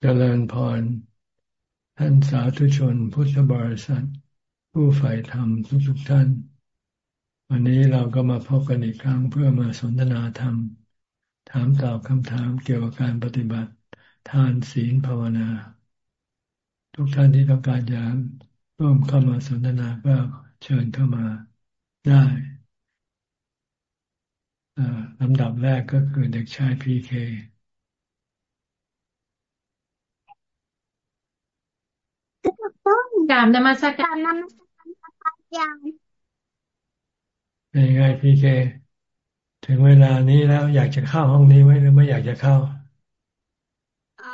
เจริญพร ท่านสาธุชนพุทธบริษัท ผู้ใฝ่ธรรมทุกๆท่าน วันนี้เราก็มาพบกันอีกครั้งเพื่อมาสนทนาธรรม ถามตอบคำถามเกี่ยวกับการปฏิบัติ ทานศีลภาวนา ทุกท่านที่ต้องการจะร่วมเข้ามาสนทนาก็เชิญเข้ามาได้ลำดับแรกก็คือเด็กชายพีเค กราบนมัสการนมัสการพระอาจารย์เป็นยังไงพี่เค ถึงเวลานี้แล้วอยากจะเข้าห้องนี้ไหมหรือไม่อยากจะเข้าอ่า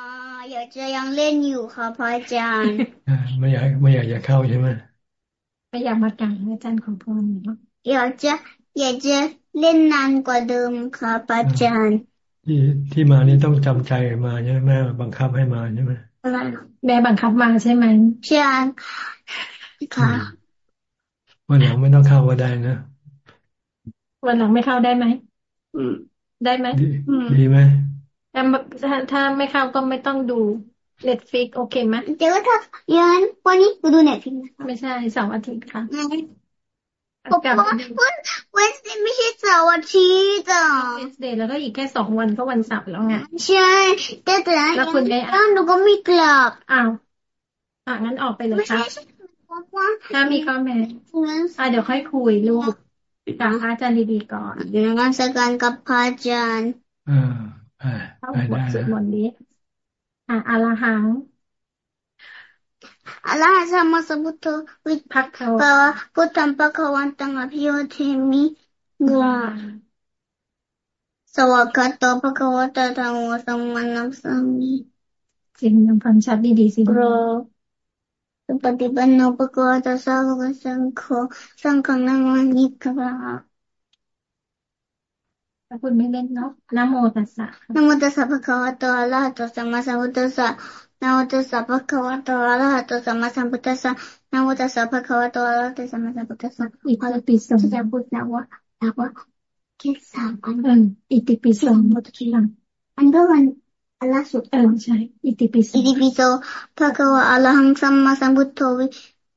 อยากจะยังเล่นอยู่ค่ะพระอาจารย์ไม่อยากไม่อยากจะเข้าใช่ไหมไม่อยากมากราบอาจารย์ของพ่ออยากจะอยากจะเล่นนานกว่าเดิมค่ะพระอาจารย์ที่ที่มานี่ต้องจำใจมาใช่ไหมแม่บังคับให้มาใช่ไหม แม่บังคับมาใช่ไหมใช่ค่ะวันหลังไม่ต้องเข้าก็ได้นะวันหลังไม่เข้าได้ไหมได้ไหมดีไหมถ้าถ้าไม่เข้าก็ไม่ต้องดูเน็ตฟิกโอเคไหมเดี๋ยวถ้ายันวันนี้ดู Netflix ไม่ใช่เสาร์อาทิตย์ค่ะ เพราะว่าวัน Wednesday ไม่ใช่เสาร์อาทิตย์อะ Wednesday แล้วก็อีกแค่สองวันก็วันเสาร์แล้วไงใช่แต่แต่แล้วคุณได้อ่านหนูก็มีกลับอ้าวอะงั้นออกไปเลยครับถ้ามีข้อแม้อะเดี๋ยวค่อยคุยลูกถามพระอาจารย์ดีๆก่อนเดี๋ยวงั้นสักการกับพระอาจารย์อ่าไปได้สวดมนต์นี้อะอรหัง อรหัสัมมาสัมพุทโธวิภักขวะพุทธัมปะคะวันตังอภิโยเทมิกาสวัสดิ์โตภะคะวะตะธรรมสัมมานัสสามิจริงยังฟังชัดดีๆสิโรสุปฏิปันโนภะคะวะตะสาวกสังโฆสังฆนังวันิกราถ้าคุณไม่เล่นเนาะนโมตัสสะนโมตัสสะภะคะวะโตอะระหะโตสัมมาสัมพุทธัสสะนะโมตัสสะภะคะวะโตอะระหะโตสัมมาสัมพุทธัสสะ นะโมตัสสะภะคะวะโตอะระหะโตสัมมาสัมพุทธัสสะอิติปิโสจะพูดนะว่านะว่าแค่สามอันอิติปิโสหมดทีหลังอันก็วันอัลลอฮ์สุดเออใช่อิติปิโสอิติปิโสภะคะวะอะระหังสัมมาสัมพุทโธวิ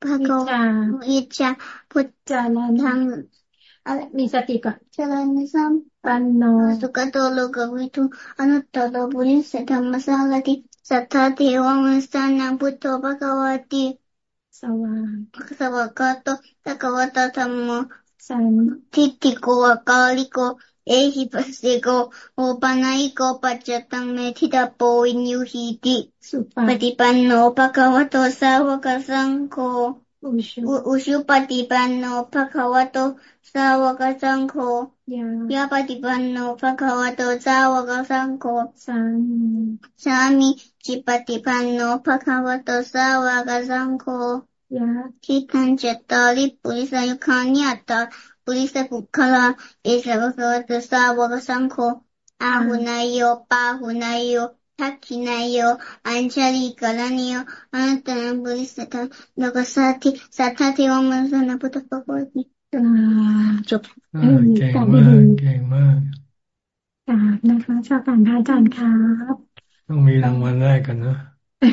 ภะคะวะวิชาพุทธาทังมีสติก่อนเจริญสัมปันโนสุขโตโลกวิทูอนุตตโลบุริสธรรมสารติ สัทธาเทวมสานังพุทโธภะคะวะติสวาสวากาโตภะคะวะตธรรมโมสันทิติโกอากาลิโก เอหิปัสสิโก โอปนัยโกปัจจตังเมทิตาโปวินยูหิติปฏิปันโนภะคะวะโตสาวกสังโฆอุชุปฏิปันโนภะคะวะโตสาวกสังโฆยาปฏิปันโนภะคะวะโตสาวกสังโฆสามีสามี จิปฏิปันโนภะคะวะโตสาวกสังโฆยาทิทันเจตาลิปุริสายุคานิอัตตาปุริสปุคลาเอสาวกวะโตสาวกสังโฆอาหุนายโยปาหุนายโยทักขินายโยอัญชลีกาลานิโยอนัตตนบุริสตาโลกสัตติสัทธาเทวมนุสนาพุทธปกติจบเก่งมากเก่งมากค่ะนะคะชอบการพระอาจารย์ครับ ต้องมีรางวัลแรกกันนะ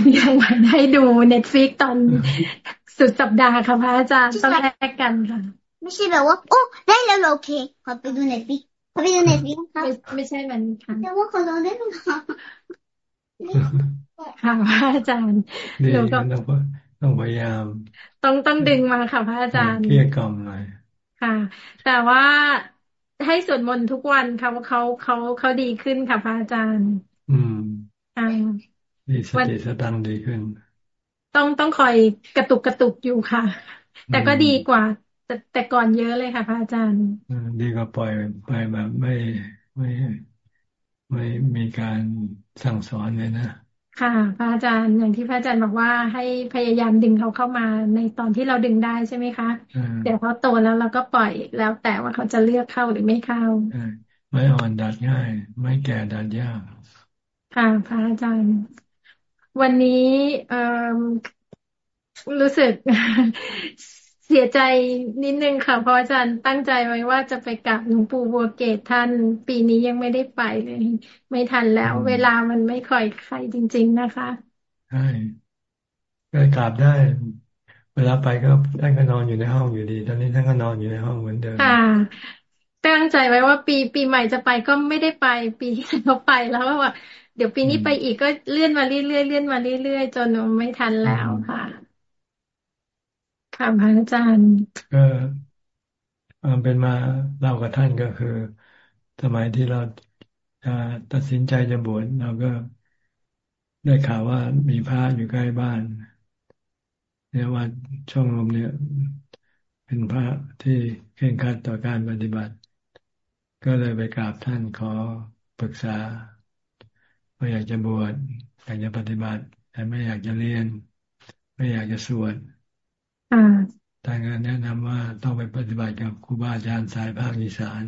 มีรางวัลให้ดูเน็ตฟิกตอนสุดสัปดาห์ค่ะพระอาจารย์ต้องแลกกันค่ะ ไม่ใช่แบบว่า โอ้ได้แล้วโอเคขอไปดู Netflix ขอไปดู Netflix ค่ะไม่ใช่มันค่ะแต่ว่าขอลองได้ไหมคะค่ะพระอาจารย์หนูก็ต้องพยายาม ต้องต้องดึงมาค่ะพระอาจารย์เกลี้ยกล่อมหน่อยค่ะ แต่ว่าให้สวดมนต์ทุกวันเขาเขาเขาเขาดีขึ้นค่ะพระอาจารย์ อืม อ่าดีสติสตังดีขึ้น ต้องต้องคอยกระตุกกระตุกอยู่ค่ะ แต่ก็ดีกว่า แต่แต่ก่อนเยอะเลยค่ะพระอาจารย์ดีกว่าปล่อยไปแบบไม่ไม่ไม่มีการสั่งสอนเลยนะค่ะ พระอาจารย์อย่างที่พระอาจารย์บอกว่าให้พยายามดึงเขาเข้ามาในตอนที่เราดึงได้ใช่ไหมคะเดี๋ยวเขาโตแล้วเราก็ปล่อยแล้วแต่ว่าเขาจะเลือกเข้าหรือไม่เข้าไม่อ่อนดัดง่าย ไม่แก่ดัดยาก ค่ะพระอาจารย์ วันนี้เอ่อรู้สึกเสียใจนิดนึงค่ะเพราะอาจารย์ตั้งใจไว้ว่าจะไปกราบหลวงปู่บัวเกตท่าน ปีนี้ยังไม่ได้ไปเลย ไม่ทันแล้ว เวลามันไม่ค่อยใครจริง ๆนะคะใช่ก็กราบได้ เวลาไปก็ท่านก็นอนอยู่ในห้องอยู่ดี ตอนนี้ท่านก็นอนอยู่ในห้องเหมือนเดิมค่ะตั้งใจไว้ว่าปีปีใหม่จะไปก็ไม่ได้ไป ปีที่แล้วไปแล้วว่า เดี๋ยวปีนี้ไปอีกก็เลื่อนมาเรื่อยๆเลื่อนมาเรื่อยๆจนไม่ทันแล้วค่ะ ค่ะพระอาจารย์ก็เป็นมาเรากับท่านก็คือสมัยที่เราตัดสินใจจะบวชเราก็ได้ข่าวว่ามีพระอยู่ใกล้บ้านเนี่ยว่าช่องลมเนี่ย เป็นพระที่เข่งขัดต่อการปฏิบัติ ก็เลยไปกราบท่านขอปรึกษา ว่าอยากจะบวชอยากจะปฏิบัติ แต่ไม่อยากจะเรียน ไม่อยากจะสวดท่านก็แนะนำว่าต้องไปปฏิบัติกับครูบาอาจารย์สายภาคอีสาน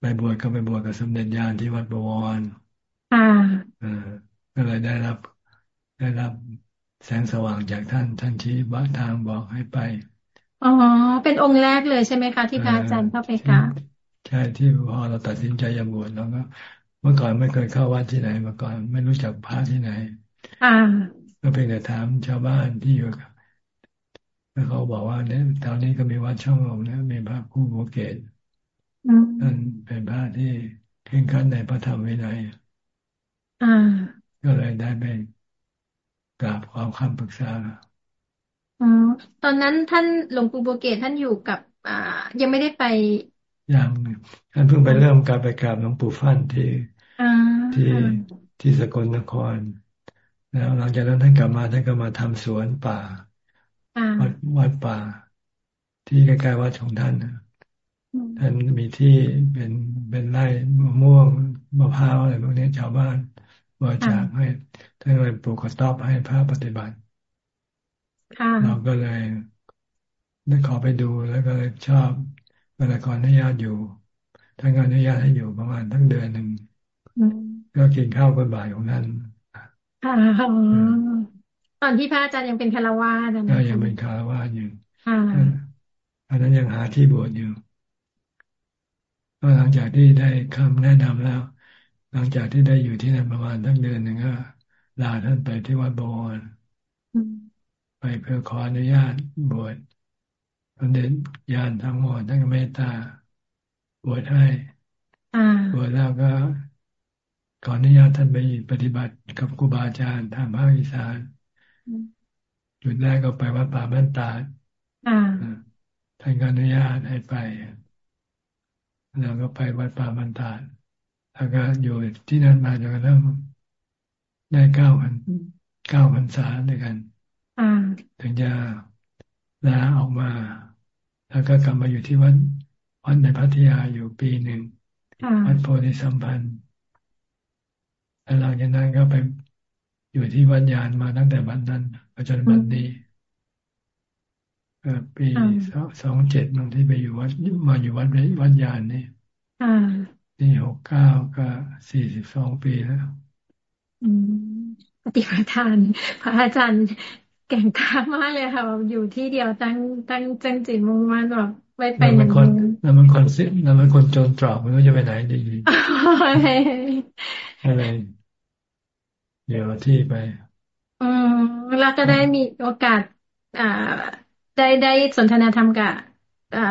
ไปบวชก็ไปบวชกับสมเด็จญาณที่วัดบวรอ่าก็เลยได้รับ ได้รับแสงสว่างจากท่านท่านชี้บ้าทางบอกให้ไป อ๋อ เป็นองค์แรกเลยใช่ไหมคะที่พระอาจารย์เข้าไปกราบใช่ที่พอเราตัดสินใจจะบวชแล้วก็ เมื่อก่อนไม่เคยเข้าวัดที่ไหนมาก่อน ไม่รู้จักพระที่ไหนอ่าก็เพียงแต่ถามชาวบ้านที่อยู่แล้วเขาบอกว่าเนี่ยแถวนี้ก็มีวัดช่องลมนะมีพระคู่โบเกตนั่นเป็นพระที่เข่งขันในพระธรรมวินัยก็เลยได้ไปกราบขอคำปรึกษาอ๋อตอนนั้นท่านหลวงปู่โบเกตท่านอยู่กับ อ่า ยังไม่ได้ไป ยังท่านเพิ่งไปเริ่มการไปกราบหลวงปู่ฟั่นที่ที่ที่สกลนคร แล้วหลังจากนั้นท่านกลับมาท่านก็มาทำสวนป่าวัดวัดป่า ที่ใกล้ๆวัดของท่านท่านมีที่เป็นเป็นไร่มะม่วงมะพร้าวอะไรพวกนี้ชาวบ้านบริจาคให้ท่านเลยปลูกกระต๊อบให้พระปฏิบัติเราก็เลยได้ขอไปดูแล้วก็เลยชอบ เวลาขออนุญาตอยู่ท่านก็อนุญาตให้อยู่ประมาณทั้งเดือนหนึ่งก็กินข้าวกันบ่ายของท่านตอนที่พระอาจารย์ยังเป็นคารวาสนะยังเป็นคารวาสอยู่อันนั้นยังหาที่บวชอยู่ก็หลังจากที่ได้คำแนะนำแล้ว หลังจากที่ได้อยู่ที่นั่นประมาณทั้งเดือนหนึ่งก็ลาท่านไปที่วัดบวรไปเพื่อขออนุญาตบวช สมเด็จญาณทั้งหมดทั้งเมตตาบวชให้บวชแล้วก็ขออนุญาตท่านไปปฏิบัติกับครูบาอาจารย์ทางภาคอีสานจุดแรกก็ไปวัดป่าบ้านตาดท่านก็อนุญาตให้ไป แล้วก็ไปวัดป่าบันทานแล้วก็อยู่ที่นั่นมาจนกระทั่งได้เก้าพันเก้าพันษาด้วยกันถึงจะลาออกมา แล้วก็กลับมาอยู่ที่วัดวัดในพัทยาอยู่ปีหนึ่งวัดโพธิสัมพันธ์แล้วหลังจากนั้นก็ไปอยู่ที่วัดยานมาตั้งแต่วันนั้นจนวันนี้ปีสองเจ็ดบางที่ไปอยู่วัดมาอยู่วัดวัดยานนี่นี่หกเก้าก็สี่สิบสองปีแล้วปฏิปทาน พระอาจารย์ แก่งกล้ามากเลยค่ะอยู่ที่เดียวตั้งตั้งจังจิตมุ่งมั่นแบบไม่ไปไหนคนเรามันคนซิเรามันคนโจรตรอกไม่รู้จะไปไหนดีอะไรเดี๋ยวที่ไป อืมแล้วก็ได้มีโอกาส อ่า ได้ได้สนทนาธรรมกับ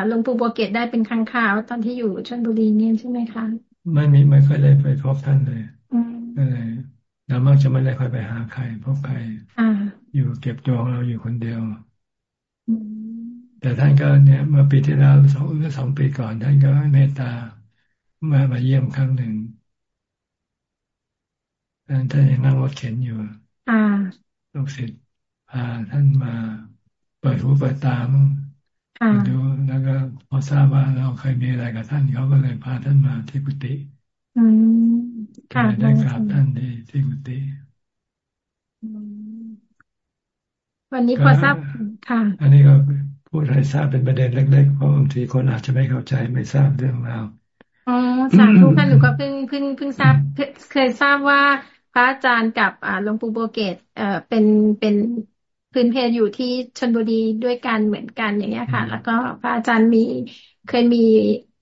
หลวงปู่บัวเกตได้เป็นครั้งคราวตอนที่อยู่ชลบุรีเนี่ยใช่ไหมคะไม่มีไม่เคยได้ไปพบท่านเลยก็เลยเรามักจะไม่ได้ค่อยไปหาใครพบใคร อ ยู่เก็บตัวเราอยู่คนเดียว แต่ท่านก็เนี่ยเมื่อปีที่แล้วสองหรือสองปีก่อนท่านก็เมตตามามาเยี่ยมครั้งหนึ่งท่านยังนั่งรถเข็นอยู่ลูกศิษย์พาท่านมาเปิดหูเปิดตามั้งดูแล้วก็พอทราบว่าเราเคยมีอะไรกับท่านเขาก็เลยพาท่านมาที่กุฏิได้กราบท่านที่ที่กุฏิ วันนี้พอทราบค่ะ อันนี้ก็พูดให้ทราบเป็นประเด็นเล็กๆเพราะบางทีคนอาจจะไม่เข้าใจไม่ทราบเรื่องราวอ๋อสาธุค่ะหนูก็เพิ่งเพิ่งเพิ่งทราบเคยทราบว่าพระอาจารย์กับหลวงปู่โบเกตเอ่อเป็นเป็นพื้นเพอยู่ที่ชนบุรีด้วยกันเหมือนกันอย่างเงี้ยค่ะ แล้วก็พระอาจารย์มีเคยมี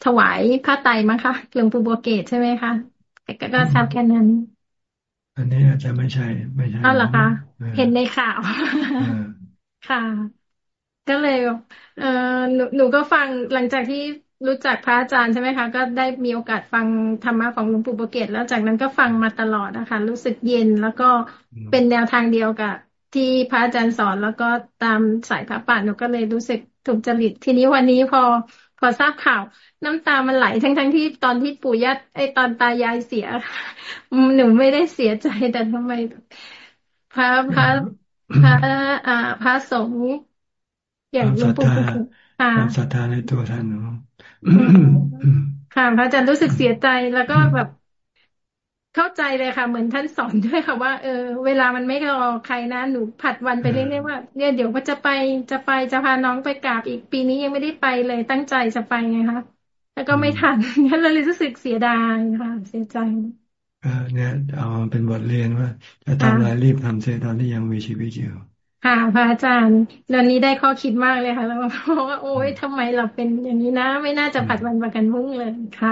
ถวายผ้าไตรมั้งคะหลวงปู่บัวเกตใช่ไหมคะแต่ก็ทราบแค่นั้น ออันนี้อาจจะไม่ใช่ ไม่ใช่อ้าวเหรอคะ เห็นในข่าวค่ะ ก็เลยเออหนูหนูก็ฟังหลังจากที่รู้จักพระอาจารย์ใช่ไหมคะ ก็ได้มีโอกาสฟังธรรมะของหลวงปู่ประเกตแล้วจากนั้นก็ฟังมาตลอดนะคะ รู้สึกเย็นแล้วก็เป็นแนวทางเดียวกับที่พระอาจารย์สอนแล้วก็ตามสายพระป่าหนูก็เลยรู้สึกถูกจริต ทีนี้วันนี้พอพอทราบข่าว น้ำตามันไหลทั้งทั้งที่ตอนที่ปู่ย่าไอตอนตายายเสียหนูไม่ได้เสียใจแต่ทำไม พระพระพระอ่า พระสงฆ์อย่างหลวงปู่ความศรัทธาในตัวท่านเนาะค่ะพระอาจารย์รู้สึกเสียใจแล้วก็แบบเข้าใจเลยค่ะ เหมือนท่านสอนด้วยค่ะว่า เออ เวลามันไม่รอใครนะหนูผัดวันไปเรื่อยๆว่าเนี่ยเดี๋ยวก็จะไปจะไปจะพาน้องไปกราบอีกปีนี้ยังไม่ได้ไปเลยตั้งใจจะไปไงคะ แล้วก็ไม่ทันงั้นเลยรู้สึกเสียดายค่ะ เสียใจเนี่ยเอาเป็นบทเรียนว่าจะทำอะไรรีบทำเสียตอนที่ยังมีชีวิตอยู่ค่ะพระอาจารย์เรื่องนี้ได้ข้อคิดมากเลยค่ะ แล้วเพราะว่าโอ้ยทำไมเราเป็นอย่างนี้นะ ไม่น่าจะผัดวันประกันพุ่งเลยค่ะ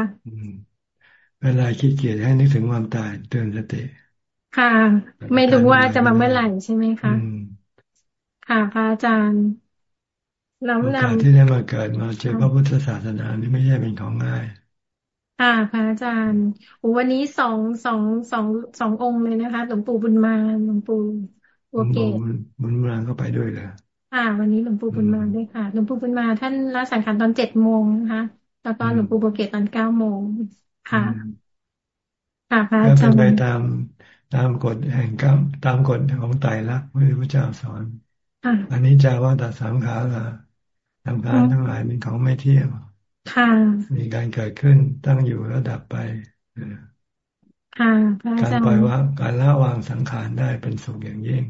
เวลาคิดเกียดให้นึกถึงความตายเตือนสติค่ะ ไม่รู้ว่าจะมาเมื่อไหร่ใช่ไหมคะค่ะพระอาจารย์ น้ำนำที่ได้มาเกิดมาเจอพระพุทธศาสนานี่ไม่ใช่เป็นของง่าย ค่ะพระอาจารย์วันนี้สองสองสองสององค์เลยนะคะหลวงปู่บุญมาหลวงปู่โอเคบุญมาก็ไปด้วยเลยค่ะ วันนี้หลวงปู่บุญมาด้วยค่ะหลวงปู่บุญมาท่านละสังขารตอนเจ็ดโมงนะคะแล้วก็หลวงปู่โบเกตตอนเก้าโมงค่ะ ค่ะพระอาจารย์ไปตามตามกฎแห่งกรรมตามกฎของไตรลักษณ์ที่พระเจ้าสอนอันนี้จะว่าแต่สามขาละ ทำการทั้งหลายเป็นของไม่เที่ยงค่ะมีการเกิดขึ้นตั้งอยู่แล้วดับไปค่ะการปล่อยวางการละวางสังขารได้เป็นสุขอย่างยิ่ง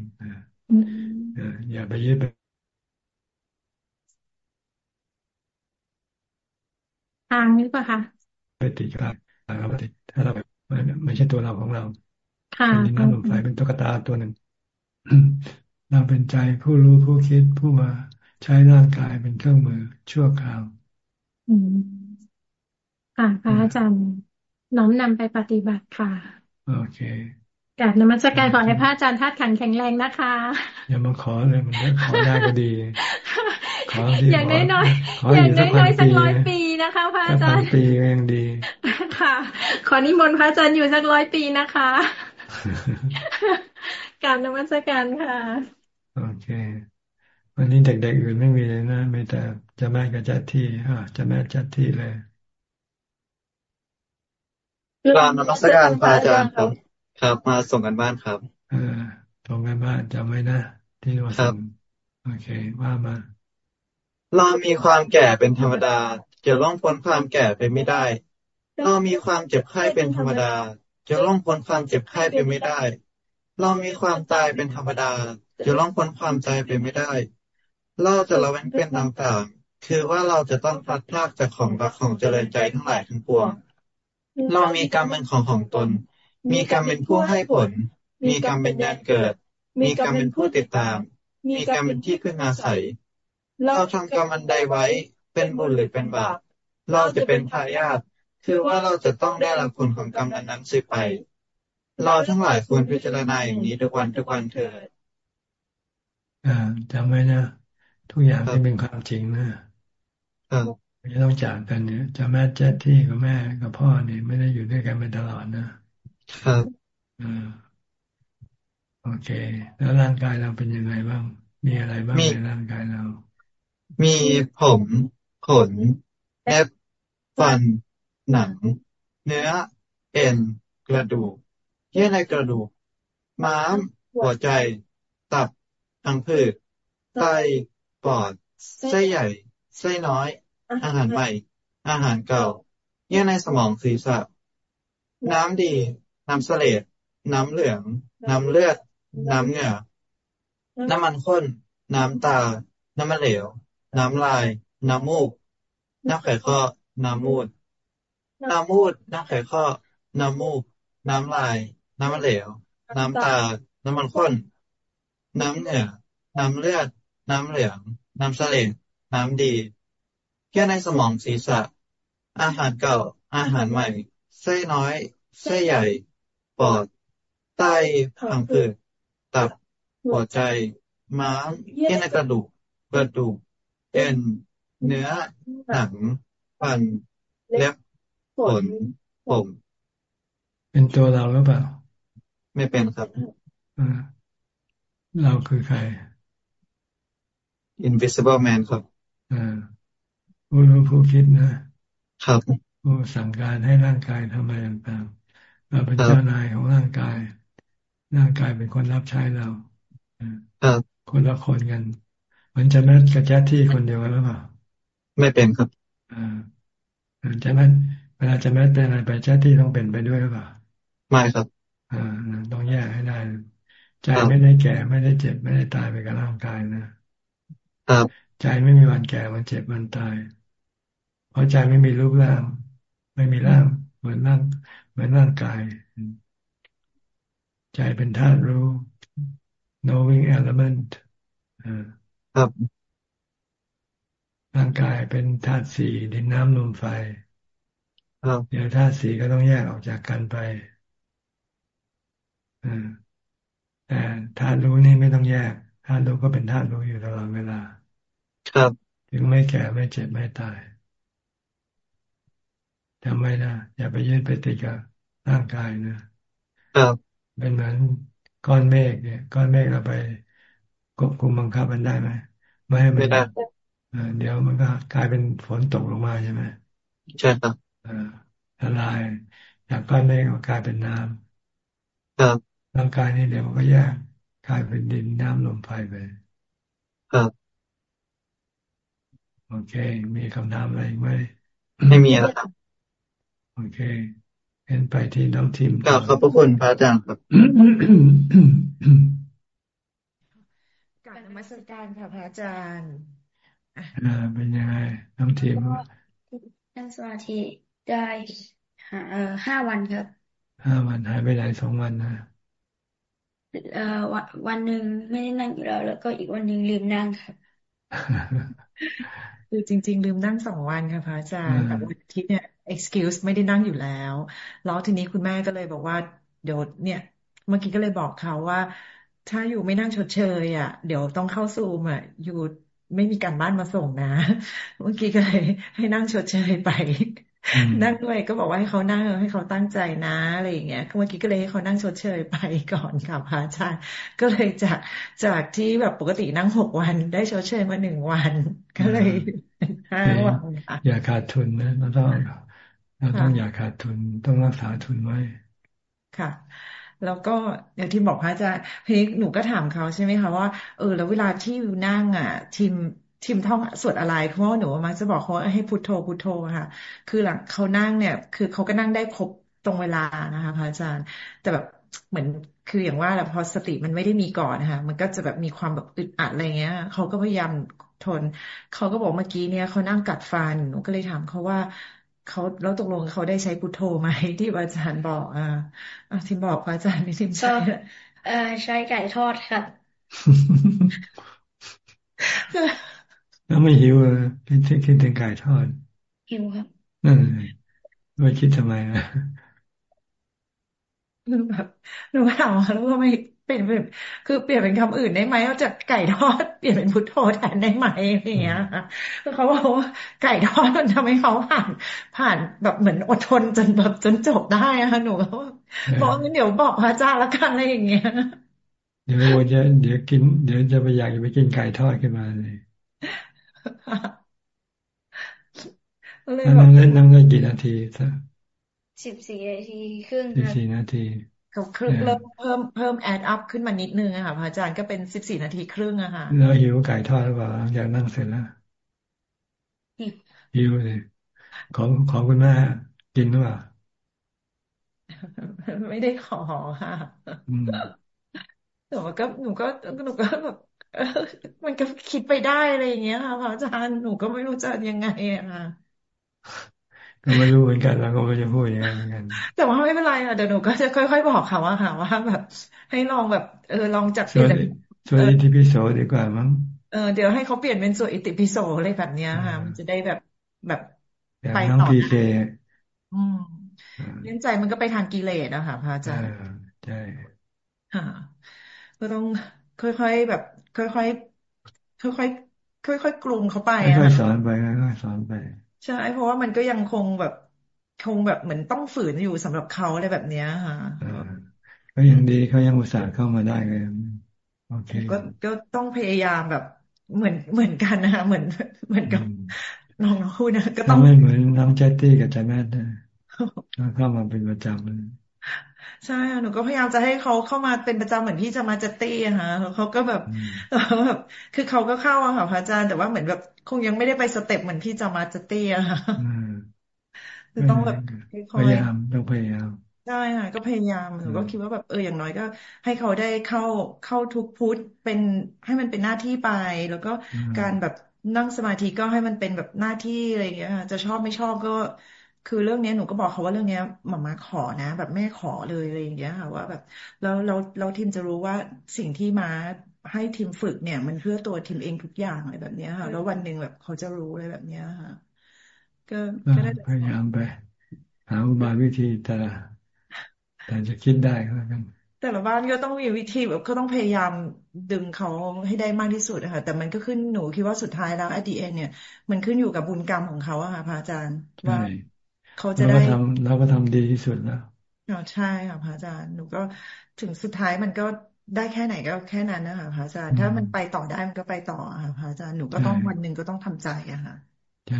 อย่าไปยึดไปทางนี้ป่ะคะไปติดกับเราไปติดถ้าเราไม่ไม่ใช่ตัวเราของเราค่ะเป็นดินน้ำลมไฟเป็นตุ๊กตาตัวหนึ่งเราเป็นใจผู้รู้ผู้คิดผู้มา ใช้ร่างกายเป็นเครื่องมือชั่วคราว อืมค่ะพระอาจารย์น้อมนำไปปฏิบัติค่ะ โอเคกราบนมัสการขอให้พระอาจารย์ธาตุขันแข็งแรงนะคะ อย่ามาขอเลยมันขอได้ก็ดีขออย่างน้อยๆอย่างน้อยๆสักร้อยปีนะคะพระอาจารย์ปีก็ยังดี ค่ะ ขอนิมนต์พระอาจารย์อยู่สักร้อยปีนะคะกราบนมัสการค่ะ โอเค วันนี้เด็กๆอื่นไม่มีเลยนะมีแต่จะแม่กับจัดที่อ่าจะแม่จัดที่เลยกราบนมัสการพระอาจารย์ครับ ครับ มาส่งกันบ้านครับ เออส่งกันบ้านจำไว้นะที่เราส่งโอเค ว่ามา เรามีความแก่เป็นธรรมดา จะล่องพ้นความแก่ไปไม่ได้ เรามีความเจ็บไข้เป็นธรรมดา จะล่องพ้นความเจ็บไข้ไปไม่ได้ เรามีความตายเป็นธรรมดา จะล่องพ้นความตายไปไม่ได้ เราจะระเว้นเป็นต่างๆ คือว่าเราจะต้องพัดพากจากของรักของเจริญใจทั้งหลายทั้งปวง เรามีกรรมเป็นของของตน มีกรรมเป็นผู้ให้ผล มีกรรมเป็นยานเกิด มีกรรมเป็นผู้ติดตาม มีกรรมเป็นที่พึ่งอาศัย เราทำกรรมอันใดไว้ เป็นบุญหรือเป็นบาป เราจะเป็นทายาท คือว่าเราจะต้องได้รับผลของกรรมนั้นๆสืบไป เราทั้งหลายควรพิจารณาอย่างนี้ทุกวันทุกวันเถิดอ่าจำไว้นะ ทุกอย่างที่เป็นความจริงนะจะต้องจากกันเนี่ยจะแม่เจ็ดที่กับแม่กับพ่อเนี่ยไม่ได้อยู่ด้วยกันไปตลอดนะครับอ่าโอเค แล้วร่างกายเราเป็นยังไงบ้าง มีอะไรบ้างในร่างกายเรา มีผมขนเล็บฟัน หนัง เนื้อ เอ็น กระดูกเยื่อในกระดูก ม้าม หัวใจ ตับทังผืดไต ปอดไส้ใหญ่ไส้น้อย อาหารใหม่ อาหารเก่า เยื่อในสมองศีรษะ น้ำดี น้ำเสลดน้ำเหลือง น้ำเลือด น้ำเหงื่อ น้ำมันข้น น้ำตา น้ำมันเหลว น้ำลาย น้ำมูก น้ำไข่ข้อ น้ำมูด น้ำมูด น้ำไข่ข้อ น้ำมูก น้ำลาย น้ำมันเหลว น้ำตา น้ำมันข้น น้ำเหงื่อ น้ำเลือด น้ำเหลือง น้ำเสลดน้ำดีแค่ในสมองศีรษะ อาหารเก่า อาหารใหม่ไส้น้อยไส้ใหญ่ ปอด ไตพังผืดตับ หัวใจ ม้ามเยื่อในกระดูกกระดูกเอ็น เนื้อ หนังฟัน เล็บขนผมเป็นตัวเราหรือเปล่า ไม่เป็นครับเราคือใคร Invisible Man ครับผู้รู้ผู้คิดนะ ครับผู้สั่งการให้ร่างกายทำอะไรต่างๆเราเป็นเจ้านายของร่างกาย ร่างกายเป็นคนรับใช้เราคนละคนกันมันจะแม่กับแจ๊ที่คนเดียวกันหรือเปล่าไม่เป็นครับอ่าจะแม่เวลาจะแม่เป็นอะไรไปแจ๊ที่ต้องเป็นไปด้วยหรือเปล่าไม่ครับอ่าต้องแยกให้ได้ ใจไม่ได้แก่ไม่ได้เจ็บไม่ได้ตายไปกับร่างกายนะครับ ใจไม่มีวันแก่วันเจ็บวันตาย เพราะใจไม่มีรูปร่าง ไม่มีร่าง เหมือนร่างเหมือนร่างกาย ใจเป็นธาตุรู้ knowing element ครับร่างกายเป็นธาตุสี่ดินน้ำลมไฟเดี๋ยวธาตุสี่ก็ต้องแยกออกจากกันไปแต่ธาตุรู้นี่ไม่ต้องแยกธาตุรู้ก็เป็นธาตุรู้อยู่ตลอดเวลา ครับถึงไม่แก่ไม่เจ็บไม่ตายจำไว้นะอย่าไปยืดไปติดกับร่างกายนะครับเป็นเหมือนก้อนเมฆเนี่ย ก้อนเมฆเราไปควบคุมบังคับมันได้ไหมไม่ให้มันเดี๋ยวมันก็กลายเป็นฝนตกลงมาใช่ไหมใช่ครับละลายจากก้อนเมฆก็กลายเป็นน้ำครับร่างกายนี่เดี๋ยวมันก็แยกกลายเป็นดินน้ำลมไฟไปครับ โอเค มีคำถามอะไรไหมไม่มีแล้วครับโอเคเห็นไปที่น้องทิมกล่าวขอบพระคุณพระอาจารย์ครับกล่าวนมัสการค่ะพระอาจารย์อ่าเป็นยังไงน้องทิมนั่งสมาธิได้ห้าวันครับห้าวันหายไปไหนสองวันนะเอ่อวันวันหนึ่งไม่ได้นั่งอยู่แล้ว แล้วก็อีกวันหนึ่งลืมนั่งครับ คือจริง ๆ ลืมนั่งสองวันค่ะพระอาจารย์แต่วันอาทิตย์เนี่ย excuse ไม่ได้นั่งอยู่แล้ว แล้วทีนี้คุณแม่ก็เลยบอกว่าเดี๋ยวเนี่ย เมื่อกี้ก็เลยบอกเขาว่า ถ้าอยู่ไม่นั่งชดเชยอะ เดี๋ยวต้องเข้าซูมอะอยู่ไม่มีการบ้านมาส่งนะ เมื่อกี้ก็เลยให้นั่งชดเชยไป นั่งด้วยก็บอกว่าให้เขานั่งให้เขาตั้งใจนะอะไรอย่างเงี้ยเมื่อกี้ก็เลยให้เขานั่งชดเชยไปก่อนค่ะพระอาจารย์ก็เลยจากจากที่แบบปกตินั่งหกวัน ได้ชดเชยมาหนึ่งวัน ก็เลยห้าวันอย่าขาดทุนนะเราต้องเราต้องอย่าขาดทุนต้องรักษาทุนไว้ค่ะแล้วก็อย่างที่บอกพระอาจารย์พีหนูก็ถามเขาใช่ไหมคะว่าเออแล้วเวลาที่นั่งอะ ทีม ทิมท่องสวดอะไร เพราะว่าหนูมักจะบอกเขาให้พุทโธพุทโธค่ะ คือหลังเขานั่งเนี่ย คือเขาก็นั่งได้ครบตรงเวลานะคะพระอาจารย์ แต่แบบเหมือนคืออย่างว่าแหละพอสติมันไม่ได้มีก่อนนะคะมันก็จะแบบมีความแบบอึดอัดอะไรเงี้ยเขาก็พยายามทน เขาก็บอกเมื่อกี้เนี่ยเขานั่งกัดฟันหนูก็เลยถามเขาว่าเขาแล้วตกลงเขาได้ใช้พุทโธไหมที่อาจารย์บอกอ่าทิมบอกพระอาจารย์ไม่ทิมใช่เออใช้ไก่ทอดค่ะ แล้วไม่หิวเลยคิดคิดถึงไก่ทอดหิวครับนั่นไม่คิดทำไมอะคือแบบหนูถามแล้วว่าไม่เป็นแบบ คือเปลี่ยนเป็นคำอื่นได้ไหมเอาจากไก่ทอดเปลี่ยนเป็นพุทโธแทนได้ไหมอย่างเงี้ยคือเขาบอกว่าไก่ทอดมันทำให้เขาผ่าน ผ่านแบบเหมือนอดทนจนแบบจนจบได้อะหนูก็บอกงั้นเดี๋ยวบอกพระอาจารย์ละกันอะไรอย่างเงี้ยเดี๋ยวจะเดี๋ยวกิน เดี๋ยวจะไปอยากจะไปกินไก่ทอดขึ้นมาเลย นั่งเล่นนั่งเล่นกี่นาทีสักสิบสี่นาทีครึ่งสิบสี่นาทีเขาเริ่มเพิ่มเพิ่มแอดอัพขึ้นมานิดนึงอะค่ะพระอาจารย์ก็เป็นสิบสี่นาทีครึ่งอะค่ะแล้วหิวไก่ทอดหรือเปล่าอยากนั่งเสร็จแล้วหิวเลยของของคุณแม่กินหรือเปล่าไม่ได้ขอค่ะแต่ว่าก็หนูก็หนูก็แบบ มันก็คิดไปได้อะไรอย่างเงี้ยค่ะพระอาจารย์หนูก็ไม่รู้จะยังไงอะค่ะก็ไม่รู้เหมือนกันแล้วก็ไม่จะพูดยังไงเหมือนกัน แต่ว่าไม่เป็นไรอะเดี๋ยวหนูก็จะค่อย ๆ บอกค่ะว่าค่ะว่าแบบ ให้ลองแบบเออลองจับเปลี่ยนส่วนอิติปิโสดีกว่ามั้งเออเดี๋ยวให้เขาเปลี่ยนเป็นส่วนอิติปิโสอะไรแบบเนี้ยค่ะ มันจะได้แบบแบบไปต่ออืมเลี้ยงใจมันก็ไปทางกิเลสอะค่ะพระอาจารย์ใช่ค่ะก็ต้อง ค่อยๆแบบ ค่อยๆค่อยๆค่อยๆกลุ่มเขาไปอะค่อยๆสอนไปค่อยๆสอนไป ใช่ เพราะว่ามันก็ยังคงแบบคงแบบเหมือนต้องฝืนอยู่สำหรับเขาอะไรแบบเนี้ยค่ะก็ยังดีเขายังอุตส่าห์เข้ามาได้เลยโอเคก็ก็ต้องพยายามแบบเหมือนเหมือนกันนะคะเหมือนเหมือนกับน้องพูดนะก็ต้องไม่เหมือนน้องเจตตี้กับจแม่นะเข้ามาเป็นประจำเลย ใช่หนูก็พยายามจะให้เขาเข้ามาเป็นประจำเหมือนพี่จะมาจะตี้อะค่ะเขาก็แบบแบบ คือเขาก็เข้าอะค่ะพระอาจารย์แต่ว่าเหมือนแบบคงยังไม่ได้ไปสเต็ปเหมือนพี่จะมาจะตี้อะค่ะคือต้องแบบพยายามต้องพยายามใช่ค่ะก็พยายามหนูก็คิดว่าแบบเอออย่างน้อยก็ ให้เขาได้เข้าเข้าทุกพุทธเป็นให้มันเป็นหน้าที่ไป แล้วก็การแบบนั่งสมาธิก็ให้มันเป็นแบบหน้าที่อะไรอย่างเงี้ยจะชอบไม่ชอบก็ คือเรื่องนี้หนูก็บอกเขาว่าเรื่องนี้หมามาขอนะ แบบแม่ขอเลยอะไรอย่างเงี้ยค่ะว่าแบบแล้วเราเราทีมจะรู้ว่าสิ่งที่มาให้ทีมฝึกเนี่ย มันเพื่อตัวทีมเองทุกอย่างอะไรแบบนี้ค่ะแล้ววันหนึ่งแบบเขาจะรู้อะไรแบบนี้ค่ะ ก็ก็ได้พยายามไป หาอุบายวิธีแต่ละแต่จะคิดได้ก็แล้วกันแต่ละบ้านก็ต้องมีวิธีแบบก็ต้องพยายามดึงเขาให้ได้มากที่สุดนะคะแต่มันก็ขึ้นหนูคิดว่าสุดท้ายแล้วอดีเอ็นเนี่ย มันขึ้นอยู่กับบุญกรรมของเขาอะค่ะพระอาจารย์ว่า เขาจะได้เราก็ทำเราก็ทำดีที่สุดแล้วอ๋อใช่ค่ะพระอาจารย์หนูก็ถึงสุดท้ายมันก็ได้แค่ไหนก็แค่นั้นนะคะพระอาจารย์ถ้ามันไปต่อได้มันก็ไปต่อค่ะพระอาจารย์หนูก็ต้องวันหนึ่งก็ต้องทำใจอะค่ะจ้า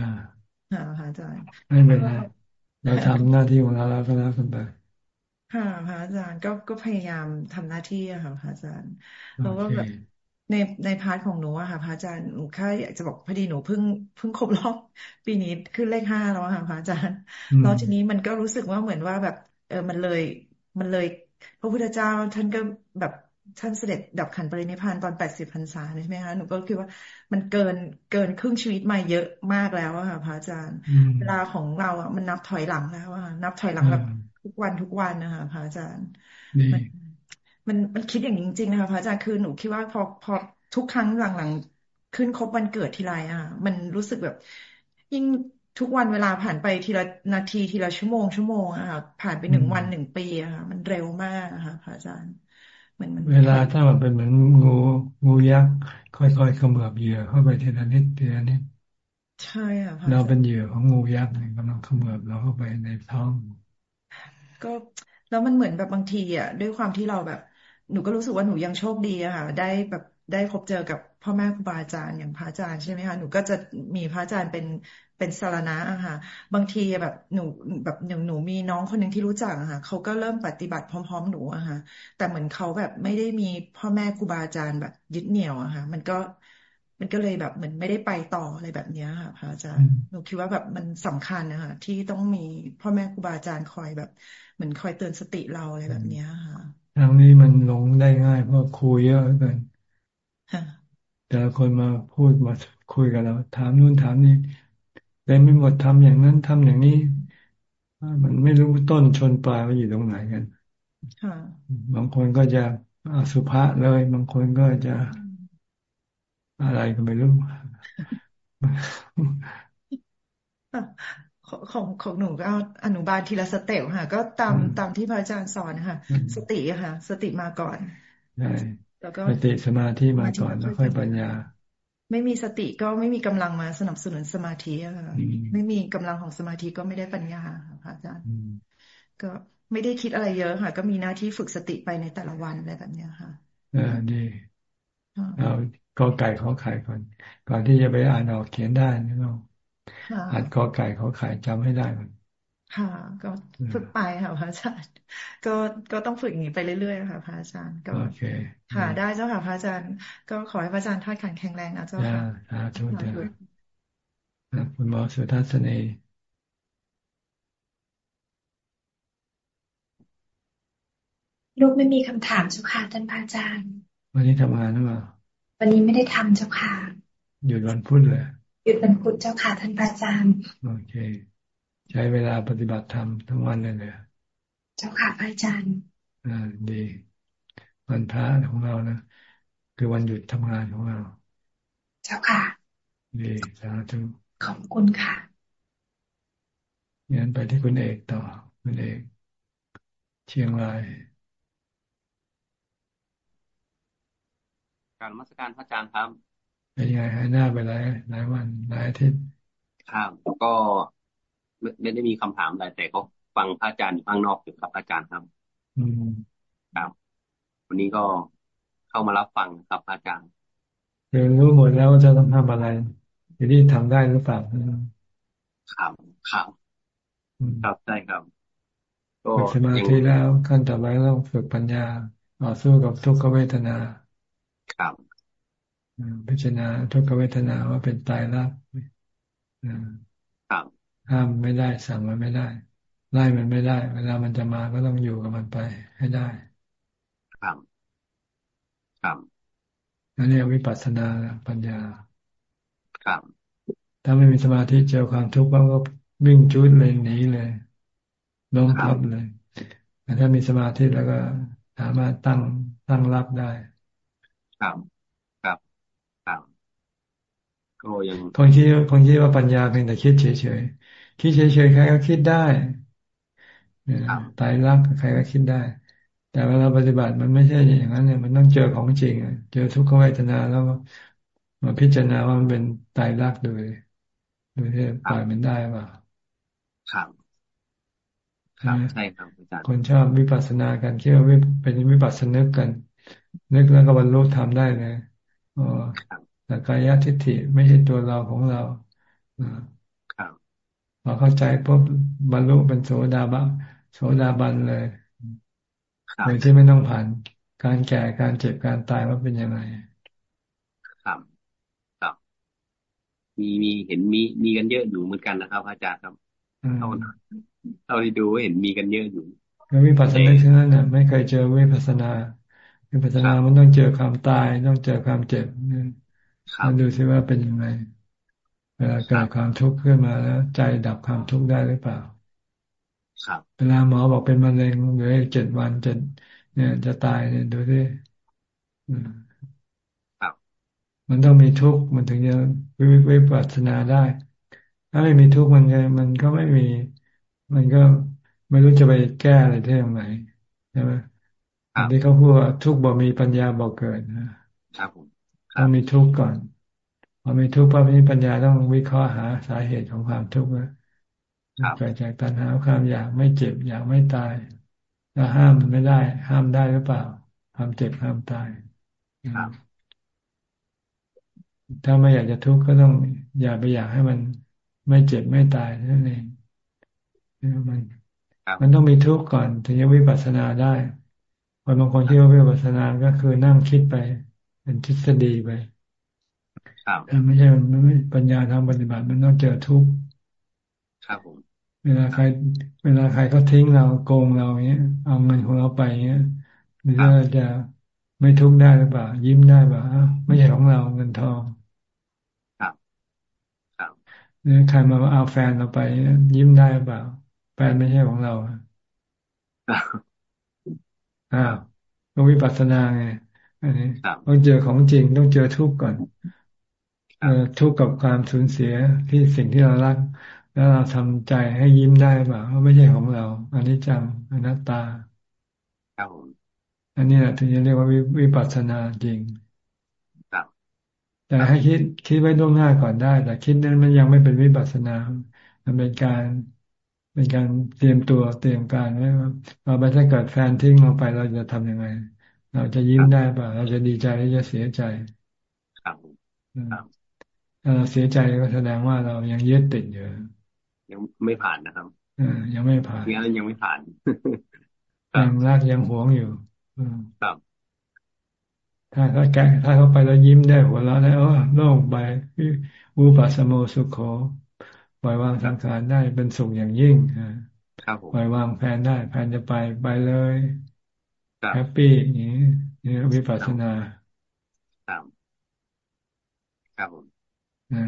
ค่ะพระอาจารย์ไม่เป็นไรเราทำหน้าที่ของเราแล้วก็แล้วกันไปค่ะพระอาจารย์ก็ก็พยายามทำหน้าที่อะค่ะพระอาจารย์แล้วก็แบบ ในในพาร์ทของหนูอะค่ะพระอาจารย์หนูแค่อยากจะบอกพอดีหนูเพิ่งเพิ่งครบรอบปีนี้ขึ้นเลขห้าแล้วค่ะพระอาจารย์แล้วทีนี้มันก็รู้สึกว่าเหมือนว่าแบบ เออมันเลยมันเลย พระพุทธเจ้าท่านก็แบบท่านเสด็จดับขันปรินิพพานตอนแปดสิบพรรษาใช่ไหมคะหนูก็คิดว่ามันเกินเกินครึ่งชีวิตมาเยอะมากแล้วอะค่ะพระอาจารย์ เวลาของเราอะมันนับถอยหลังแล้วอะนับถอยหลังแบบทุกวันทุกวันนะคะพระอาจารย์ มันมันมันคิดอย่างนี้จริงๆนะคะพระอาจารย์คือหนูคิดว่าพอพอทุกครั้งหลังๆ ขึ้นครบวันเกิดทีไรอะ มันรู้สึกแบบ ยิ่งทุกวันเวลาผ่านไปทีละนาทีทีละชั่วโมงชั่วโมงอะค่ะผ่านไปหนึ่งวันหนึ่งปีอะค่ะมันเร็วมากอะค่ะพระอาจารย์เหมือนมันเวลาถ้ามันเป็นเหมือนงูงูยักษ์ค่อยๆเขมือบเหยื่อเข้าไปทีละนิดทีละนิดใช่ค่ะเราเป็นเหยื่อของงูยักษ์กำลังเขมือบเราเข้าไปในท้อง ก็แล้วมันเหมือนแบบบางทีอะด้วยความที่เราแบบ หนูก็รู้สึกว่าหนูยังโชคดีอะค่ะ ได้แบบได้พบเจอกับพ่อแม่ครูบาอาจารย์อย่างพระอาจารย์ใช่ไหมคะหนูก็จะมีพระอาจารย์เป็นเป็นสารณะอะค่ะ บางทีแบบหนูแบบหนูหนูมีน้องคนหนึ่งที่รู้จักอะค่ะเขาก็เริ่มปฏิบัติพร้อม ๆ หนูอะค่ะ แต่เหมือนเขาแบบไม่ได้มีพ่อแม่ครูบาอาจารย์แบบยึดเหนี่ยวอะค่ะ มันก็มันก็เลยแบบเหมือนไม่ได้ไปต่ออะไรแบบนี้ค่ะพระอาจารย์หนูคิดว่าแบบมันสำคัญนะคะที่ต้องมีพ่อแม่ครูบาอาจารย์คอยแบบเหมือนคอยเตือนสติเราอะไรแบบนี้ค่ะ ทางนี้มันหลงได้ง่ายเพราะครูเยอะเกินแต่ละคนมาพูดมาคุยกับเรา ถามนู่นถามนี่เต็มไม่หมดทำอย่างนั้นทำอย่างนี้ มันไม่รู้ต้นชนปลายมันอยู่ตรงไหนกันบางคนก็จะอสุภะเลย บางคนก็จะอะไรก็ไม่รู้ ของของหนูก็เอาอนุบาลทีละสเต็ปค่ะ ก็ตามตามที่พระอาจารย์สอนค่ะ สติค่ะ สติมาก่อนใช่แล้วก็สติสมาธิมาก่อนแล้วค่อยปัญญา ไม่มีสติก็ไม่มีกำลังมาสนับสนุนสมาธิค่ะไม่มีกำลังของสมาธิก็ไม่ได้ปัญญาค่ะพระอาจารย์ก็ไม่ได้คิดอะไรเยอะค่ะ ก็มีหน้าที่ฝึกสติไปในแต่ละวันอะไรแบบนี้ค่ะอ่าดีเอากอไก่ขอไข่ก่อนก่อนที่จะไปอ่านออกเขียนได้นี่เรา อ่านกอไก่ขอไข่จำให้ได้มันค่ะ ก็ฝึกไปค่ะพระอาจารย์ ก็ก็ต้องฝึกอย่างนี้ไปเรื่อยๆค่ะพระอาจารย์ก็โอเคค่ะ ได้เจ้าค่ะพระอาจารย์ ก็ขอให้พระอาจารย์ทอดขันแข็งแรงนะเจ้าค่ะสาธุเจ้าคุณหมอสุทัศนีลูกไม่มีคำถามเจ้าค่ะท่านพระอาจารย์ วันนี้ทำงานหรือเปล่าวันนี้ไม่ได้ทำเจ้าค่ะหยุดวันพุธเลย หยุดวันพุธเจ้าค่ะท่านพระอาจารย์ โอเค ใช้เวลาปฏิบัติธรรมทั้งวันเลยเลยเจ้าค่ะพระอาจารย์ อ่าดี วันพระของเรานะ คือวันหยุดทำงานของเรา เจ้าค่ะ ดีสาธุขอบคุณค่ะงั้นไปที่คุณเอกต่อ คุณเอก เชียงรายการมัสการพระอาจารย์ครับ เป็นยังไงหายหน้าไปหลายหลายวันหลายอาทิตย์ครับก็ไม่ได้มีคำถามอะไรแต่ก็ฟังพระอาจารย์อยู่ข้างนอกอยู่ครับอาจารย์ครับ อืมครับวันนี้ก็เข้ามารับฟังครับอาจารย์เรียนรู้หมดแล้วว่าจะต้องทำอะไรอยู่ที่ทำได้หรือเปล่าครับครับครับใช่ครับฝึกสมาธิแล้วขั้นต่อไปต้องฝึกปัญญาต่อสู้กับทุกขเวทนา ครับ พิจารณาทุกขเวทนาว่าเป็นตายรักครับห้ามไม่ได้สั่งมันไม่ได้ไล่มันไม่ได้ เวลามันจะมาก็ต้องอยู่กับมันไปให้ได้ ครับ ครับนั่นเรียกวิปัสสนาปัญญา ครับ ถ้าไม่มีสมาธิเจอความทุกข์ก็วิ่งจุดเลยหนีเลยล้มพับเลยแต่ถ้ามีสมาธิแล้วก็สามารถตั้งตั้งรับได้ ครับครับครับ ก็ยังคนคิดคนคิดว่าปัญญาเพียงแต่คิดเฉยๆ คิดเฉยๆใครก็คิดได้ตายรักใครก็คิดได้ แต่เวลาปฏิบัติมันไม่ใช่อย่างนั้นเนี่ยมันต้องเจอของจริงเจอทุกขเวทนาแล้วมาพิจารณาว่ามันเป็นตายรักโดยโดยที่ปล่อยมันได้ป่ะครับครับใช่ครับอาจารย์คนชอบวิปัสสนากันคิดว่าเป็นวิปัสสนึกกัน นึกแล้วก็บรรลุทำได้เลยอ๋อ แต่กายทิฏฐิไม่ใช่ตัวเราของเราพอเข้าใจปุ๊บบรรลุเป็นโสดาบันโสดาบันเลยโดยที่ไม่ต้องผ่านการแก่การเจ็บการตายว่าเป็นยังไงครับครับ มีมีเห็นมีมีกันเยอะอยู่เหมือนกันนะครับ อาจารย์ครับเท่าเท่าที่ดูเห็นมีกันเยอะอยู่วิปัสสนาทั้งนั้นน่ะไม่เคยเจอวิปัสสนาวิปัสสนามันต้องเจอความตายต้องเจอความเจ็บ มาดูซิว่าเป็นยังไงเวลาเกิดความทุกข์ขึ้นมาแล้วใจดับความทุกข์ได้หรือเปล่า ครับเวลาหมอบอกเป็นมะเร็งเหลือเจ็ดวันเจ็ดเนี่ยจะตายเนี่ยดูดิมันต้องมีทุกข์มันถึงจะวิวิปัสสนาได้ ถ้าไม่มีทุกข์มันมันก็ไม่มี มันก็ไม่รู้จะไปแก้อะไรที่ตรงไหนใช่ไหมอันที่เขาพูดว่าทุกข์บ่มีปัญญาบ่เกิดนะครับผม ต้องมีทุกข์ก่อน พอมีทุกข์พอมีปัญญาต้องวิเคราะห์หาสาเหตุของความทุกข์ว่าเกิดจากตัณหาความอยากไม่เจ็บอยากไม่ตายแล้วห้ามมันไม่ได้ ห้ามได้หรือเปล่าความเจ็บความตายถ้าไม่อยากจะทุกข์ก็ต้อง อย่าไปอยากให้มันไม่เจ็บไม่ตายนั่นเองมันมันต้องมีทุกข์ก่อน ถึงจะวิปัสสนาได้คนบางคนที่ว่าวิปัสสนาก็คือนั่งคิดไป เป็นทฤษฎีไปแต่ไม่ใช่มันไม่ปัญญาทางปฏิบัติมันต้องเจอทุกข์ครับผมเวลาใคร เวลาใครเขาทิ้งเราโกงเราเงี้ย เอาเงินของเราไปเงี้ยหรือว่าจะไม่ทุกข์ได้หรือเปล่ายิ้มได้เปล่าไม่ใช่ของเราเงินทองครับครับหรือใครมาเอาแฟนเราไปยิ้มได้หรือเปล่า แฟนไม่ใช่ของเราอ้าวต้องวิปัสสนาไง อันนี้ต้องเจอของจริงต้องเจอทุกข์ก่อนเออทุกข์กับความสูญเสียที่สิ่งที่เรารัก แล้วเราทำใจให้ยิ้มได้เปล่าว่าไม่ใช่ของเราอันนี้จังอนัตตาครับอันนี้แหละถึงจะเรียกว่าวิปัสสนาจริงครับแต่ให้คิดคิดไว้ล่วงหน้าก่อนได้ แต่คิดนั้นมันยังไม่เป็นวิปัสสนา มันเป็นการเป็นการเตรียมตัวเตรียมการไว้ว่าเราไปถ้าเกิดแฟนทิ้งเราไปเราจะทํำยังไง เราจะยิ้มได้ป่ะเราจะดีใจหรือจะเสียใจครับถ้าเราเสียใจก็แสดงว่าเรายังยึดติดอยู่ยังไม่ผ่านนะครับอ่ายังไม่ผ่านยังยังไม่ผ่านยังรักยังหวงอยู่ครับถ้าเขาแกถ้าเขาไปแล้วยิ้มได้หัวเราะแล้วโล่งไปอุปัสโมสุโขปล่อยวางสังขารได้เป็นสุขอย่างยิ่งปล่อยวางแผนได้แผนจะไปไปเลย แฮปปี้อย่างนี้นี่วิปัสสนาครับครับผมนะ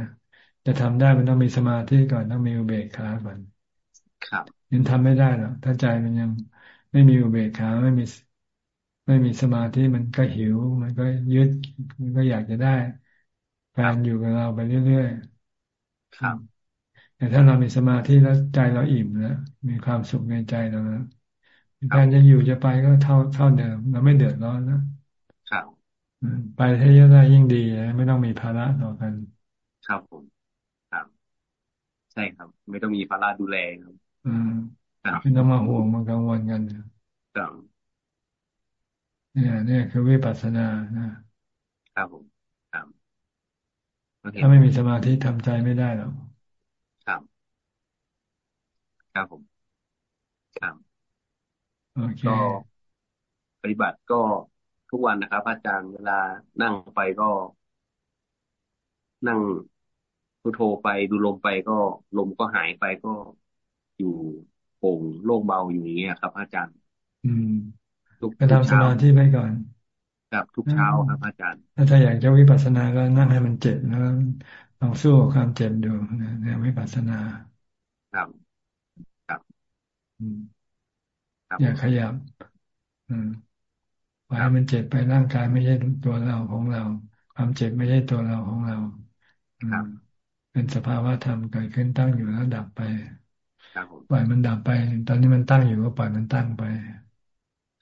จะทำได้มันต้องมีสมาธิก่อนต้องมีอุเบกขาก่อนครับยังทำไม่ได้หรอกถ้าใจมันยังไม่มีอุเบกขาไม่มี ไม่มีสมาธิมันก็หิว มันก็ยึดมันก็อยากจะได้แฟนอยู่กับเราไปเรื่อยๆครับแต่ถ้าเรามีสมาธิแล้วใจเราอิ่มแล้วมีความสุขในใจเราแล้ว การจะอยู่จะไปก็เท่าเท่าเดิมเราไม่เดือดร้อนนะครับไปถ้าเยอะได้ยิ่งดีไม่ต้องมีภาระต่อกัน ครับผมครับ ใช่ครับ ไม่ต้องมีภาระดูแลครับ อืมไม่ต้องมาห่วงมากังวลกันครับเนี่ยเนี่ยคือวิปัสสนานะครับผมครับถ้าไม่มีสมาธิทำใจไม่ได้หรอกครับครับผมครับโอเค ก็ปฏิบัติก็ทุกวันนะครับอาจารย์เวลานั่งไปก็ นั่งพุทโธไปดูลมไปก็ลมก็หายไปก็อยู่โป่งโล่งเบาอยู่อย่างเงี้ยครับ อาจารย์ อืมก็ทำสมาธิไปก่อนครับทุกเช้าครับ อาจารย์ถ้าอยากจะวิปัสสนาก็นั่งให้มันเจ็บแล้วลองสู้กับความเจ็บดูนะเนี่ยวิปัสสนา ครับ ครับ อืม อย่าขยับอืมว่ามันเจ็บไปร่างกายไม่ใช่ตัวเราของเรา ความเจ็บไม่ใช่ตัวเราของเราเป็นสภาวะธรรมเกิดขึ้นตั้งอยู่แล้วดับไปปล่อยมันดับไป ตอนนี้มันตั้งอยู่ก็ปล่อยมันตั้งไป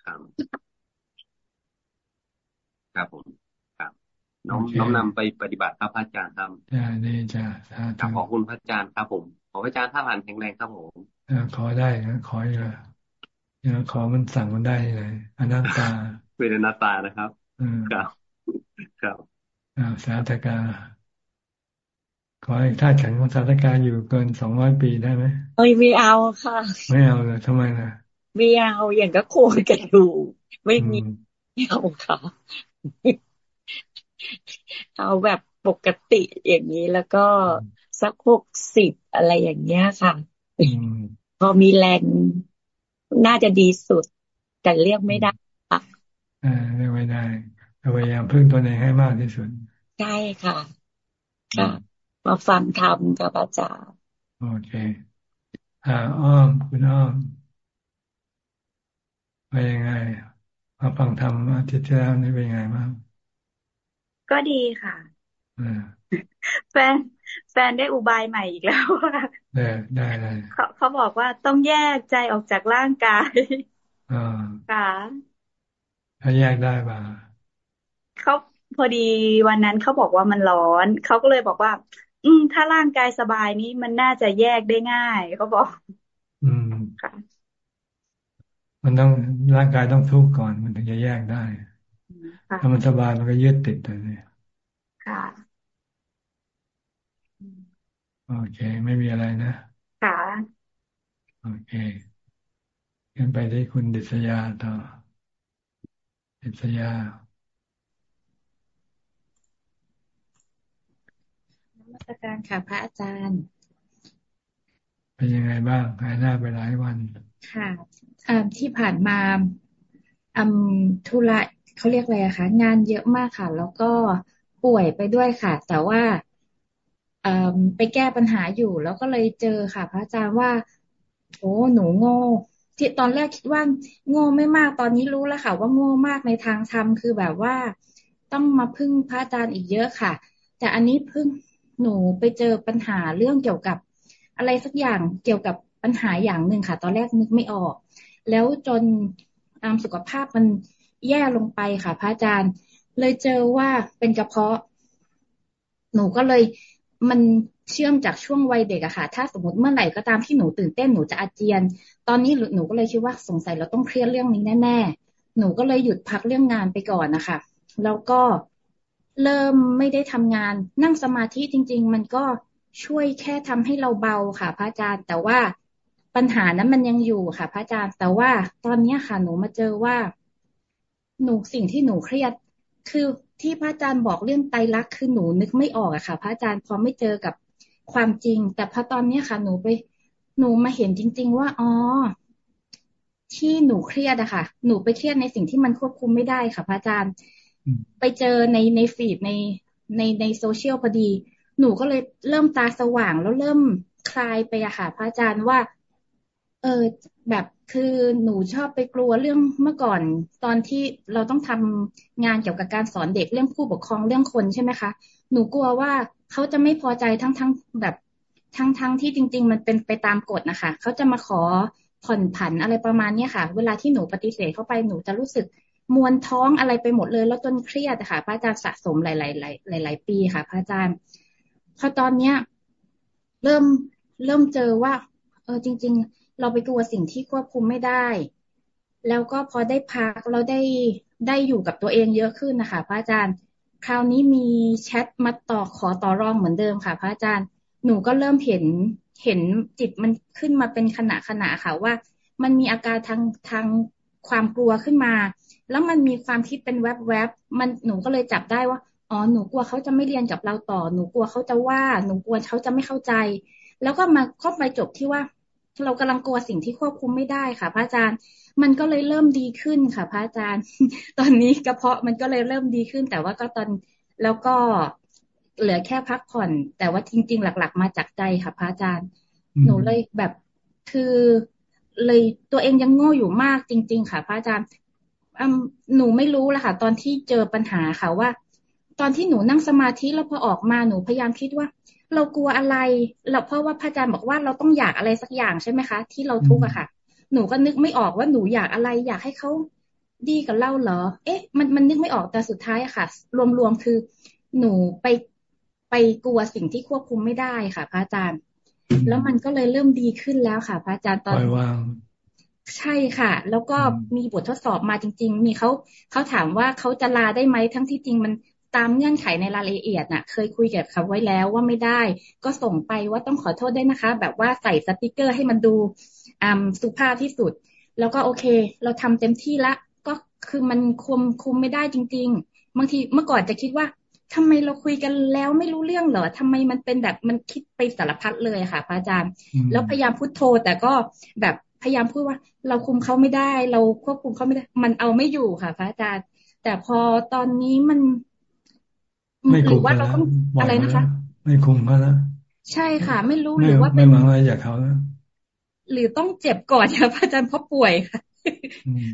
ครับครับผมครับ น้องน้อมนำไปปฏิบัติครับพระอาจารย์ครับจ้าดีจ้าขอบคุณพระอาจารย์ครับผมขอพระอาจารย์ท่าหลานแข็งแรงครับผมขอได้นะขออีกแล้ว ขอมันสั่งมันได้เลยอนัตตา เป็นอนัตตานะครับครับ ครับสาธกาขอให้ธาตุขันของสาธกาอยู่เกินสองร้อยปีได้ไหมเอ้ยไม่เอาค่ะ ไม่เอาเลยทำไมนะไม่เอาอย่างก็โคกันอยู่ไม่มีไม่เอาค่ะเอาแบบปกติอย่างนี้แล้วก็สักหกสิบอะไรอย่างเงี้ยค่ะพอมีแรง น่าจะดีสุด แต่เรียกไม่ได้ค่ะอ่าเรียกไม่ได้พยายามพึ่งตัวเองให้มากที่สุดใช่ค่ะค่ะมาฟังธรรมกับอาจารย์โอเค อ่าอ้อมคุณอ้อมไปยังไงมาฟังธรรมอาทิตย์ที่แล้วนี่เป็นยังไงบ้างก็ดีค่ะแฟนแฟนได้อุบายใหม่อีกแล้ว ได้ได้เลยเขาเขาบอกว่าต้องแยกใจออกจากร่างกายอ่าค่ะถ้าแยกได้ป่ะเขาพอดีวันนั้นเขาบอกว่ามันร้อน เขาก็เลยบอกว่า อืม ถ้าร่างกายสบายนี้มันน่าจะแยกได้ง่ายเขาบอก อืมค่ะ มันต้องร่างกายต้องทุกข์ก่อนมันถึงจะแยกได้ ถ้ามันสบายมันก็ยึดติดเลยค่ะ โอเค ไม่มีอะไรนะ ค่ะ โอเคกันไปที่คุณดิษยาต่อ ดิษยามาตรการค่ะ พระอาจารย์ เป็นยังไงบ้างหายหน้าไปหลายวัน ค่ะที่ผ่านมาอธุระเขาเรียกอะไรอะคะงานเยอะมากค่ะ แล้วก็ป่วยไปด้วยค่ะ แต่ว่า ไปแก้ปัญหาอยู่ แล้วก็เลยเจอค่ะ พระอาจารย์ว่าโอ้หนูโง่ที่ตอนแรกคิดว่าโง่ไม่มากตอนนี้รู้แล้วค่ะ ว่าโง่มากในทางธรรมคือแบบว่า ต้องมาพึ่งพระอาจารย์อีกเยอะค่ะ แต่อันนี้พึ่งหนูไปเจอปัญหาเรื่องเกี่ยวกับ อะไรสักอย่างเกี่ยวกับปัญหาอย่างหนึ่งค่ะ ตอนแรกนึกไม่ออก แล้วจนตามสุขภาพมันแย่ลงไปค่ะ พระอาจารย์ เลยเจอว่าเป็นกระเพาะ หนูก็เลย มันเชื่อมจากช่วงวัยเด็กอะค่ะ ถ้าสมมติเมื่อไหร่ก็ตามที่หนูตื่นเต้นหนูจะอาเจียน ตอนนี้หนูก็เลยคิดว่าสงสัยเราต้องเครียดเรื่องนี้แน่ๆ หนูก็เลยหยุดพักเรื่องงานไปก่อนนะคะ แล้วก็เริ่มไม่ได้ทำงาน นั่งสมาธิจริง ๆ มันก็ช่วยแค่ทำให้เราเบาค่ะ พระอาจารย์ แต่ว่าปัญหานั้นมันยังอยู่ค่ะ พระอาจารย์ แต่ว่าตอนนี้ค่ะ หนูมาเจอว่า หนูสิ่งที่หนูเครียด คือ ที่พระอาจารย์บอกเรื่องไตรักคือหนูนึกไม่ออกอะค่ะ พระอาจารย์พอไม่เจอกับความจริง แต่พอตอนนี้ค่ะ หนูไปหนูมาเห็นจริง ๆ ว่าอ๋อที่หนูเครียดอะค่ะ หนูไปเครียดในสิ่งที่มันควบคุมไม่ได้ค่ะ พระอาจารย์ ไปเจอในในฟีดในในในโซเชียลพอดี หนูก็เลยเริ่มตาสว่างแล้วเริ่มคลายไปอะค่ะ พระอาจารย์ว่า เออแบบคือหนูชอบไปกลัวเรื่องเมื่อก่อน ตอนที่เราต้องทำงานเกี่ยวกับการสอนเด็กเรื่องผู้ปกครองเรื่องคนใช่ไหมคะหนูกลัวว่าเขาจะไม่พอใจทั้งทั้งแบบทั้งทั้งที่จริง ๆ มันเป็นไปตามกฎนะคะเขาจะมาขอผ่อนผันอะไรประมาณนี้ค่ะ เวลาที่หนูปฏิเสธเข้าไปหนูจะรู้สึกมวนท้องอะไรไปหมดเลย แล้วจนเครียดค่ะ พระอาจารย์สะสมหลายๆหลายหลายปีค่ะ พระอาจารย์พอตอนเนี้ย เริ่มเริ่มเจอว่า เออจริง ๆ เราไปกลัวสิ่งที่ควบคุมไม่ได้ แล้วก็พอได้พักเราได้ได้อยู่กับตัวเองเยอะขึ้นนะคะพระอาจารย์ คราวนี้มีแชทมาต่อขอต่อรองเหมือนเดิมค่ะ พระอาจารย์ หนูก็เริ่มเห็นเห็นจิตมันขึ้นมาเป็นขณะขณะค่ะว่า มันมีอาการทางทางความกลัวขึ้นมา แล้วมันมีความคิดเป็นแวบๆมันหนูก็เลยจับได้ว่าอ๋อหนูกลัวเขาจะไม่เรียนกับเราต่อ หนูกลัวเขาจะว่า หนูกลัวเขาจะไม่เข้าใจ แล้วก็มาครอบไปจบที่ว่า เรากำลังกลัวสิ่งที่ควบคุมไม่ได้ค่ะ พระอาจารย์มันก็เลยเริ่มดีขึ้นค่ะ พระอาจารย์ ตอนนี้กระเพาะมันก็เลยเริ่มดีขึ้น แต่ว่าก็ตอนแล้วก็เหลือแค่พักผ่อน แต่ว่าจริง ๆ หลัก ๆ มาจากใจค่ะ พระอาจารย์ หนูเลยแบบคือเลยตัวเองยังโง่อยู่มากจริง ๆ ค่ะ พระอาจารย์หนูไม่รู้แหละค่ะ ตอนที่เจอปัญหาค่ะว่า ตอนที่หนูนั่งสมาธิแล้วพอออกมาหนูพยายามคิดว่า เรากลัวอะไร เราเพราะว่าพระอาจารย์บอกว่าเราต้องอยากอะไรสักอย่างใช่ไหมคะ ที่เราทุกข์อะค่ะ หนูก็นึกไม่ออกว่าหนูอยากอะไร อยากให้เขาดีกับเราเหรอ เอ๊ะ มันมันนึกไม่ออกแต่สุดท้ายอะค่ะ รวมๆคือ หนูไปไปกลัวสิ่งที่ควบคุมไม่ได้ค่ะ พระอาจารย์ แล้วมันก็เลยเริ่มดีขึ้นแล้วค่ะ พระอาจารย์ตอนปล่อยวางใช่ค่ะ แล้วก็มีบททดสอบมาจริง ๆ มีเขาเขาถามว่าเขาจะลาได้ไหมทั้งที่จริงมัน ตามเงื่อนไขในรายละเอียดน่ะ เคยคุยกับเขาไว้แล้วว่าไม่ได้ ก็ส่งไปว่าต้องขอโทษด้วยนะคะ แบบว่าใส่สติกเกอร์ให้มันดูอ่าสุภาพที่สุด แล้วก็โอเค เราทำเต็มที่ละ ก็คือมันคุมคุมไม่ได้จริง ๆ บางทีเมื่อก่อนจะคิดว่าทำไมเราคุยกันแล้วไม่รู้เรื่องเหรอทำไมมันเป็นแบบมันคิดไปสารพัดเลยค่ะพระอาจารย์ แล้วพยายามพูดโทแต่ก็แบบพยายามพูดว่า เราคุมเขาไม่ได้ เราควบคุมเขาไม่ได้ มันเอาไม่อยู่ค่ะพระอาจารย์ แต่พอตอนนี้มัน ไม่คุมว่าเราต้องอะไรนะคะ ไม่คุมเขาแล้วใช่ค่ะ ไม่รู้หรือว่าไม่หวังอะไรจากเขาแล้วหรือต้องเจ็บก่อนค่ะพระอาจารย์เพราะป่วยค่ะ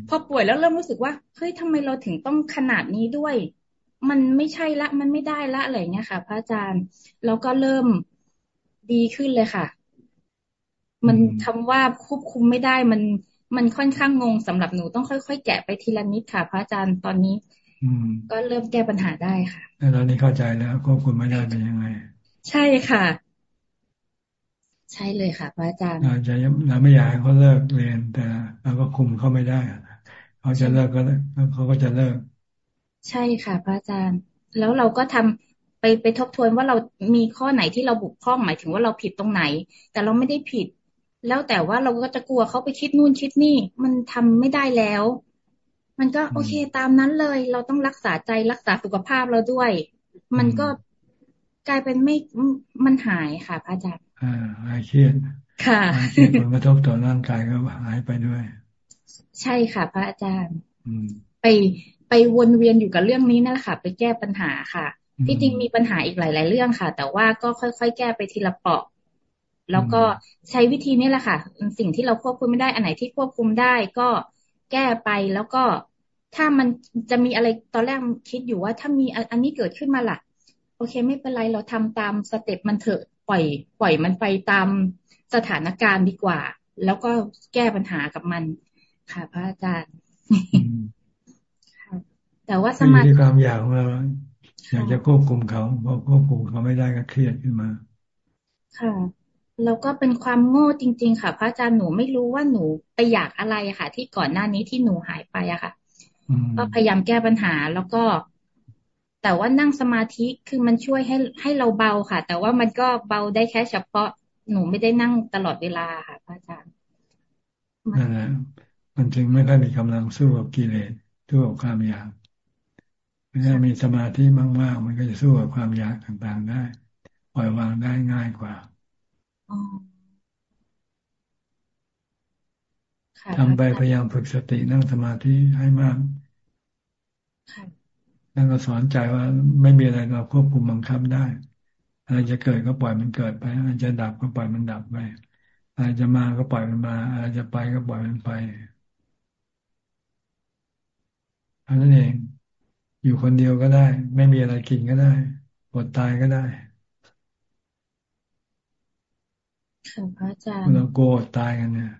พอป่วยแล้วเริ่มรู้สึกว่าเฮ้ยทำไมเราถึงต้องขนาดนี้ด้วย มันไม่ใช่ละ มันไม่ได้ละอะไรเงี้ยค่ะ พระอาจารย์แล้วก็เริ่มดีขึ้นเลยค่ะ มันคำว่าควบคุมไม่ได้ มันมันค่อนข้างงงสำหรับหนูต้องค่อยๆแกะไปทีละนิดค่ะ พระอาจารย์ตอนนี้ก็เริ่มแก้ปัญหาได้ค่ะแล้วตอนนี้เข้าใจแล้วควบคุมไม่ได้เป็นยังไง ใช่ค่ะ ใช่เลยค่ะพระอาจารย์เราจะเราไม่อยากให้เขาเลิกเรียนแต่เราก็คุมเขาไม่ได้เขาจะเลิกก็เขาก็จะเลิก ใช่ค่ะ พระอาจารย์ แล้วเราก็ทำไปไปทบทวนว่าเรามีข้อไหนที่เราบุกพร่องหมายถึงว่าเราผิดตรงไหน แต่เราไม่ได้ผิด แล้วแต่ว่าเราก็จะกลัวเขาไปคิดนู่นคิดนี่ มันทำไม่ได้แล้ว มันก็โอเคตามนั้นเลย เราต้องรักษาใจรักษาสุขภาพเราด้วย มันก็กลายเป็นไม่มันหายค่ะพระอาจารย์อ่าหายเครียดค่ะเครียดผลกระทบต่อร่างกายก็หายไปด้วย ใช่ค่ะ พระอาจารย์ไปไปวนเวียนอยู่กับเรื่องนี้นั่นแหละค่ะ ไปแก้ปัญหาค่ะที่จริงมีปัญหาอีกหลาย ๆ เรื่องค่ะ แต่ว่าก็ค่อย ๆ แก้ไปทีละเปาะ แล้วก็ใช้วิธีนี้แหละค่ะ สิ่งที่เราควบคุมไม่ได้อันไหนที่ควบคุมได้ก็ แก้ไปแล้วก็ถ้ามันจะมีอะไรตอนแรกคิดอยู่ว่า ถ้ามีอันนี้เกิดขึ้นมาล่ะ โอเค ไม่เป็นไรเราทำตามสเต็ปมันเถอะปล่อย ปล่อยมันไปตามสถานการณ์ดีกว่า แล้วก็แก้ปัญหากับมัน ค่ะ พระอาจารย์แต่ว่าสมาธิความอยากของเราอยากจะควบคุมเขาพอควบคุมเขาไม่ได้ก็เครียดขึ้นมา ค่ะ แล้วก็เป็นความโง่จริง ๆ ค่ะ พระอาจารย์หนูไม่รู้ว่าหนูไปอยากอะไรค่ะ ที่ก่อนหน้านี้ที่หนูหายไปอะค่ะก็พยายามแก้ปัญหาแล้วก็ แต่ว่านั่งสมาธิคือมันช่วยให้ให้เราเบาค่ะ แต่ว่ามันก็เบาได้แค่เฉพาะหนูไม่ได้นั่งตลอดเวลาค่ะพระอาจารย์นั่นแหละมันจึงไม่ค่อยมีกำลังสู้กับกิเลสสู้กับความอยากถ้ามีสมาธิมากๆมันก็จะสู้กับความอยากต่างๆได้ ปล่อยวางได้ง่ายกว่า ทำไปพยายามฝึกสตินั่งสมาธิให้มากนั่งก็สอนใจว่าไม่มีอะไรเราควบคุมบังคับได้อะไรจะเกิดก็ปล่อยมันเกิดไปอะไรจะดับก็ปล่อยมันดับไปอะไรจะมาก็ปล่อยมันมาอะไรจะไปก็ปล่อยมันไปอันนั้นเอง อยู่คนเดียวก็ได้ ไม่มีอะไรกินก็ได้อดตายก็ได้ค่ะ พระอาจารย์เราโกรธตายกันเนี่ย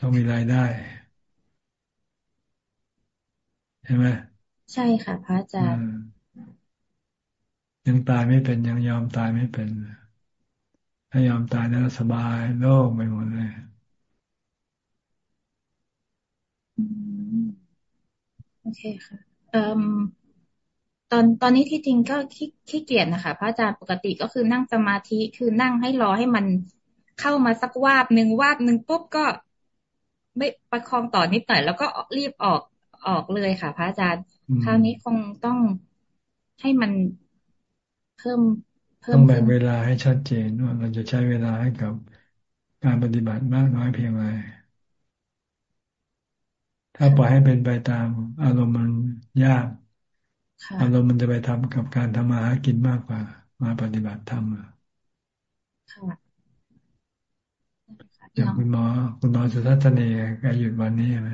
ต้องมีรายได้ใช่ไหมใช่ค่ะ พระอาจารย์ยังตายไม่เป็นยังยอมตายไม่เป็น ถ้ายอมตายแล้วสบายโล่งไปหมดเลยโอเคค่ะเอ่อตอนตอนนี้ที่จริงก็ขี้ขี้เกียจนะคะ พระอาจารย์ปกติก็คือนั่งสมาธิคือนั่งให้รอให้มัน เข้ามาสักวาบหนึ่งวาบหนึ่งปุ๊บก็ ไม่ประคองต่อนิดหน่อย แล้วก็รีบออกออกเลยค่ะ พระอาจารย์ คราวนี้คงต้องให้มันเพิ่มเพิ่มต้องแบ่งเวลาให้ชัดเจนว่าเราจะใช้เวลาให้กับการปฏิบัติมากน้อยเพียงไรถ้าปล่อยให้เป็นไปตามอารมณ์มันยากอารมณ์มันจะไปทำกับการทำมาหากินมากกว่า มาปฏิบัติธรรม อย่างคุณหมอคุณหมอสุทัศนีแกหยุดวันนี้ไหม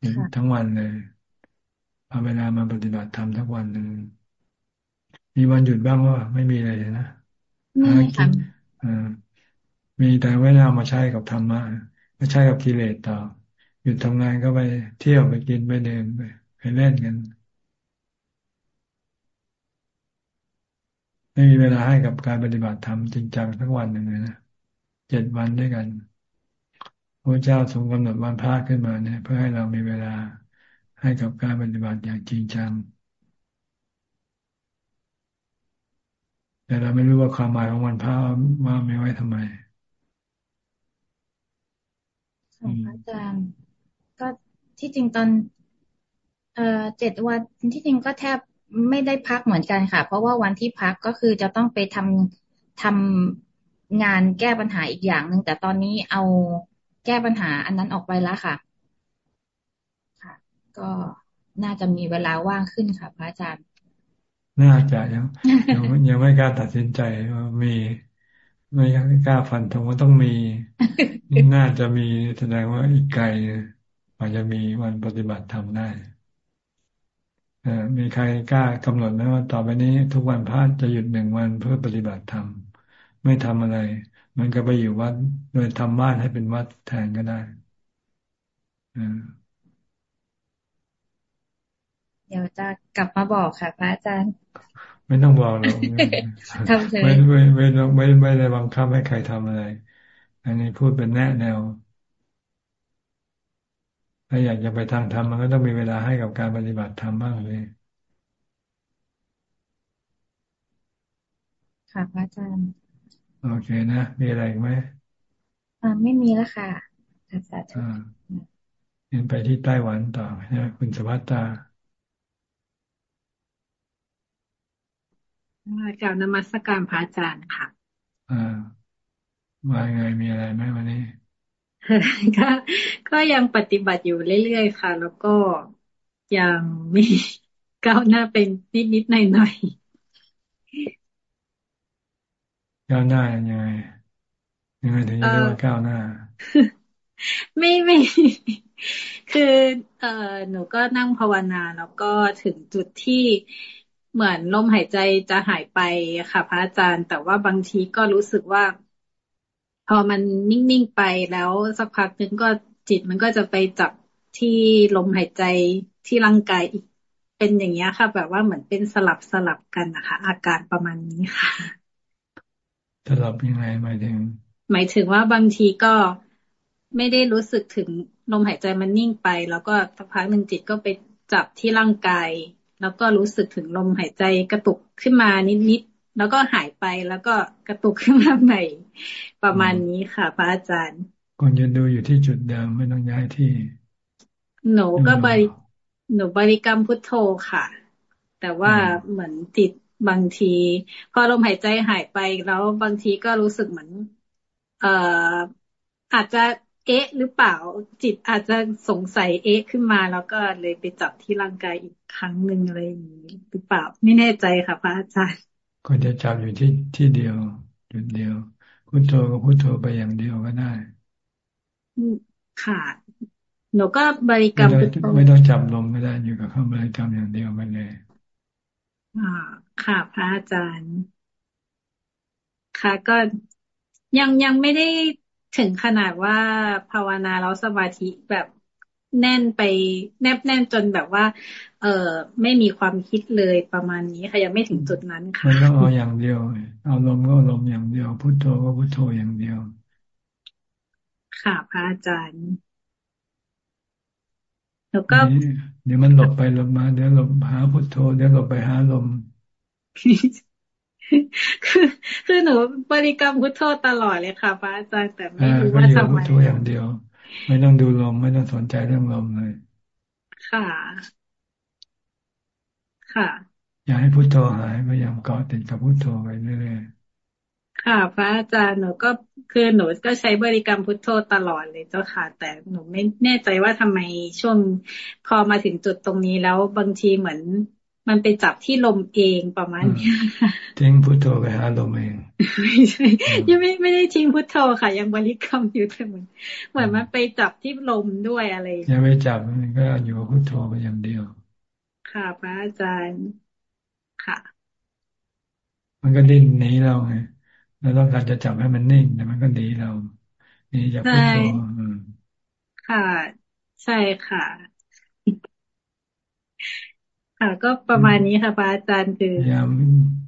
หยุดทั้งวันเลยเอาเวลามาปฏิบัติธรรมทั้งวันหนึ่งมีวันหยุดบ้างว่าไม่มีเลยนะมีค่ะมีแต่เวลามาใช้กับธรรมะไม่ใช้กับกิเลสต่อหยุดทำงานก็ไปเที่ยวไปกินไปเดินไปไปเล่นกันไม่มีเวลาให้กับการปฏิบัติธรรมจริงจังทั้งวันหนึ่งเลยนะเจ็ดวันด้วยกัน พระเจ้าทรงกำหนดวันพระขึ้นมาเนี่ย เพื่อให้เรามีเวลาให้กับการปฏิบัติอย่างจริงจัง แต่เราไม่รู้ว่าความหมายของวันพระว่าไม่ไว้ทำไมอาจารย์ก็ที่จริงตอนเอ่อเจ็ดวันที่จริงก็แทบไม่ได้พักเหมือนกันค่ะ เพราะว่าวันที่พักก็คือจะต้องไปทำทำงานแก้ปัญหาอีกอย่างหนึ่งแต่ตอนนี้เอา แก้ปัญหาอันนั้นออกไปแล้วค่ะ ค่ะ ก็น่าจะมีเวลาว่างขึ้นค่ะ พระอาจารย์ น่าจะยังยังยังไม่กล้าตัดสินใจว่ามีไม่กล้าฟันธงว่าต้องมี น่าจะมีแสดงว่าอีกไกลกว่าจะมีวันปฏิบัติทำได้มีใครกล้ากำหนดไหมว่าต่อไปนี้ ทุกวันพระจะหยุดหนึ่งวันเพื่อปฏิบัติธรรมไม่ทำอะไร มันก็ไปอยู่วัดโดยทำบ้านให้เป็นวัดแทนก็ได้เดี๋ยวจะกลับมาบอกค่ะ พระอาจารย์ ไม่ต้องบอกหรอกทำเลยไม่ไม่ไม่ไม่ไม่ได้บังคับให้ใครทำอะไร อันนี้พูดเป็นแนะแนวถ้าอยากจะไปทางธรรมมันก็ต้องมีเวลาให้กับการปฏิบัติธรรมบ้างเลยค่ะพระอาจารย์ โอเคนะ มีอะไรไหมอ่าไม่มีแล้วค่ะอาจารย์เห็นไปที่ไต้หวันต่อนะคุณสวัสตากล่าวนมัสการพระอาจารย์ค่ะอ่ามาไงมีอะไรไหมวันนี้ก็ก็ยังปฏิบัติอยู่เรื่อยๆค่ะ แล้วก็ยังมีก้าวหน้าเป็นนิดๆหน่อยๆ ก้าวหน้ายังไงยังไงถึงจะเรียกว่าก้าวหน้า ไม่ไม่คือเอ่อหนูก็นั่งภาวนาแล้วก็ถึงจุดที่เหมือนลมหายใจจะหายไปค่ะ พระอาจารย์ แต่ว่าบางทีก็รู้สึกว่า พอมันนิ่งๆไปแล้วสักพักนึงก็จิตมันก็จะไปจับที่ลมหายใจที่ร่างกายอีกเป็นอย่างนี้ค่ะ แบบว่าเหมือนเป็นสลับสลับกันนะคะอาการประมาณนี้ค่ะ สลับยังไงหมายถึง หมายถึงว่าบางทีก็ไม่ได้รู้สึกถึงลมหายใจมันนิ่งไป แล้วก็สักพักหนึ่งจิตก็ไปจับที่ร่างกาย แล้วก็รู้สึกถึงลมหายใจกระตุกขึ้นมานิดแล้วก็หายไปแล้วก็กระตุกขึ้นมาใหม่ประมาณนี้ค่ะ พระอาจารย์คนยืนดูอยู่ที่จุดเดิมไม่ต้องย้ายที่ หนูก็บริหนูบริกรรมพุทโธค่ะ แต่ว่าเหมือนติด บางที พอลมหายใจหายไปแล้วบางทีก็รู้สึกเหมือน เอ่ออาจจะเอ๊ะ หรือเปล่าจิตอาจจะสงสัยเอ๊ะขึ้นมาแล้วก็เลยไปจับที่ร่างกายอีกครั้งหนึ่งอะไรอย่างนี้หรือเปล่าไม่แน่ใจค่ะพระอาจารย์ก็จะจับอยู่ที่ที่เดียวจุดเดียวพุทโธก็พุทโธไปอย่างเดียวก็ได้ค่ะหนูก็บริกรรมพุทโธไม่ต้องจับลมไม่ได้อยู่กับคำบริกรรมอย่างเดียวไปเลยอ่า ค่ะพระอาจารย์ ค่ะ ก็ยังยังไม่ได้ถึงขนาดว่าภาวนาแล้วสมาธิแบบแน่นไปแนบแน่นจนแบบว่า เออไม่มีความคิดเลยประมาณนี้ค่ะยังไม่ถึงจุดนั้นค่ะมันต้องเอาอย่างเดียว เอาลมก็ลมอย่างเดียวพุทโธก็พุทโธอย่างเดียว ค่ะพระอาจารย์ แล้วก็ เดี๋ยวมันหลบไปหลบมา เดี๋ยวหลบหาพุทโธเดี๋ยวหลบไปหาลมคือคือหนูบริกรรมพุทโธตลอดเลยค่ะพระอาจารย์แต่ไม่รู้ว่าทำไมพุทโธอย่างเดียว ไม่ต้องดูลมไม่ต้องสนใจเรื่องลมเลย ค่ะ ค่ะ อย่าให้พุทโธหายพยายามเกาะติดกับพุทโธไปเรื่อยๆค่ะ พระอาจารย์หนูก็ คือหนูก็ใช้บริกรรมพุทโธตลอดเลยเจ้าค่ะ แต่หนูไม่แน่ใจว่าทำไมช่วงพอมาถึงจุดตรงนี้แล้วบางทีเหมือน มันไปจับที่ลมเองประมาณนี้ทิ้งพุทโธไปหาลมเองไม่ใช่ยังไม่ไม่ได้ทิ้งพุทโธค่ะ ยังบริกรรมอยู่แต่เหมือนเหมือนมันไปจับที่ลมด้วยอะไรยังไม่จับมันก็อยู่กับพุทโธไปอย่างเดียว ค่ะ พระอาจารย์ค่ะ มันก็ดิ้นหนีเราไง เราต้องการจะจับให้มันนิ่งแต่มันก็หนีเราหนีจากพุทโธค่ะ ใช่ค่ะ ค่ะ ก็ประมาณนี้ค่ะพระอาจารย์คือพยายาม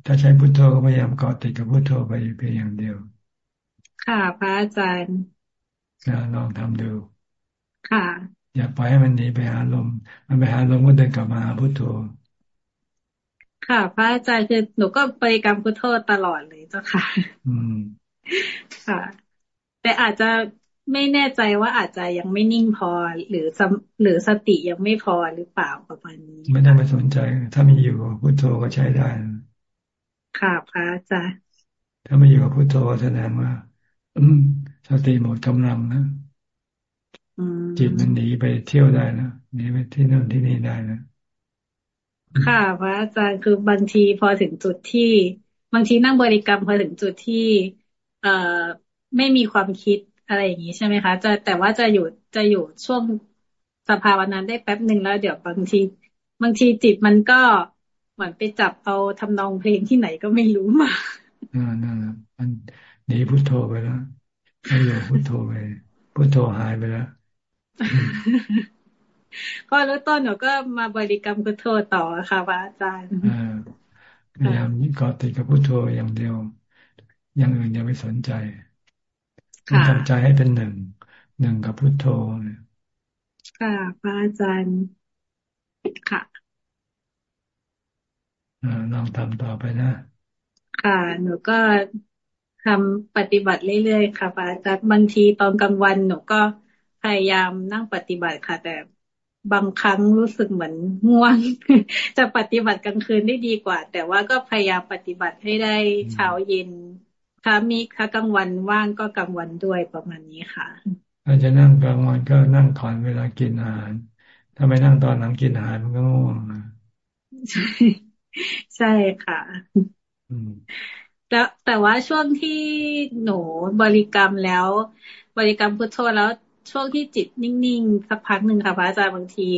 ถ้าใช้พุทโธก็พยายามเกาะติดกับพุทโธไปเพียงอย่างเดียว ค่ะพระอาจารย์ลองทำดู ค่ะ อย่าปล่อยให้มันหนีไปหาลม มันไปหาลมก็เดินกลับมาหาพุทโธ ค่ะ พระอาจารย์คือหนูก็ไปกรรมพุทโธตลอดเลยเจ้าค่ะ อืมค่ะ แต่อาจจะไม่แน่ใจว่าอาจจะยังไม่นิ่งพอ หรือหรือสติยังไม่พอหรือเปล่าประมาณนี้ ไม่ต้องไปสนใจ ถ้ามีอยู่พุทโธก็ใช้ได้ ค่ะพระอาจารย์ถ้าไม่อยู่กับพุทโธแสดงว่าอืมสติหมดกำลังนะจิตมันหนีไปเที่ยวได้นะหนีไปที่นั่นที่นี่ได้นะ ค่ะพระอาจารย์คือบางทีพอถึงจุดที่ บางทีนั่งบริกรรมพอถึงจุดที่ เอ่อไม่มีความคิดอะไรอย่างนี้ใช่ไหมคะจะแต่ว่าจะอยู่จะอยู่ช่วงสภาวะนั้นได้แป๊บหนึ่งแล้วเดี๋ยวบางที บางทีจิตมันก็เหมือนไปจับเอาทำนองเพลงที่ไหนก็ไม่รู้มาอ่านั่นมันหนีพุทโธไปแล้วไม่อยู่พุทโธไปพุทโธหายไปแล้ว พอแล้วต้นหนูก็มาบริกรรมพุทโธต่อค่ะพระอาจารย์พยายามเกาะติดกับพุทโธอย่างเดียว อย่างอื่นยังไม่สนใจทำใจให้เป็นหนึ่งหนึ่งกับพุทโธค่ะพระอาจารย์ค่ะลองทำต่อไปนะ ค่ะ หนูก็ทำปฏิบัติเรื่อยๆค่ะพระอาจารย์บางทีตอนกลางวันหนูก็พยายามนั่งปฏิบัติค่ะ แต่ บางครั้งรู้สึกเหมือนง่วง จะปฏิบัติกลางคืนได้ดีกว่า แต่ว่าก็พยายามปฏิบัติให้ได้เช้าเย็นถ้ามีถ้ากลางวันว่างก็กลางวันด้วยประมาณนี้ค่ะ ถ้าจะนั่งกลางวันก็นั่งก่อนเวลากินอาหาร ถ้าไม่นั่งตอนหลังกินอาหารมันก็ง่วงใช่ใช่ค่ะแล้วแต่ว่าช่วงที่หนูบริกรรมแล้ว บริกรรมพุทโธแล้ว ช่วงที่จิตนิ่งๆสักพักหนึ่งค่ะพระอาจารย์บางที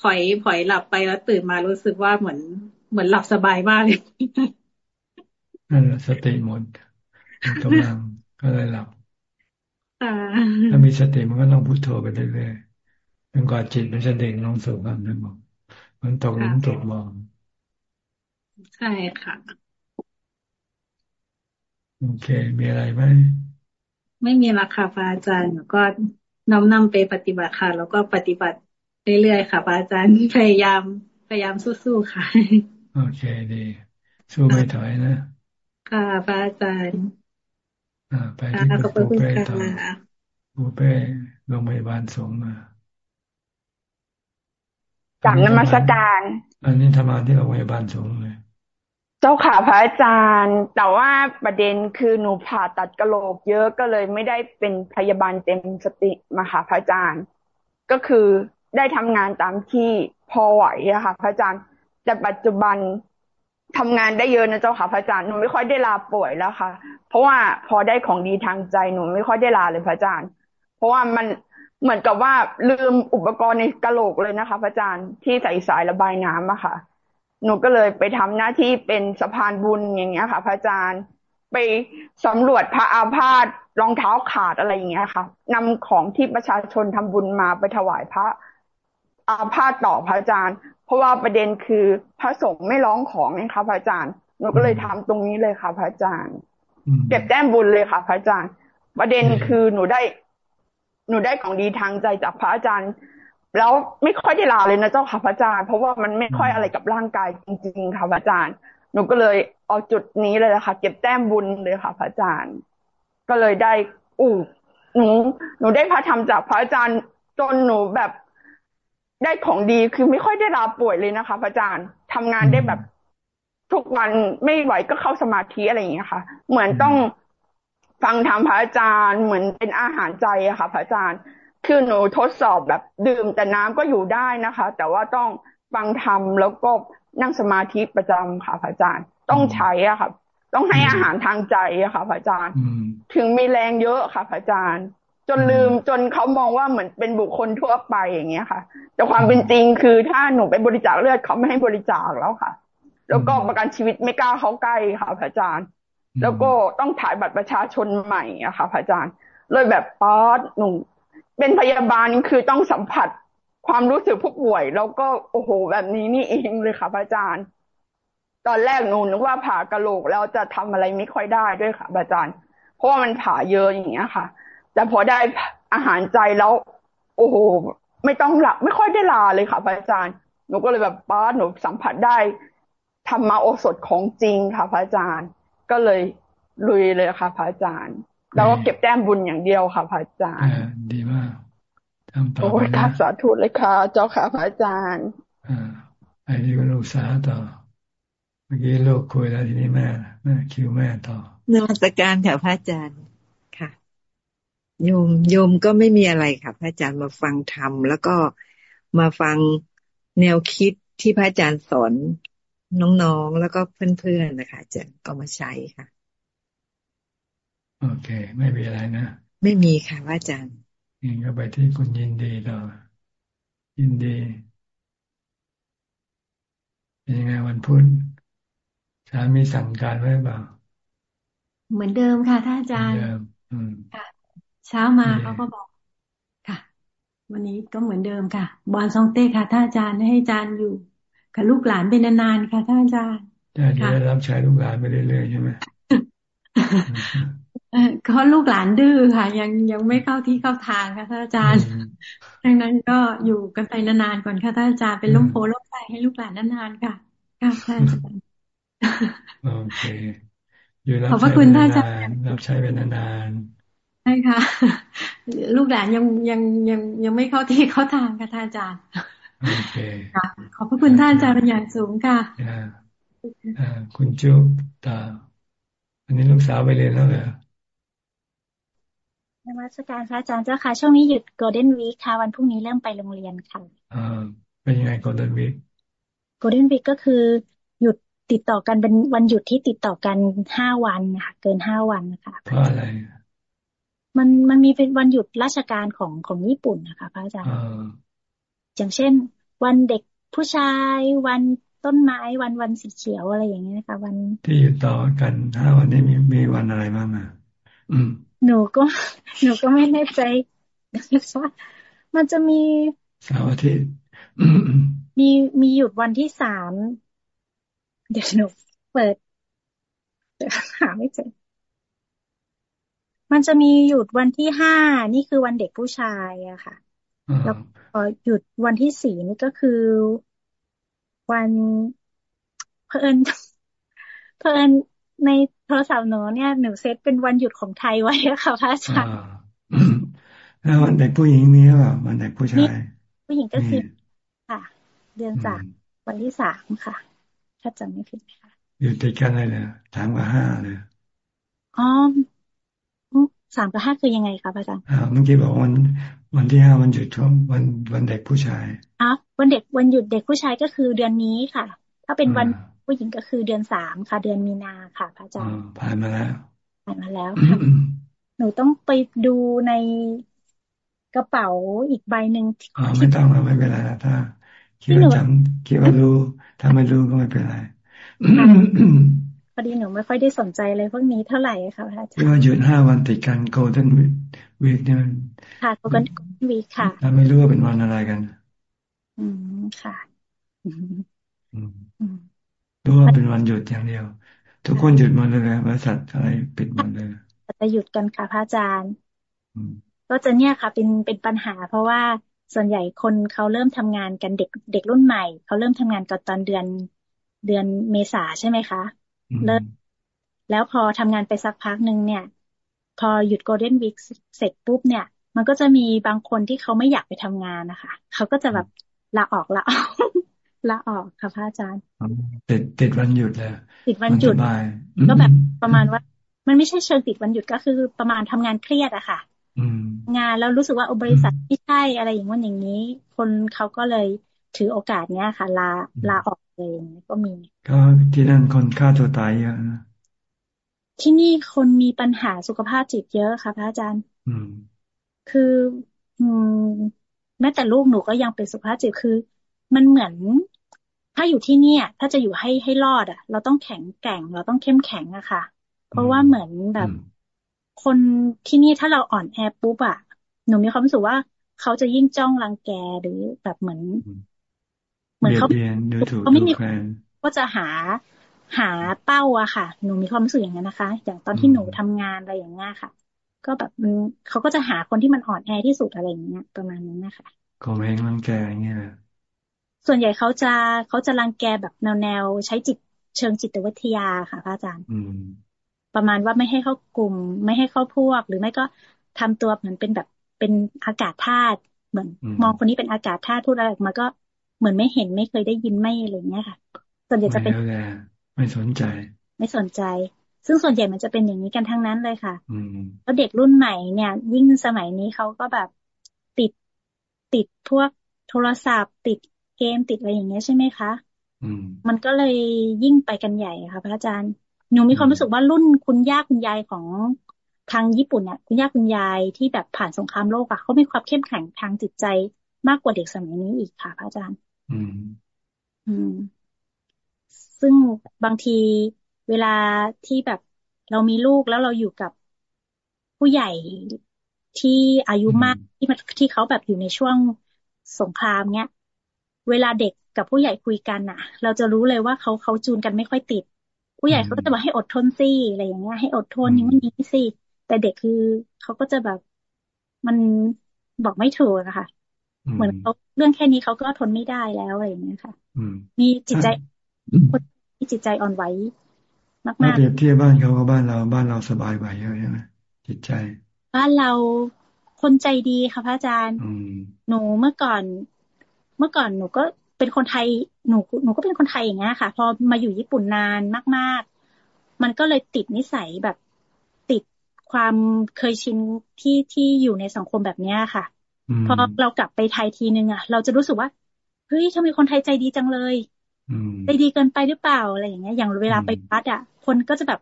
ผอยผอยหลับไปแล้วตื่นมารู้สึกว่าเหมือนเหมือนหลับสบายมากเลยนั่นสติหมดกำลังก็เลยหลับถ้ามีสติมันก็ต้องพุโทโธไปเรื่อยๆจนกว่าจิตมันจะเด้งลงสู่ความสงบมันตกหลุมตกบ่อใช่ค่ะโอเค มีอะไรไหม ไม่มีละค่ะพระอาจารย์แล้วก็ น้อมนำไปปฏิบัติค่ะ แล้วก็ปฏิบัติเรื่อยๆค่ะพระอาจารย์พยายามพยายามสู้ๆค่ะ โอเคดี สู้ไม่ถอยนะ ค่ะพระอาจารย์ไปที่คุณปูเป้ต่อปูเป้โรงพยาบาลสงมาจำนมัสการ อันนี้ทำมาที่โรงพยาบาลสงเลย เจ้าขาพระอาจารย์ แต่ว่าประเด็นคือหนูผ่าตัดกระโหลกเยอะก็เลยไม่ได้เป็นพยาบาลเต็มสติมาค่ะพระอาจารย์ ก็คือได้ทำงานตามที่พอไหวอะค่ะ พระอาจารย์ แต่ปัจจุบันทำงานได้เยอะนะเจ้าค่ะพระอาจารย์หนูไม่ค่อยได้ลาป่วยแล้วค่ะ เพราะว่าพอได้ของดีทางใจหนูไม่ค่อยได้ลาเลยพระอาจารย์ เพราะว่ามันเหมือนกับว่าลืมอุปกรณ์ในกระโหลกเลยนะคะ พระอาจารย์ที่ใส่สายระบายน้ำอะค่ะ หนูก็เลยไปทำหน้าที่เป็นสะพานบุญอย่างเงี้ยค่ะ พระอาจารย์ ไปสำรวจพระอาพาธรองเท้าขาดอะไรอย่างเงี้ยค่ะนำของที่ประชาชนทำบุญมาไปถวายพระอาพาธต่อพระอาจารย์ เพราะว่าประเด็นคือพระสงฆ์ไม่ร้องของนะคะพระอาจารย์หนูก็เลยทำตรงนี้เลยค่ะ พระอาจารย์เก็บแต้มบุญเลยค่ะ พระอาจารย์ ประเด็นคือหนูได้ หนูได้ของดีทางใจจากพระอาจารย์ แล้วไม่ค่อยได้ลาเลยนะเจ้าค่ะพระอาจารย์ เพราะว่ามันไม่ค่อยอะไรกับร่างกายจริงๆค่ะพระอาจารย์ หนูก็เลยเอาจุดนี้เลยค่ะเก็บแต้มบุญเลยค่ะพระอาจารย์ ก็เลยได้อู้หนูหนูได้พระธรรมจากพระอาจารย์จนหนูแบบได้ของดีคือไม่ค่อยได้ลาป่วยเลยนะคะพระอาจารย์ทำงานได้แบบทุกวันไม่ไหวก็เข้าสมาธิอะไรอย่างเงี้ยค่ะ เหมือนต้องฟังธรรมพระอาจารย์เหมือนเป็นอาหารใจอะค่ะ พระอาจารย์ คือหนูทดสอบแบบ ดื่มแต่น้ำก็อยู่ได้นะคะ แต่ว่าต้องฟังธรรมแล้วก็นั่งสมาธิประจำค่ะพระอาจารย์ ต้องใช้อะค่ะ ต้องให้อาหารทางใจอะค่ะพระอาจารย์ ถึงมีแรงเยอะค่ะพระอาจารย์ จนลืมจนเขามองว่าเหมือนเป็นบุคคลทั่วไปอย่างเงี้ยค่ะ แต่ความเป็นจริงคือถ้าหนูไปบริจาคเลือดเขาไม่ให้บริจาคแล้วค่ะ แล้วก็ประกันชีวิตไม่กล้าเขาใกล้ค่ะพระอาจารย์ แล้วก็ต้องถ่ายบัตรประชาชนใหม่อะค่ะพระอาจารย์ เลยแบบป๊อดหนู เป็นพยาบาลคือต้องสัมผัสความรู้สึกผู้ป่วย แล้วก็โอ้โห แบบนี้นี่เองเลยค่ะพระอาจารย์ ตอนแรกหนูนึกว่าผ่ากระโหลกแล้วจะทำอะไรไม่ค่อยได้ด้วยค่ะอาจารย์ เพราะว่ามันผ่าเยอะอย่างเงี้ยค่ะ แต่พอได้อาหารใจแล้ว โอ้โห ไม่ต้องหลับไม่ค่อยได้ลาเลยค่ะอาจารย์ หนูก็เลยแบบป้าหนูสัมผัสได้ธรรมโอสถของจริงค่ะพระอาจารย์ ก็เลยลุยเลยค่ะพระอาจารย์ แล้วก็เก็บแต้มบุญอย่างเดียวค่ะพระอาจารย์ดีมากทำต่อโอ้ยสาธุเลยค่ะ เจ้าค่ะพระอาจารย์อ่าไอ้นี่ก็ลูกสาวต่อ เมื่อกี้ลูกคุยแล้วทีนี้แม่แม่คิวแม่ต่อนมัสการค่ะพระอาจารย์ค่ะ โยมโยมก็ไม่มีอะไรค่ะ พระอาจารย์มาฟังธรรมแล้วก็มาฟังแนวคิดที่พระอาจารย์สอนน้องๆ แล้วก็เพื่อนๆนะคะจะก็มาใช้ค่ะ โอเค ไม่มีอะไรนะ ไม่มีค่ะว่าอาจารย์นี่ก็ไปที่คุณยินดีต่อ ยินดีเป็นยังไงวันพุธสามีสั่งการไว้เปล่า เหมือนเดิมค่ะท่านอาจารย์ค่ะเช้ามาเขาก็บอกค่ะ วันนี้ก็เหมือนเดิมค่ะ บอลซองเต้ค่ะท่านอาจารย์ให้อาจารย์อยู่กับลูกหลานเป็นนานๆค่ะท่านอาจารย์จะจะได้รับใช้ลูกหลานไปเรื่อยๆใช่ไหม เขาลูกหลานดื้อค่ะ ยังยังไม่เข้าที่เข้าทางค่ะท่านอาจารย์ดังนั้นก็อยู่กันไปนานๆก่อนค่ะท่านอาจารย์เป็นล่มโพล่มใจให้ลูกหลานนานๆค่ะค่ะท่านอาจารย์โอเคอยู่รับใช้เป็นนานรับใช้เป็นนานใช่ค่ะ ลูกหลานยังยังยังยังไม่เข้าที่เข้าทางค่ะท่านอาจารย์โอเคขอบพระคุณท่านอาจารย์เป็นอย่างสูงค่ะคุณจุ๊บตาอันนี้ลูกสาวไปเรียนแล้วเหรอ นมัสการพระอาจารย์เจ้าค่ะ ช่วงนี้หยุดโกลเด้นวีคค่ะ วันพรุ่งนี้เริ่มไปโรงเรียนค่ะอ่าเป็นยังไงโกลเด้นวีคโกลเด้นวีคก็คือหยุดติดต่อกันเป็นวันหยุดที่ติดต่อกันห้าวันนะคะเกินห้าวันนะคะเพราะอะไร มันมันมีเป็นวันหยุดราชการของของญี่ปุ่นนะคะพระอาจารย์อย่างเช่น วันเด็กผู้ชายวันต้นไม้วันวันสีเขียวอะไรอย่างเงี้ยค่ะวันที่ต่อกันห้าวันนี้มีมีวันอะไรบ้างอะหนูก็ หนูก็ไม่แน่ใจว่ามันจะมีเสาร์อาทิตย์มีมีหยุดวันที่สามเดี๋ยวหนูเปิดหาไม่เจอมันจะมีหยุดวันที่ห้านี่คือวันเด็กผู้ชายอะค่ะ แล้วหยุดวันที่สี่นี่ก็คือวันเพอิญเพอิญใน โทรศัพท์หนูเนี่ยหนูเซตเป็นวันหยุดของไทยไว้ค่ะพระอาจารย์แล้ววันเด็กผู้หญิงมีหรือเปล่าวันเด็กผู้ชาย ผู้หญิงก็คือค่ะ เดือนสามวันที่สามค่ะ ถ้าจำไม่ผิดค่ะอยู่ติดกันเลยเนี่ยสามกับห้าเลยอ๋อสามกับห้าคือยังไงคะอาจารย์อ่าเมื่อกี้บอกวันวันที่ห้าวันหยุดช่วงวันวันเด็กผู้ชายอ๋อวันเด็กวันหยุดเด็กผู้ชายก็คือเดือนนี้ค่ะ ถ้าเป็นวัน ผู้หญิงก็คือเดือนสามค่ะ เดือนมีนาค่ะ พระอาจารย์ผ่านมาแล้วผ่านมาแล้วค่ะหนูต้องไปดูในกระเป๋าอีกใบหนึ่งอ๋อไม่ต้องไม่เป็นไรถ้าคิดว่าจำคิดว่ารู้ถ้าไม่รู้ก็ไม่เป็นไรพอดีหนูไม่ค่อยได้สนใจเลยพวกนี้เท่าไหร่ค่ะพระอาจารย์ที่ว่าหยุดห้าวันติดกันโกลเด้นวีคเนี่ยมันค่ะโกลเด้นวีคค่ะเราไม่รู้ว่าเป็นวันอะไรกัน อืมค่ะ อืม รู้ว่าเป็นวันหยุดอย่างเดียว ทุกคนหยุดหมดเลยบริษัทอะไรปิดหมดเลยจะหยุดกันค่ะพระอาจารย์ก็จะเนี่ยค่ะ เป็นเป็นปัญหา เพราะว่าส่วนใหญ่คนเขาเริ่มทำงานกันเด็กเด็กรุ่นใหม่เขาเริ่มทำงานกันตอนเดือนเดือนเมษาใช่ไหมคะเริ่มแล้วพอทำงานไปสักพักหนึ่งเนี่ย พอหยุดโกลเด้นวิกเสร็จปุ๊บเนี่ย มันก็จะมีบางคนที่เขาไม่อยากไปทำงานนะคะเขาก็จะแบบลาออกลาออก ลาออกค่ะพระอาจารย์ติดติดวันหยุดเลยติดวันหยุดก็แบบประมาณว่า มันไม่ใช่เชิงติดวันหยุดก็คือประมาณทำงานเครียดอะค่ะงานแล้วรู้สึกว่าบริษัทไม่ใช่อะไรอย่างว่าอย่างนี้ คนเขาก็เลยถือโอกาสเนี้ยค่ะ ลาลาออกเลยก็มีก็ที่นั่นคนฆ่าตัวตายเยอะนะที่นี่คนมีปัญหาสุขภาพจิตเยอะค่ะ พระอาจารย์ อืม คือ อืมแม้แต่ลูกหนูก็ยังเป็นสุขภาพจิตคือ มันเหมือน ถ้าอยู่ที่เนี่ย ถ้าจะอยู่ให้ให้รอดอะ เราต้องแข็งแกร่ง เราต้องเข้มแข็งอะค่ะ เพราะว่าเหมือนแบบคนที่นี่ถ้าเราอ่อนแอปุ๊บอะหนูมีความรู้สึกว่าเขาจะยิ่งจ้องรังแกหรือแบบเหมือน เหมือนเขาเขาไม่มีก็จะหาหาเป้าอะค่ะ หนูมีความรู้สึกอย่างนั้นนะคะ อย่างตอนที่หนูทำงานอะไรอย่างเงี้ยค่ะ ก็แบบมันเขาก็จะหาคนที่มันอ่อนแอที่สุดอะไรอย่างเงี้ยประมาณนั้นนะคะก็เองรังแกอย่างเงี้ย ส่วนใหญ่เขาจะเขาจะรังแกแบบแนวแนวใช้จิตเชิงจิตวิทยาค่ะพระอาจารย์ประมาณว่าไม่ให้เข้ากลุ่ม ไม่ให้เข้าพวก หรือไม่ก็ทำตัวเหมือนเป็นแบบเป็นอากาศธาตุเหมือน มองคนนี้เป็นอากาศธาตุพูดอะไรออกมาก็เหมือนไม่เห็นไม่เคยได้ยินไม่อะไรเงี้ยค่ะ ส่วนใหญ่จะเป็นไม่สนใจ ไม่สนใจ ซึ่งส่วนใหญ่มันจะเป็นอย่างนี้กันทั้งนั้นเลยค่ะอืมแล้วเด็กรุ่นใหม่เนี่ย ยิ่งสมัยนี้เขาก็แบบติดติดพวกโทรศัพท์ ติด เกมติดอะไรอย่างเงี้ยใช่ไหมคะอืมมันก็เลยยิ่งไปกันใหญ่ค่ะ พระอาจารย์หนูมีความรู้สึกว่ารุ่นคุณย่าคุณยายของทางญี่ปุ่นเนี่ยคุณย่าคุณยายที่แบบผ่านสงครามโลกอะเขามีความเข้มแข็งทางจิตใจมากกว่าเด็กสมัยนี้อีกค่ะ พระอาจารย์ อืม อืม ซึ่งบางทีเวลาที่แบบเรามีลูกแล้วเราอยู่กับผู้ใหญ่ที่อายุมากที่ที่เขาแบบอยู่ในช่วงสงครามเนี้ย เวลาเด็กกับผู้ใหญ่คุยกันอะเราจะรู้เลยว่าเขาเขาจูนกันไม่ค่อยติด ผู้ใหญ่เขาก็จะบอกให้อดทนสิอะไรอย่างเงี้ยให้อดทนนี่มันนี้สิแต่เด็กคือเขาก็จะแบบมันบอกไม่ถูกอะค่ะ เหมือนเขาเรื่องแค่นี้เขาก็ทนไม่ได้แล้วอะไรอย่างเงี้ยค่ะมีจิตใจคนมีจิตใจอ่อนไหวมากๆเปรียบเทียบบ้านเขากับบ้านเราบ้านเราสบายกว่าเยอะใช่ไหมจิตใจ บ้านเราคนใจดีค่ะพระอาจารย์หนูเมื่อก่อน เมื่อก่อนหนูก็เป็นคนไทยหนูหนูก็เป็นคนไทยอย่างเงี้ยค่ะ พอมาอยู่ญี่ปุ่นนานมาก ๆ มันก็เลยติดนิสัยแบบติดความเคยชินที่ที่อยู่ในสังคมแบบเนี้ยค่ะพอเรากลับไปไทยทีนึงอะ เราจะรู้สึกว่าเฮ้ยทำไมคนไทยใจดีจังเลยใจดีเกินไปหรือเปล่าอะไรอย่างเงี้ย อย่างเวลาไปวัดอะ คนก็จะแบบ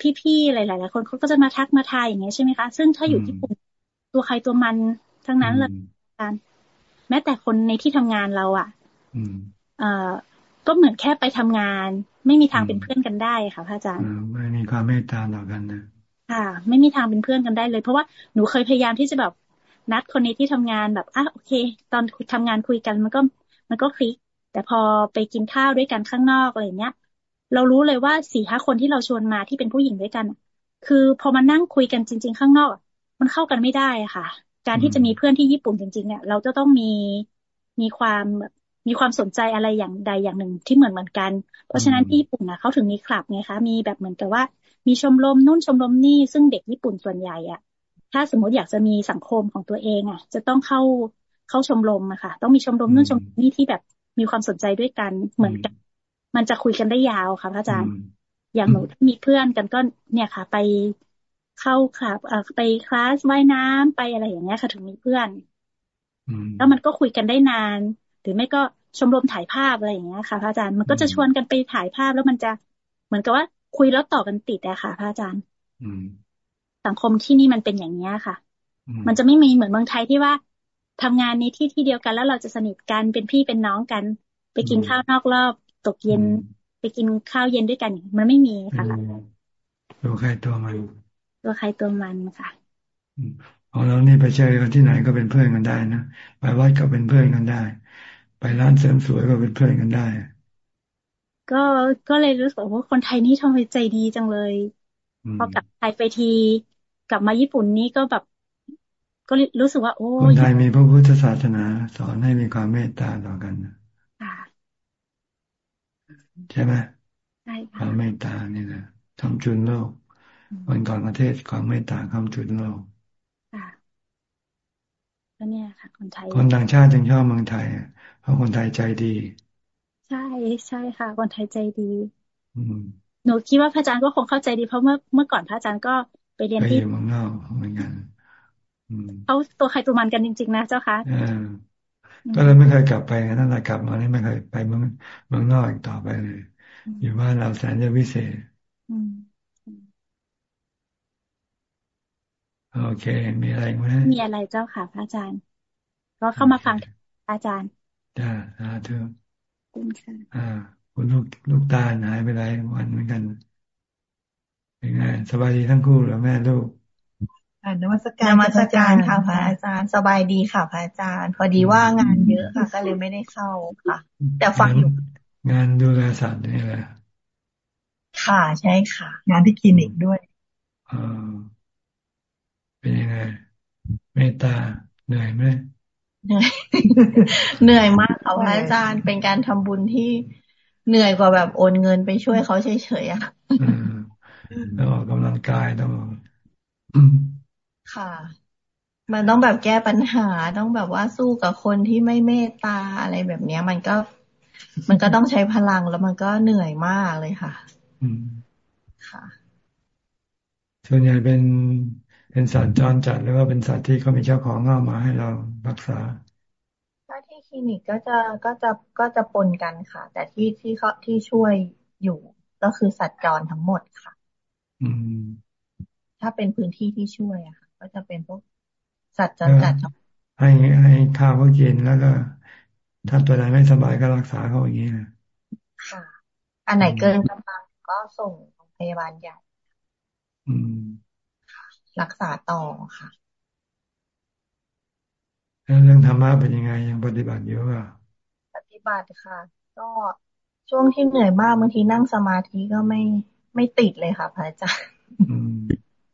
พี่ๆหลายๆคนเขาก็จะมาทักมาทายอย่างเงี้ยใช่ไหมคะ ซึ่งถ้าอยู่ญี่ปุ่นตัวใครตัวมันทั้งนั้นเลยการ แม้แต่คนในที่ทำงานเราอะเอ่อก็เหมือนแค่ไปทำงาน ไม่มีทางเป็นเพื่อนกันได้ค่ะพระอาจารย์ไม่มีความเมตตาต่อกันนะค่ะ ไม่มีทางเป็นเพื่อนกันได้เลย เพราะว่าหนูเคยพยายามที่จะแบบนัดคนในที่ทำงานแบบอะโอเค ตอนทำงานคุยกันมันก็ มันก็คลิก แต่พอไปกินข้าวด้วยกันข้างนอกอะไรเงี้ย เรารู้เลยว่าสี่ห้าคนที่เราชวนมาที่เป็นผู้หญิงด้วยกัน คือพอมานั่งคุยกันจริง ๆ ข้างนอก มันเข้ากันไม่ได้ค่ะ การที่จะมีเพื่อนที่ญี่ปุ่นจริง ๆ เนี่ย เราจะต้องมีมีความแบบมีความสนใจอะไรอย่างใดอย่างหนึ่งที่เหมือนเหมือนกัน เพราะฉะนั้นที่ญี่ปุ่นนะเขาถึงมีคลับไงคะ มีแบบเหมือนกับว่า มีชมรมนู่นชมรมนี่ซึ่งเด็กญี่ปุ่นส่วนใหญ่อะถ้าสมมติอยากจะมีสังคมของตัวเองอะจะต้องเข้าเข้าชมรมอะค่ะ ต้องมีชมรมนู่นชมรมนี่ที่แบบมีความสนใจด้วยกันเหมือนกัน มันจะคุยกันได้ยาวค่ะพระอาจารย์อย่างหนูมีเพื่อนกันก็เนี่ยค่ะ ไป เข้าคลับไปคลาสว่ายน้ำไปอะไรอย่างเงี้ยค่ะ ถึงมีเพื่อนแล้วมันก็คุยกันได้นาน หรือไม่ก็ชมรมถ่ายภาพอะไรอย่างเงี้ยค่ะพระอาจารย์มันก็จะชวนกันไปถ่ายภาพแล้วมันจะเหมือนกับว่าคุยแล้วต่อกันติดอะค่ะพระอาจารย์สังคมที่นี่มันเป็นอย่างนี้ค่ะ มันจะไม่มีเหมือนเมืองไทยที่ว่าทำงานในที่ที่เดียวกันแล้วเราจะสนิทกันเป็นพี่เป็นน้องกัน ไปกินข้าวนอกรอบตกเย็น ไปกินข้าวเย็นด้วยกัน มันไม่มีค่ะตัวใครตัวมัน ตัวใครตัวมันค่ะของเรานี่ไปเจอกันที่ไหนก็เป็นเพื่อนกันได้นะไปวัดก็เป็นเพื่อนกันได้ ไปร้านเสริมสวยก็เป็นเพื่อนกันได้ ก็ก็เลยรู้สึกว่าคนไทยนี่ทำไมใจดีจังเลยพอกลับไทยไปทีกลับมาญี่ปุ่นนี่ก็แบบก็รู้สึกว่า โอ้คนไทยมีพระพุทธศาสนา สอนให้มีความเมตตาต่อกันใช่ไหมใช่ความเมตตานี่นะทำจุนโลก วันก่อนประเทศความเมตตาคำจุนโลกก็เนี่ยค่ะคนไทย คนต่างชาติจึงชอบเมืองไทยเพราะคนไทยใจดี ใช่ใช่ค่ะ คนไทยใจดี อืมหนูคิดว่าพระอาจารย์ก็คงเข้าใจดีเพราะเมื่อเมื่อก่อนพระอาจารย์ก็ไปเรียนที่ไปอยู่เมืองนอกเหมือนกันเขาตัวใครตัวมันกันจริง ๆ นะเจ้าค่ะก็เลยไม่เคยกลับไปนั่นแหละกลับมานี่ไม่เคยไปเมืองเมืองนอกอีกต่อไปเลย อยู่บ้านเราแสนจะวิเศษ โอเค มีอะไรไหมมีอะไรเจ้าค่ะ พระอาจารย์ ก็เข้ามาฟังอาจารย์จ้าสาธุคุณค่ะอ่า คุณลูกลูกตาหายไปหลายวันเหมือนกันเป็นไงสบายดีทั้งคู่หรือแม่ลูกนมัสการนมัสการค่ะพระอาจารย์ สบายดีค่ะพระอาจารย์ พอดีว่างานเยอะค่ะ ก็เลยไม่ได้เข้าค่ะ แต่ฟังอยู่งานดูแลสัตว์นี่แหละค่ะใช่ค่ะ งานที่คลินิกด้วยอ่า เป็นยังไงเมตตาเหนื่อยไหมเหนื่อยเหนื่อยมากค่ะพระอาจารย์เป็นการทำบุญที่เหนื่อยกว่าแบบโอนเงินไปช่วยเขาเฉยๆอะต้องออกกำลังกายต้องค่ะ มันต้องแบบแก้ปัญหาต้องแบบว่าสู้กับคนที่ไม่เมตตาอะไรแบบเนี้ย มันก็ มันก็ต้องใช้พลังแล้วมันก็เหนื่อยมากเลยค่ะ อืมค่ะ ส่วนใหญ่เป็น เป็นสัตว์จรจัดหรือว่าเป็นสัตว์ที่เขามีเจ้าของเอามาให้เรารักษาถ้าที่คลินิกก็จะก็จะก็จะปนกันค่ะ แต่ที่ที่เขาที่ช่วยอยู่ก็คือสัตว์จรทั้งหมดค่ะ อืม ถ้าเป็นพื้นที่ที่ช่วยอะค่ะ ก็จะเป็นพวกสัตว์จรจัดให้ให้ข้าวเขากินแล้วก็ถ้าตัวไหนไม่สบายก็รักษาเขาอย่างนี้นะค่ะ อันไหนเกินกำลังก็ส่งโรงพยาบาลใหญ่ อืม รักษาต่อค่ะแล้วเรื่องธรรมะเป็นยังไงยังปฏิบัติอยู่อะปฏิบัติค่ะ ก็ช่วงที่เหนื่อยมากบางทีนั่งสมาธิก็ไม่ไม่ติดเลยค่ะพระอาจารย์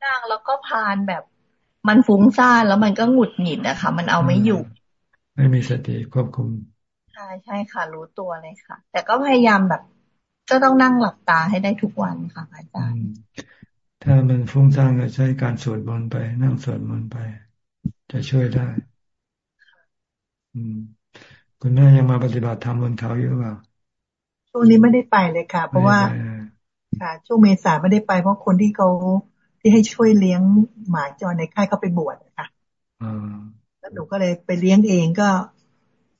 นั่งแล้วก็พานแบบ มันฟุ้งซ่านแล้วมันก็หงุดหงิดอะค่ะมันเอาไม่อยู่ ไม่มีสติควบคุมใช่ใช่ค่ะ รู้ตัวเลยค่ะ แต่ก็พยายามแบบ ก็ต้องนั่งหลับตาให้ได้ทุกวันค่ะอาจารย์ ถ้ามันฟุ้งซ่านก็ใช้การสวดมนต์ไป นั่งสวดมนต์ไป จะช่วยได้ อืม คุณแม่ยังมาปฏิบัติธรรมบนเขาอยู่หรือเปล่าช่วงนี้ไม่ได้ไปเลยค่ะ เพราะว่า ค่ะ ช่วงเมษาไม่ได้ไป เพราะคนที่เขาที่ให้ช่วยเลี้ยงหมาจรในค่ายเขาไปบวชค่ะแล้วหนูก็เลยไปเลี้ยงเองก็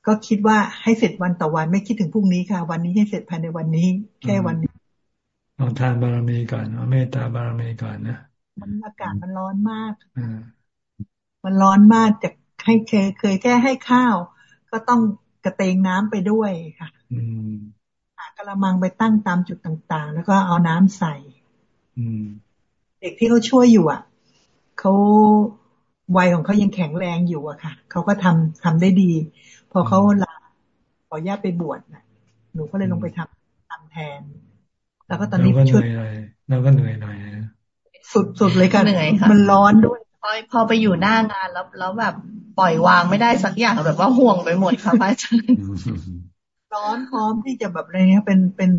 ก็คิดว่าให้เสร็จวันต่อวันไม่คิดถึงพรุ่งนี้ค่ะ วันนี้ให้เสร็จภายในวันนี้ แค่วันนี้ เอาทานบารมีก่อนเอาเมตตาบารมีก่อนนะมันอากาศมันร้อนมากมันร้อนมากจากให้เคยเคยแค่ให้ข้าว ก็ต้องกระเตงน้ำไปด้วยค่ะหากระมังไปตั้งตามจุดต่างๆ แล้วก็เอาน้ำใส่เด็กที่เขาช่วยอยู่อะเขาวัยของเขายังแข็งแรงอยู่อะค่ะเขาก็ทำทำได้ดี พอเขาลาขอญาตไปบวชนะหนูก็เลยลงไปทำทำแทน แล้วก็ตอนนี้ช่วยเราก็เหนื่อยหน่อยสุดสุดเลยกันเหนื่อยค่ะมันร้อนด้วยพอพอไปอยู่หน้างานแล้วแล้วแบบปล่อยวางไม่ได้สักอย่างแบบว่าห่วงไปหมดค่ะพระอาจารย์ร้อนพร้อมที่จะแบบอะไรเนี้ยเป็นเป็น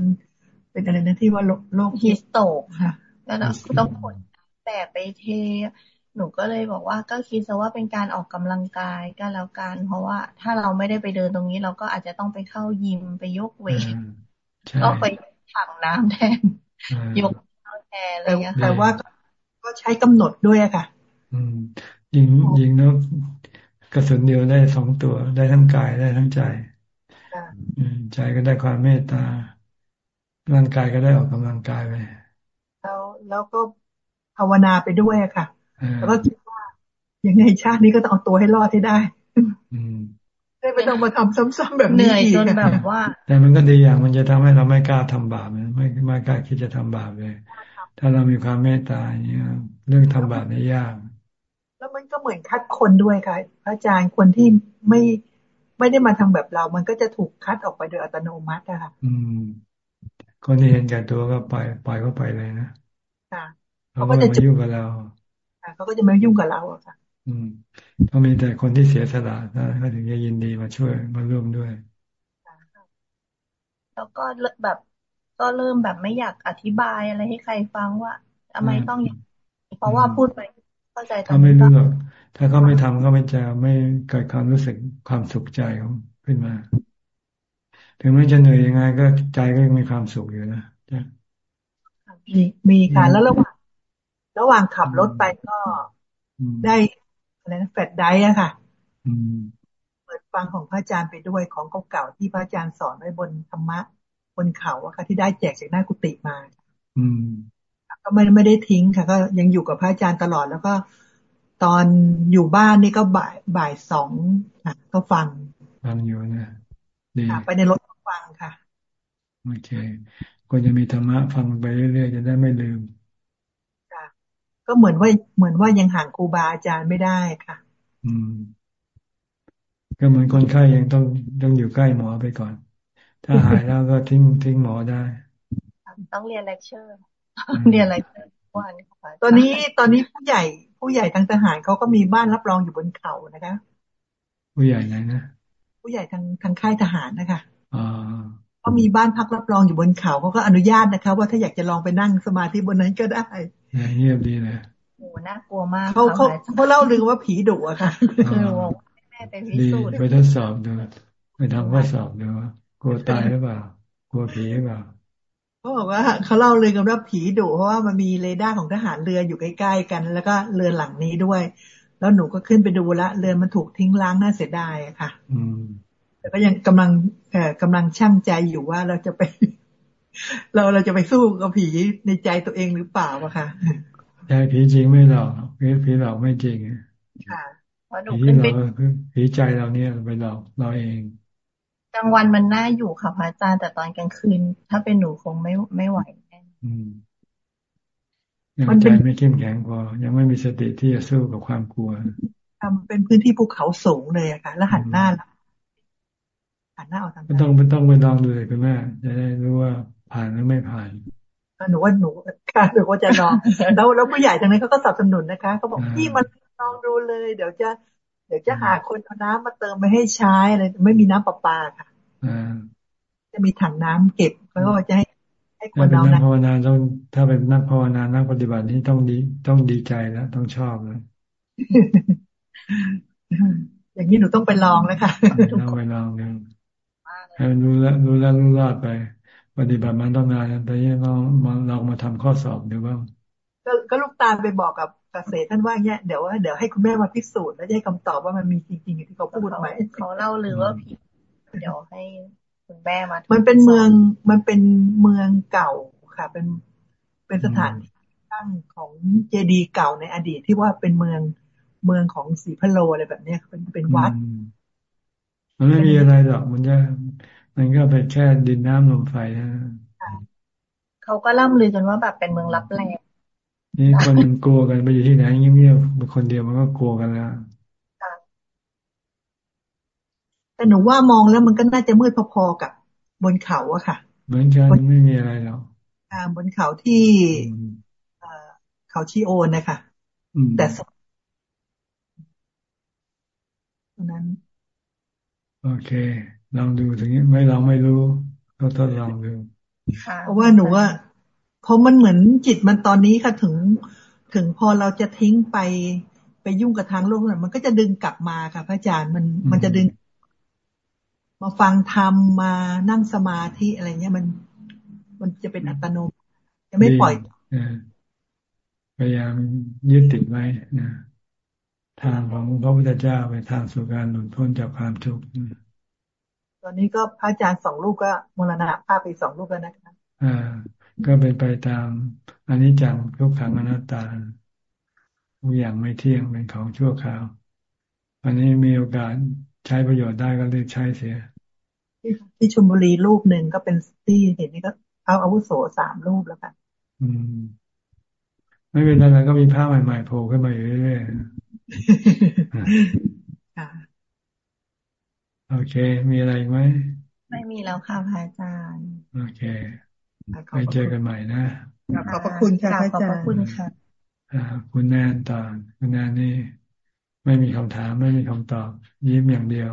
เป็นอะไรนะที่ว่าโรคฮิสโตกค่ะ แล้วเราต้องขนแบกไปเท หนูก็เลยบอกว่าก็คิดซะว่าเป็นการออกกำลังกายก็แล้วกันเพราะว่าถ้าเราไม่ได้ไปเดินตรงนี้ เราก็อาจจะต้องไปเข้ายิมไปยกเวทก็ไป ถังน้ำแทนยกแทนอะไรเงี้ยแต่ว่าก็ใช้กำหนดด้วยอะค่ะยิงยิงนกกระสุนเดียวได้สองตัวได้ทั้งกายได้ทั้งใจใจก็ได้ความเมตตาร่างกายก็ได้ออกกำลังกายไปแล้วแล้วก็ภาวนาไปด้วยอะค่ะ แล้วก็คิดว่ายังไงชาตินี้ก็ต้องเอาตัวให้รอดให้ได้ได้ ไม่ต้องมาทำซ้ำๆแบบนี้เหนื่อยจนแบบว่า แต่มันก็ดีอย่างมันจะทำให้เราไม่กล้าทำบาปไม่ไม่กล้าคิดจะทำบาปเลย ถ้าเรามีความเมตตาอย่างเงี้ยเรื่องทำบาปนี่ยาก แล้วมันก็เหมือนคัดคนด้วยค่ะพระอาจารย์คนที่ไม่ไม่ได้มาทำแบบเรา มันก็จะถูกคัดออกไปโดยอัตโนมัติอะค่ะ อืมคนที่เห็นแก่ตัวก็ปล่อยปล่อยเขาไปเลยนะค่ะเขาก็จะมายุ่งกับเราเขาก็จะไม่ยุ่งกับเราอะค่ะ อืมต้องมีแต่คนที่เสียสละนะเขาถึงจะยินดีมาช่วยมาร่วมด้วย แล้วก็แบบก็เริ่มแบบไม่อยากอธิบายอะไรให้ใครฟังว่าทำไมต้องอย่างเพราะว่าพูดไปเข้าใจถ้าไม่รู้หรอกถ้าเขาไม่ทำก็ไม่จะไม่เกิดความรู้สึกความสุขใจของขึ้นมา ถึงแม้จะเหนื่อยยังไง ก็ใจก็ยังมีความสุขอยู่นะมีมีค่ะแล้วระหว่างระหว่างขับรถไปก็ได้ อะไรนะแฟดไดอะค่ะเปิดฟังของพระอาจารย์ไปด้วยของเก่าๆที่พระอาจารย์สอนไว้บนธรรมะบนเขาอะค่ะ ที่ได้แจกจากหน้ากุฏิมา อืมก็ไม่ไม่ได้ทิ้งค่ะ ก็ยังอยู่กับพระอาจารย์ตลอดแล้วก็ตอนอยู่บ้านนี่ก็บ่ายบ่ายสองค่ะก็ฟังฟังอยู่นะดีไปในรถฟังค่ะโอเคก็จะมีธรรมะฟังไปเรื่อยๆจะได้ไม่ลืมค่ะ ก็เหมือนว่าเหมือนว่ายังห่างครูบาอาจารย์ไม่ได้ค่ะ อืม ก็เหมือนคนไข้ยังต้องต้องอยู่ใกล้หมอไปก่อน ถ้าหายแล้วก็ทิ้งทิ้งหมอได้ ต้องเรียนเลคเชอร์เรียนเลคเชอร์วันตอนนี้ตอนนี้ผู้ใหญ่ผู้ใหญ่ทางทหารเขาก็มีบ้านรับรองอยู่บนเขานะคะ ผู้ใหญ่ไหนนะผู้ใหญ่ทางทางค่ายทหารนะคะอ๋อเขามีบ้านพักรับรองอยู่บนเขาเขาก็อนุญาตนะคะ ว่าถ้าอยากจะลองไปนั่งสมาธิบนนั้นก็ได้เงียบดีเลยโอ้น่ากลัวมากเขาเขาเขาเล่าลือว่าผีดุอะค่ะแม่ไปพิสูจน์ไปทดสอบดูไปทำข้อสอบดูว่ากลัวตายหรือเปล่ากลัวผีหรือเปล่าเขาบอกว่าเขาเล่าเลยกันว่าผีดุเพราะว่ามันมีเรดาร์ของทหารเรืออยู่ใกล้ๆกัน แล้วก็เรือหลังนี้ด้วย แล้วหนูก็ขึ้นไปดูละเรือมันถูกทิ้งล้างน่าเสียดายค่ะอืมแต่ก็ยังกำลังเอ่อกำลังช่างใจอยู่ว่าเราจะไป เราเราจะไปสู้กับผีในใจตัวเองหรือเปล่าอะค่ะใจผีจริงไม่หรอกผีผีหลอกไม่จริงค่ะผีที่เราคือผีใจเราเนี่ยไปหลอกเราเองกลางวันมันน่าอยู่ค่ะพระอาจารย์แต่ตอนกลางคืน ถ้าเป็นหนูคงไม่ไม่ไหวแน่ยังใจไม่เข้มแข็งพอยังไม่มีสติที่จะสู้กับความกลัวทำเป็นพื้นที่ภูเขาสูงเลยอะค่ะ แล้วหันหน้าหันหน้าออกทางไม่ต้องไม่ต้องไปลองดูเลยคุณแม่จะได้รู้ว่า ผ่านหรือไม่ผ่านหนูว่าหนูค่ะหนูว่าจะลอง แล้วแล้วผู้ใหญ่ทางนั้นเขาก็สนับสนุนนะคะเขาบอกพี่มันลองดูเลย เดี๋ยวจะเดี๋ยวจะหาคนเอาน้ำมาเติมไปให้ใช้อะไรไม่มีน้ำประปาค่ะจะมีถังน้ำเก็บแล้วก็จะให้ให้คนเอานักภาวนาต้องถ้าเป็นนักภาวนานักปฏิบัตินี่ต้องดีต้องดีใจแล้วต้องชอบเลยอย่างนี้หนูต้องไปลองแล้วค่ะต้องไปลองเลยให้รู้แล้วรู้แล้วรู้รอดไป ปฏิบัติมันต้องนานแต่ยังเรามาเรามาทำข้อสอบดูบ้างก็ลูกตาไปบอกกับเกษตรท่านว่าเนี่ยเดี๋ยวว่าเดี๋ยวให้คุณแม่มาพิสูจน์แล้วให้คำตอบว่ามันมีจริงๆอย่างที่เขาพูดไหมเขาเล่าหรือว่าผิดเดี๋ยวให้คุณแม่มา มันเป็นเมืองมันเป็นเมืองเก่าค่ะ เป็นเป็นสถานที่ตั้งของเจดีย์เก่าในอดีตที่ว่าเป็นเมืองเมืองของสีพะโลอะไรแบบเนี้ยเป็นเป็นวัด มันไม่มีอะไรหรอกมันจะ มันก็ไปแค่ดินน้ำลมไฟนะเขาก็ล่ำลือกันว่าแบบเป็นเมืองรับแรงนี่คนมันกลัวกันไปอยู่ที่ไหนเงียบๆคนเดียวมันก็กลัวกันแล้วแต่หนูว่ามองแล้วมันก็น่าจะมืดพอๆกับบนเขาอะค่ะเหมือนกันไม่มีอะไรหรอกอ่าบนเขาที่เขาชีโอนนะคะแต่สนั้น โอเค ลองดูถึงนี้ไม่ลองไม่รู้ก็ทดลองดูเพราะว่าหนูว่าเพราะมันเหมือนจิตมันตอนนี้ค่ะถึง ถึงพอเราจะทิ้งไปไปยุ่งกับทางโลกนั้นมันก็จะดึงกลับมาค่ะพระอาจารย์มันมันจะดึง มาฟังธรรมมานั่งสมาธิอะไรเงี้ยมัน มันจะเป็นอัตโนมัติจะไม่ปล่อยพยายามยึดติดไว้นะทางของพระพุทธเจ้าไปทางสู่การหลุดพ้นจากความทุกข์ ตอนนี้ก็พระอาจารย์สองลูกก็มรณะภาพไปสองลูกแล้วนะคะอ่าก็เป็นไปตามอันนี้จังทุกขังอนัตตาทุกอย่างไม่เที่ยงเป็นของชั่วคราวอันนี้มีโอกาสใช้ประโยชน์ได้ก็เลยใช้เสีย ที่ชมบุรีรูปหนึ่งก็เป็นที่เห็นนี่ก็เอาอาวุโสสามรูปแล้วค่ะอืม ไม่เป็นไรก็มีภาพใหม่ๆโผล่ขึ้นมาอยู่เรื่อยๆ โอเค มีอะไรไหม ไม่มีแล้วค่ะพระอาจารย์ โอเค ไปเจอกันใหม่นะ ขอบพระคุณค่ะพระอาจารย์ขอบพระคุณค่ะคุณแนนตอนคุณแนนนี่ ไม่มีคำถามไม่มีคำตอบ ยิ้มอย่างเดียว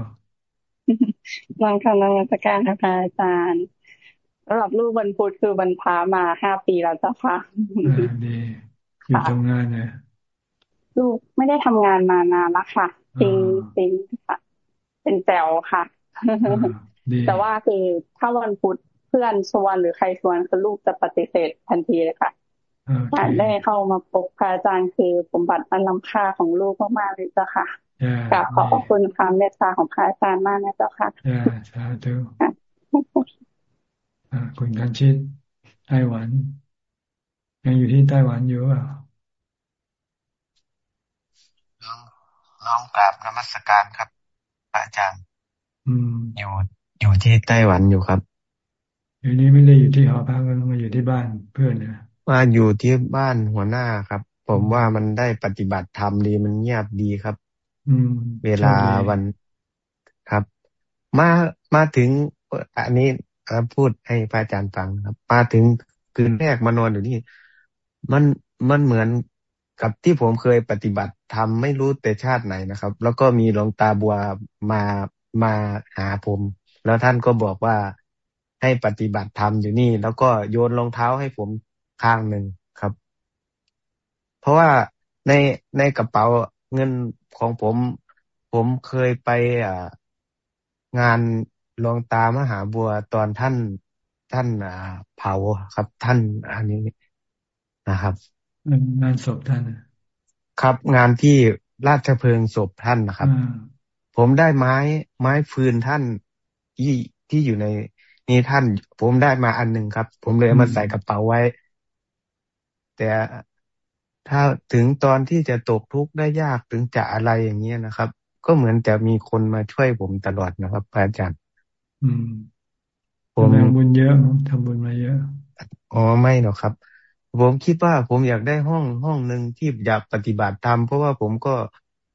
นังคำนังสการค่ะอาจารย์สำหรับลูกบรรพุธคือบรรพามาห้าปีแล้วเจ้าค่ะดีอยู่ตรงงานเนี่ยลูกไม่ได้ทำงานมานานแล้วค่ะจริงจริงค่ะ เป็นแจวค่ะ แต่ว่าคือถ้าวันพุธเพื่อนชวนหรือใครชวนคือลูกจะปฏิเสธทันทีเลยค่ะการได้เข้ามาพบพระอาจารย์คือสมบัติอันล้ำค่าของลูกมากๆเลยเจ้าค่ะกราบขอบคุณความเมตตาของพระอาจารย์มากนะเจ้าค่ะสาธุคุณกันชิดไต้หวัน ยังอยู่ที่ไต้หวันอยู่อะน้องน้องกราบนมัสการครับ อาจารย์ อืมอยู่อยู่ที่ไต้หวันอยู่ครับอยู่นี้ไม่ได้อยู่ที่หอพักมันมาอยู่ที่บ้านเพื่อนนะมาอยู่ที่บ้านหัวหน้าครับ ผมว่ามันได้ปฏิบัติธรรมดีมันเงียบดีครับ อืม เวลาวันครับ มามาถึงอันนี้พูดให้พระอาจารย์ฟังครับ มาถึงคืนแรกมานอนอยู่นี่ มันมันเหมือนกับที่ผมเคยปฏิบัติ ทำไม่รู้แต่ชาติไหนนะครับ แล้วก็มีหลวงตาบัวมามาหาผม แล้วท่านก็บอกว่าให้ปฏิบัติธรรมอยู่นี่ แล้วก็โยนรองเท้าให้ผมข้างหนึ่งครับ เพราะว่าในในกระเป๋าเงินของผม ผมเคยไปอ่างานหลวงตามหาบัวตอนท่านท่านอ่าเผาครับ ท่านอันนี้นะครับงานศพท่าน ครับ งานที่ราชเพลิงศพท่านนะครับ ผมได้ไม้ไม้ฟืนท่านที่ที่อยู่ในนี้ท่าน ผมได้มาอันหนึ่งครับ ผมเลยมาใส่กระเป๋าไว้ แต่ถ้าถึงตอนที่จะตกทุกข์ได้ยากถึงจะอะไรอย่างเงี้ยนะครับ ก็เหมือนจะมีคนมาช่วยผมตลอดนะครับอาจารย์ อืม ผมทำบุญเยอะทำบุญมาเยอะอ๋อไม่หรอกครับ ผมคิดว่าผมอยากได้ห้องห้องหนึ่งที่อยากปฏิบัติธรรมเพราะว่าผมก็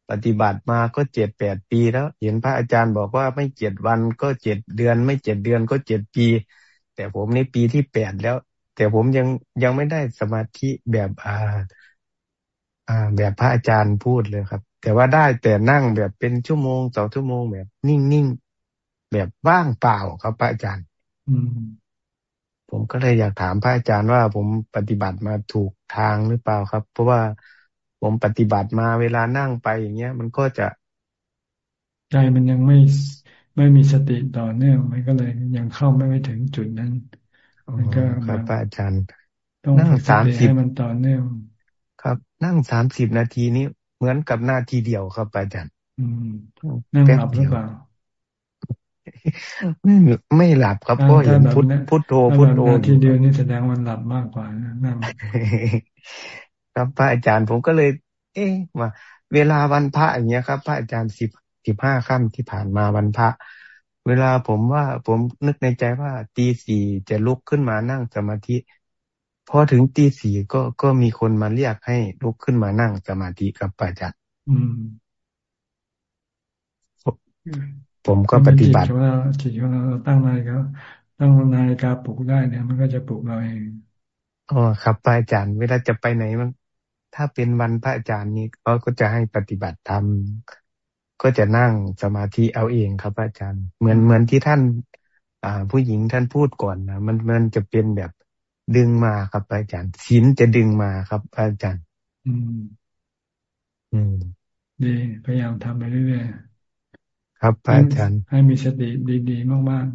ปฏิบัติมาก็เจ็ดแปดปีแล้ว เห็นพระอาจารย์บอกว่าไม่เจ็ดวันก็เจ็ดเดือน ไม่เจ็ดเดือนก็เจ็ดปี แต่ผมในปีที่แปดแล้ว แต่ผมยังยังไม่ได้สมาธิแบบอ่าอ่า แบบพระอาจารย์พูดเลยครับ แต่ว่าได้แต่นั่งแบบเป็นชั่วโมงสองชั่วโมงแบบนิ่งๆแบบว่างเปล่าครับพระอาจารย์ อืม ผมก็เลยอยากถามพระอาจารย์ว่าผมปฏิบัติมาถูกทางหรือเปล่าครับ เพราะว่าผมปฏิบัติมาเวลานั่งไปอย่างเงี้ย มันก็จะ ใจมันยังไม่ไม่มีสติต่อเนื่องมันก็เลยยังเข้าไม่ไปถึงจุดนั้นมันก็ครับพระอาจารย์ต้องนั่งสามสิบมันต่อเนื่องครับ นั่งสามสิบนาทีนี้เหมือนกับนาทีเดียวครับอาจารย์อืมนั่งหลับหรือเปล่า ไม่ไม่หลับครับเพราะเห็นพุทพุทโธพุทโธทีเดียวนี่แสดงมันหลับมากกว่านั่งครับพระอาจารย์ผมก็เลย เอ๊ะว่าเวลาวันพระอย่างเงี้ยครับ พระอาจารย์สิบสิบห้าค่ำที่ผ่านมาวันพระ เวลาผมว่าผมนึกในใจว่าตีสี่จะลุกขึ้นมานั่งสมาธิพอถึงตีสี่ก็ก็มีคนมาเรียกให้ลุกขึ้นมานั่งสมาธิกับอาจารย์ ผมก็ปฏิบัติจิตของเราจิตของเราตั้งนาฬิกาตั้งนาฬิกาปลุกได้เนี่ย มันก็จะปลุกเราเองอ๋อครับพระอาจารย์เวลาจะไปไหนมันถ้าเป็นวันพระอาจารย์นี้เขาก็จะให้ปฏิบัติธรรมก็จะนั่งสมาธิเอาเองครับอาจารย์ เหมือนเหมือนที่ท่าน อ่า ผู้หญิงท่านพูดก่อนนะมันมันจะเป็นแบบดึงมาครับอาจารย์ศีลจะดึงมาครับอาจารย์ อืม อืมดีพยายามทำไปเรื่อยๆ ครับอาจารย์ให้มีสติดีๆมาก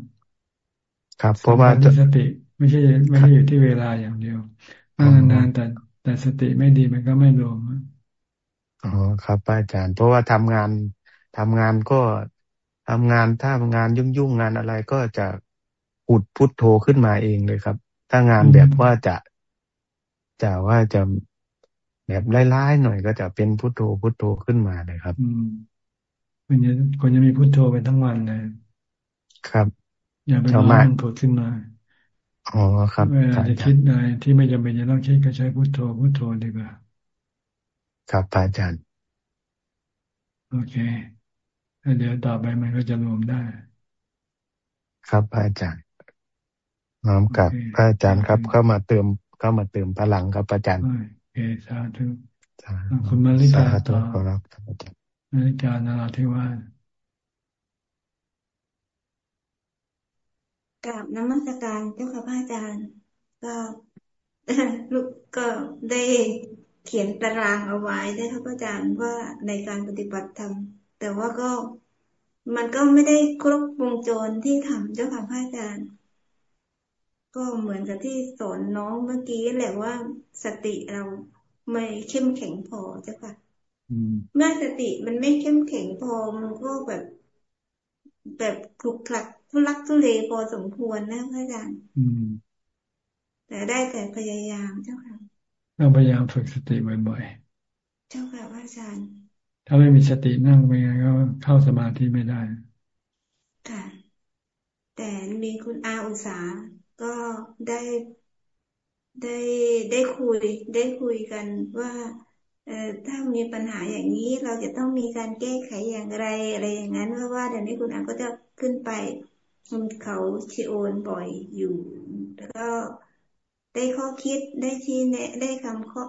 ๆ ครับ เพราะว่าสติไม่ใช่ไม่ใช่อยู่ที่เวลาอย่างเดียวนานๆแต่แต่สติไม่ดีมันก็ไม่รวมอ๋อครับอาจารย์ เพราะว่าทำงานทำงานก็ทำงานถ้างานยุ่งๆงานอะไรก็จะอุดพุทโธขึ้นมาเองเลยครับ ถ้างานแบบว่าจะจะว่าจะแบบไล่ๆหน่อยก็จะเป็นพุทโธพุทโธขึ้นมาเลยครับ อืมคนจะคนจะมีพุทโธไปทั้งวันเลย ครับ อย่าไปร้องพุทขึ้นมาอ๋อครับเวลาจะคิดอะไรที่ไม่จำเป็นจะต้องคิดก็ใช้พุทโธพุทโธดีกว่าครับอาจารย์ โอเคแล้วเดี๋ยวต่อไปมันก็จะรวมได้ ครับอาจารย์น้อมกับพระอาจารย์ครับ เข้ามาเติมเข้ามาเติมพลังครับอาจารย์โอเคสาธุคุณมาริกาต่อมาริ กานาราธิวาสกราบน้ำมัสการเจ้าค่ะพระอาจารย์ ก็ลูกก็ได้เขียนตารางเอาไว้ได้ครับอาจารย์ว่าในการปฏิบัติธรรมแต่ว่าก็มันก็ไม่ได้ครบวงจรที่ทำเจ้าค่ะพระอาจารย์ ก็เหมือนกับที่สอนน้องเมื่อกี้แหละว่าสติเราไม่เข้มแข็งพอเจ้าค่ะ เมื่อสติมันไม่เข้มแข็งพอมันก็แบบ แบบคลุกคลักทุลักทุเลพอสมควรนะพระอาจารย์แต่ได้แต่พยายามเจ้าค่ะต้องพยายามฝึกสติบ่อยๆเจ้าค่ะพระอาจารย์ ถ้าไม่มีสตินั่งไปไงก็เข้าสมาธิไม่ได้ค่ะแต่มีคุณอาอุสาก็ได้ได้ได้คุย ได้คุยกันว่าเอ่อ ถ้ามีปัญหาอย่างนี้เราจะต้องมีการแก้ไขอย่างไรอะไรอย่างนั้นเพราะว่าเดี๋ยวนี้คุณอาก็จะขึ้นไปบนเขาชิโอนบ่อยอยู่ แล้วก็ได้ข้อคิดได้ที่แนะ ได้คำข้อ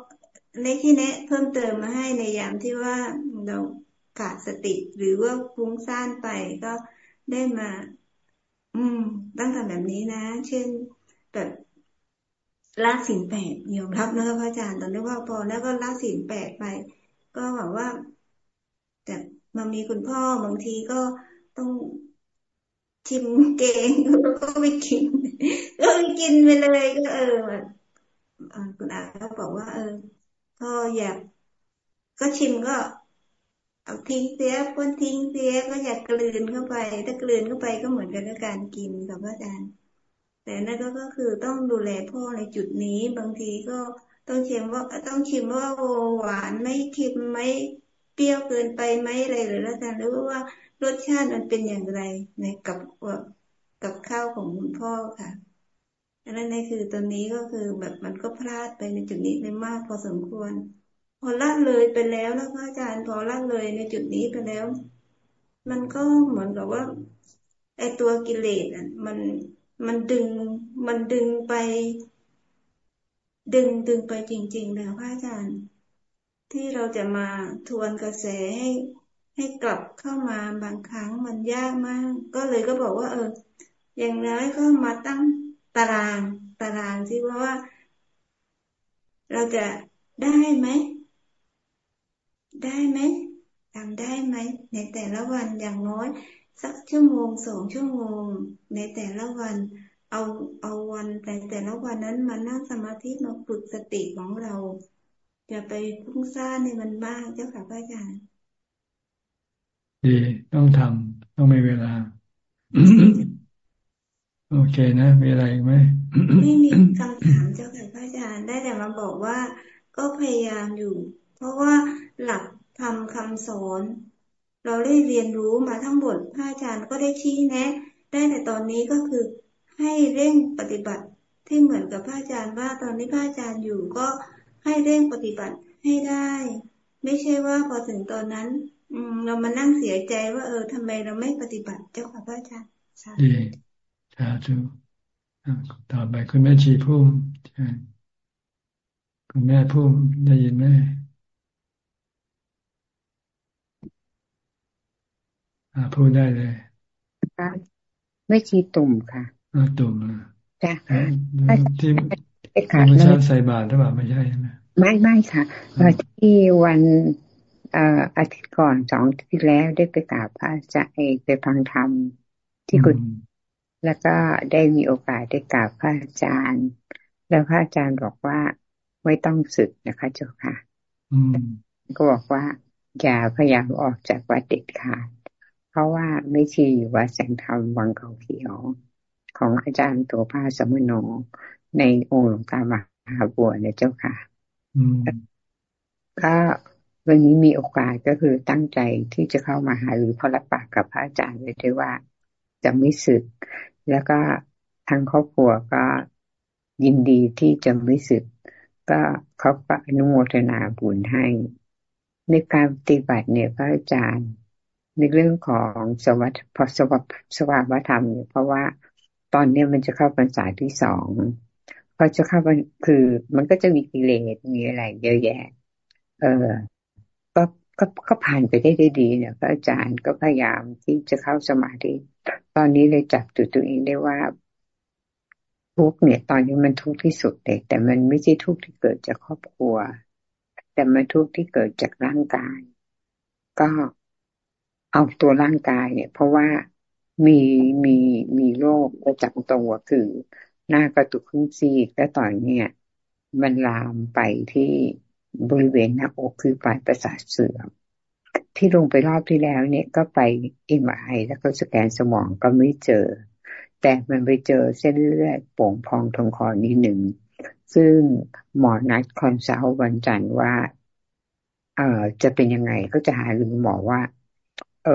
ได้ที่แนะ เพิ่มเติมมาให้ในยามที่ว่าเราขาดสติหรือว่าฟุ้งซ่านไปก็ได้มา อืม ต้องทำแบบนี้นะ เช่นแบบ ละสินแปดยอมรับนะคะพระอาจารย์ตอนนี้ว่าพอแล้วก็ละสินแปดไป ก็แบบว่าแต่มามีคุณพ่อบางทีก็ต้องชิมเกงก็ไม่กินก็ไม่กินไปเลยก็เออคุณอาก็บอกว่า เออก็อยากก็ชิมก็เอาทิ้งเสียก้นทิ้งเสียก็อยากกลืนเข้าไป ถ้ากลืนเข้าไปก็เหมือนกันกับการกินกับพระอาจารย์ แต่นั่นก็คือต้องดูแลพ่อในจุดนี้บางทีก็ต้องชิมว่าต้องชิมว่าหวานไม่เค็มไม่เปรี้ยวเกินไปไหมอะไรหรือแล้วแต่รู้ว่ารสชาติมันเป็นอย่างไรในกับกับข้าวของคุณพ่อค่ะอันนั้นในคือตอนนี้ก็คือแบบมันก็พลาดไปในจุดนี้ไปมากพอสมควร พอละเลยไปแล้วนะพระอาจารย์พอละเลยในจุดนี้ไปแล้ว มันก็เหมือนกับว่าไอตัวกิเลสอะมัน มันดึงมันดึงไป ดึงดึงไปจริงๆนะพระอาจารย์ ที่เราจะมาทวนกระแสให้ให้กลับเข้ามาบางครั้งมันยากมาก ก็เลยก็บอกว่า เออ อย่างน้อยก็มาตั้งตารางตารางที่ว่าว่า เราจะได้ไหม ได้ไหมทำได้ไหม ในแต่ละวันอย่างน้อย สักชั่วโมงสองชั่วโมง ในแต่ละวัน เอาเอาวันแต่แต่ละวันนั้นมานั่งสมาธิมาฝึกสติของเราอย่าไปพุ่งซ่านในมันมากเจ้าค่ะพระอาจารย์ดีต้องทำต้องมีเวลา โอเคนะ มีอะไรไหมไม่มีคำถามเจ้าค่ะพระอาจารย์ได้แต่มาบอกว่าก็พยายามอยู่ เพราะว่าหลักทำคำสอน เราได้เรียนรู้มาทั้งหมดพระอาจารย์ก็ได้ชี้แนะ ได้แต่ตอนนี้ก็คือให้เร่งปฏิบัติที่เหมือนกับพระอาจารย์ว่าตอนนี้พระอาจารย์อยู่ก็ให้เร่งปฏิบัติให้ได้ ไม่ใช่ว่าพอถึงตอนนั้น อืมเรามานั่งเสียใจว่าเออทำไมเราไม่ปฏิบัติเจ้าค่ะพระอาจารย์ดีสาธุต่อไปคุณแม่ชีพุ่มคุณแม่พุ่มได้ยินไหม พูดได้เลยไม่ชีตุ่มค่ะตุ่มจ้ะที่ไม่ใช่ใส่บาตรหรือเปล่าไม่ใช่ใช่ไหมไม่ไม่ค่ะที่วันอาทิตย์ก่อนสองที่แล้วได้ไปกราบพระอาจารย์ไปฟังธรรมที่กุฏแล้วก็ได้มีโอกาสได้กราบพระอาจารย์ แล้วพระอาจารย์บอกว่าไม่ต้องสึกนะคะเจ้าค่ะก็บอกว่าอย่าพยายามออกจากวัดเด็ดขาด เพราะว่าไม่ชีอยู่วัดแสงธรรมวังเขาเขียว ของอาจารย์ตัวพาสมุโนในองค์หลวงตามหาบัวเนี่ยเจ้าค่ะก็วันนี้มีโอกาสก็คือตั้งใจที่จะเข้ามาหาหรือพอรับปากกับพระอาจารย์เลยด้วยว่าจะไม่สึก แล้วก็ทางครอบครัวก็ยินดีที่จะไม่สึก ก็เขาอนุโมทนาบุญให้ ในการปฏิบัติเนี่ยพระอาจารย์ ในเรื่องของสวัสดิ์พอสวัสดิ์สวาวธรรมเนี่ยเพราะว่าตอนเนี้ยมันจะเข้าพรรษาที่สองพอจะเข้าคือ มันก็จะมีกิเลสมีอะไรเยอะแยะ เออก็ก็ก็ผ่านไปได้ได้ดีเนี่ยพระอาจารย์ก็พยายามที่จะเข้าสมาธิตอนนี้เลยจับจุดตัวเองได้ว่าทุกเนี่ย ตอนนี้มันทุกที่สุดเลยแต่มันไม่ใช่ทุกที่เกิดจากครอบครัว แต่มันทุกที่เกิดจากร่างกาย ก็ เอาตัวร่างกายเนี่ย เพราะว่ามีมีมีโรคประจำตัวคือหน้ากระตุกขึ้นซีกและตอนเนี้ยมันลามไปที่บริเวณหน้าอกคือปลายประสาทเสื่อมที่ลงไปรอบที่แล้วเนี่ยก็ไป MRI แล้วก็สแกนสมองก็ไม่เจอ แต่มันไปเจอเส้นเลือดโป่งพองตรงคอนิดหนึ่ง ซึ่งหมอนัด consult วันจันทร์ว่า เอ่อจะเป็นยังไงก็จะหารือหมอว่า เออ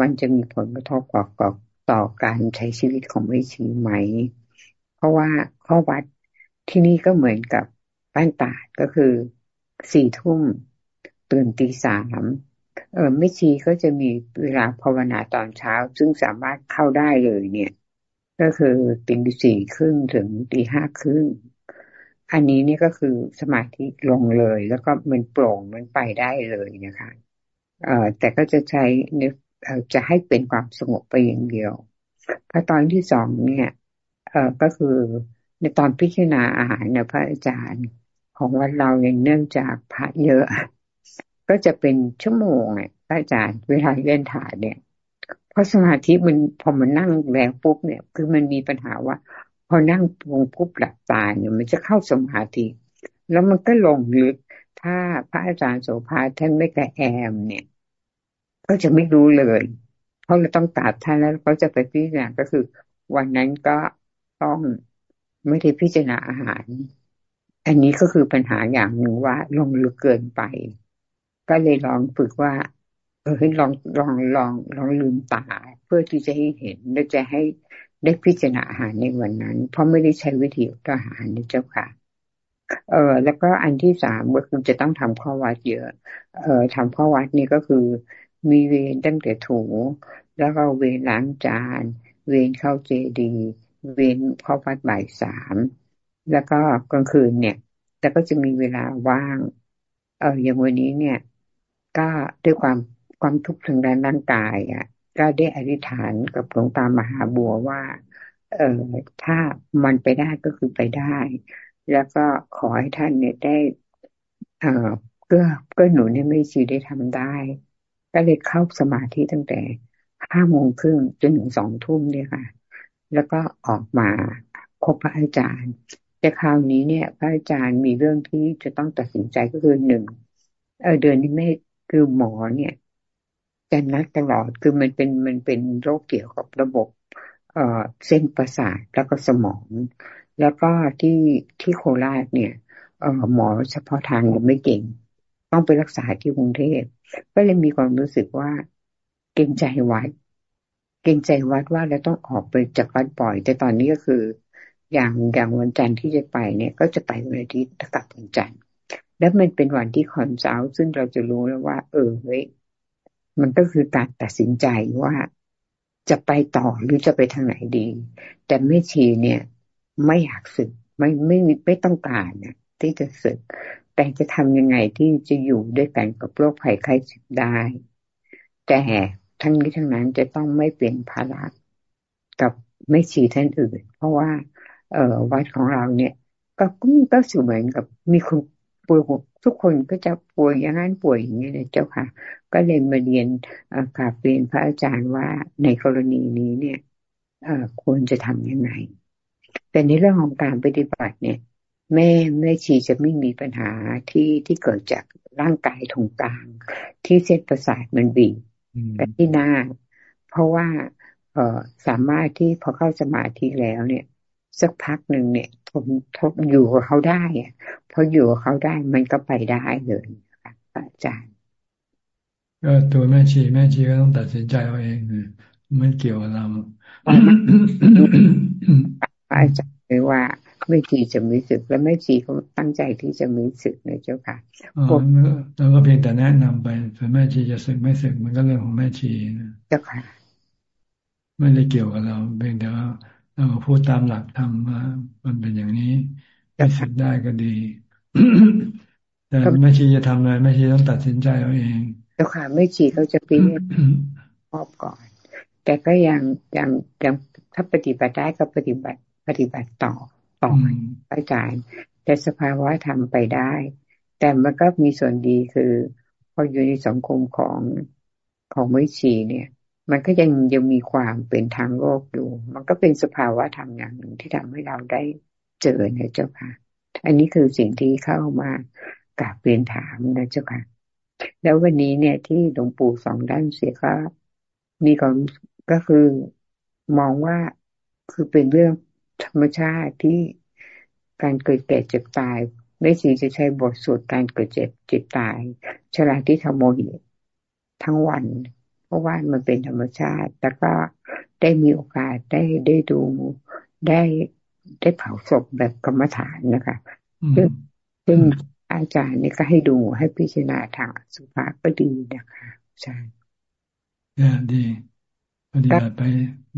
มันจะมีผลกระทบต่อต่อการใช้ชีวิตของไม่ชีไหม เพราะว่าข้อวัดที่นี่ก็เหมือนกับบ้านตาดก็คือสี่ทุ่มตื่นตีสามเออไม่ชีก็จะมีเวลาภาวนาตอนเช้า ซึ่งสามารถเข้าได้เลยเนี่ย ก็คือตีสี่ครึ่งถึงตีห้าครึ่งอันนี้นี่ก็คือสมาธิลงเลย แล้วก็มันโปร่งมันไปได้เลยนะคะ แต่ก็จะใช้นึกจะให้เป็นความสงบไปอย่างเดียวพระตอนที่สองเนี่ยเอ่อก็คือในตอนพิจารณาอาหารเนี่ยพระอาจารย์ของวัดเราเนี่ยเนื่องจากพระเยอะ ก็จะเป็นชั่วโมงอ่ยพระอาจารย์เวลาเล่นถาเนี่ยเพราะสมาธิมันพอมันนั่งแล้วปุ๊บเนี่ย คือมันมีปัญหาว่า พอนั่งปงปุ๊บหลับตาเนี่ยมันจะเข้าสมาธิ แล้วมันก็ลงลึก ถ้าพระอาจารย์โสภาท่านไม่กระแอมเนี่ย ก็จะไม่รู้เลย เพราะเราต้องตัดท่านแล้วเขาจะไปพิจารณาก็คือ วันนั้นก็ต้องไม่ได้พิจารณาอาหาร อันนี้ก็คือปัญหาอย่างหนึ่งว่าลงลึกเกินไป ก็เลยลองฝึกว่า เออลองลองลองลองลืมตาเพื่อที่จะให้เห็นและจะให้ได้พิจารณาอาหารในวันนั้น เพราะไม่ได้ใช้วิธีต่ออาหารนี่เจ้าค่ะ เออแล้วก็อันที่สามก็คือจะต้องทำข้อวัดเยอะ เออทำข้อวัดนี่ก็คือมีเวรตั้งแต่ถูแล้วก็เวรล้างจาน เวรเข้าเจดี เวรข้อวัดบ่ายสามแล้วก็กลางคืนเนี่ย แต่ก็จะมีเวลาว่าง เอออย่างวันนี้เนี่ย ก็ด้วยความความทุกข์ทางด้านร่างกายอะ ก็ได้อธิษฐานกับหลวงตามหาบัวว่า เออถ้ามันไปได้ก็คือไปได้ แล้วก็ขอให้ท่านเนี่ยได้เออก็ก็หนูเนี่ยไม่ชีได้ทำได้ ก็เลยเข้าสมาธิตั้งแต่ห้าโมงครึ่งจนถึงสองทุ่มเนี่ยค่ะ แล้วก็ออกมาพบพระอาจารย์แต่คราวนี้เนี่ย พระอาจารย์มีเรื่องที่จะต้องตัดสินใจก็คือหนึ่งเออเดือนนี้ไม่คือหมอเนี่ยจะนัดตลอดคือมันเป็นมันเป็นโรคเกี่ยวกับระบบ เอ่อเส้นประสาทแล้วก็สมอง แล้วก็ที่ที่โคราชเนี่ยเอ่อหมอเฉพาะทางยังไม่เก่ง ต้องไปรักษาที่กรุงเทพก็เลยมีความรู้สึกว่า เก่งใจวัด เก่งใจวัดว่าเราต้องออกไปจากวัดบ่อย แต่ตอนนี้ก็คือ อย่างอย่างวันจันทร์ที่จะไปเนี่ย ก็จะไปวันอาทิตย์กลับวันจันทร์แล้วมันเป็นวันที่คอนเซิลซึ่งเราจะรู้แล้วว่า เออเฮ้ยมันก็คือการตัดสินใจว่าจะไปต่อหรือจะไปทางไหนดี แต่ไม่ชีเนี่ย ไม่อยากสึก ไม่ไม่ไม่ต้องการเนี่ยที่จะสึก แต่จะทำยังไงที่จะอยู่ด้วยกันกับโรคภัยไข้เจ็บได้ แต่ทั้งนี้ทั้งนั้นจะต้องไม่เปลี่ยนภาระกับไม่ชีท่านอื่น เพราะว่า เอ่อวัดของเราเนี่ย ก็ก็สูเหมือนกับมีคนป่วยทุกคนก็จะป่วยอย่างนั้นป่วยอย่างนี้เลยเจ้าค่ะ ก็เลยมาเรียนกราบเรียนพระอาจารย์ว่าในกรณีนี้เนี่ยควรจะทํำยังไง แต่ในเรื่องของการปฏิบัติเนี่ย แม่แม่ชีจะไม่มีปัญหาที่ที่เกิดจากร่างกายทงกลาง ที่เส้นประสาทมันบีบไปที่หน้า เพราะว่าเออสามารถที่พอเข้าสมาธิแล้วเนี่ย สักพักหนึ่งเนี่ยทนทนอยู่กับเขาได้อะพออยู่กับเขาได้มันก็ไปได้เลยค่ะอาจารย์ก็ตัวแม่ชีแม่ชีก็ต้องตัดสินใจเอาเองไม่เกี่ยวกับเรา อาจารย์เลยว่าไม่ชีจะมีสึก และแม่ชีเขาตั้งใจที่จะมีสึกนะเจ้าค่ะอ๋อเราก็เพียงแต่แนะนำไปส่วนแม่ชีจะสึกไม่สึกมันก็เรื่องของแม่ชีนะเจ้าค่ะไม่ได้เกี่ยวกับเราเพียงแต่ว่าเราพูดตามหลักธรรมว่ามันเป็นอย่างนี้ไม่สึกได้ก็ดี แต่แม่ชีจะทำอะไรแม่ชีต้องตัดสินใจเอาเองเจ้าค่ะแม่ชีเขาจะไปมอบก่อน แต่ก็ยังยังยังถ้าปฏิบัติได้ก็ปฏิบัติ ปฏิบัติต่อต่ออาจารย์ แต่สภาวะทำไปได้ แต่มันก็มีส่วนดีคือพออยู่ในสังคมของของไม่ชีเนี่ย มันก็ยังยังมีความเป็นทางโลกอยู่ มันก็เป็นสภาวะธรรมอย่างหนึ่งที่ทำให้เราได้เจอนะเจ้าค่ะ อันนี้คือสิ่งที่เข้ามากราบเรียนถามนะเจ้าค่ะ แล้ววันนี้เนี่ยที่หลวงปู่สองด้านเสียก็มีความก็คือมองว่าคือเป็นเรื่อง ธรรมชาติที่การเกิดแก่เจ็บตายไม่สีจะใช้บทสวดการเกิดเจ็บเจ็บตายชราที่ทโมหิทั้งวัน เพราะว่ามันเป็นธรรมชาติ แล้วก็ได้มีโอกาสได้ได้ดูได้ได้เผาศพแบบกรรมฐานนะคะซึ่งซึ่งอาจารย์นี่ก็ให้ดูให้พิจารณาทางสุภาพก็ดีนะคะใช่ดีปฏิบัติไป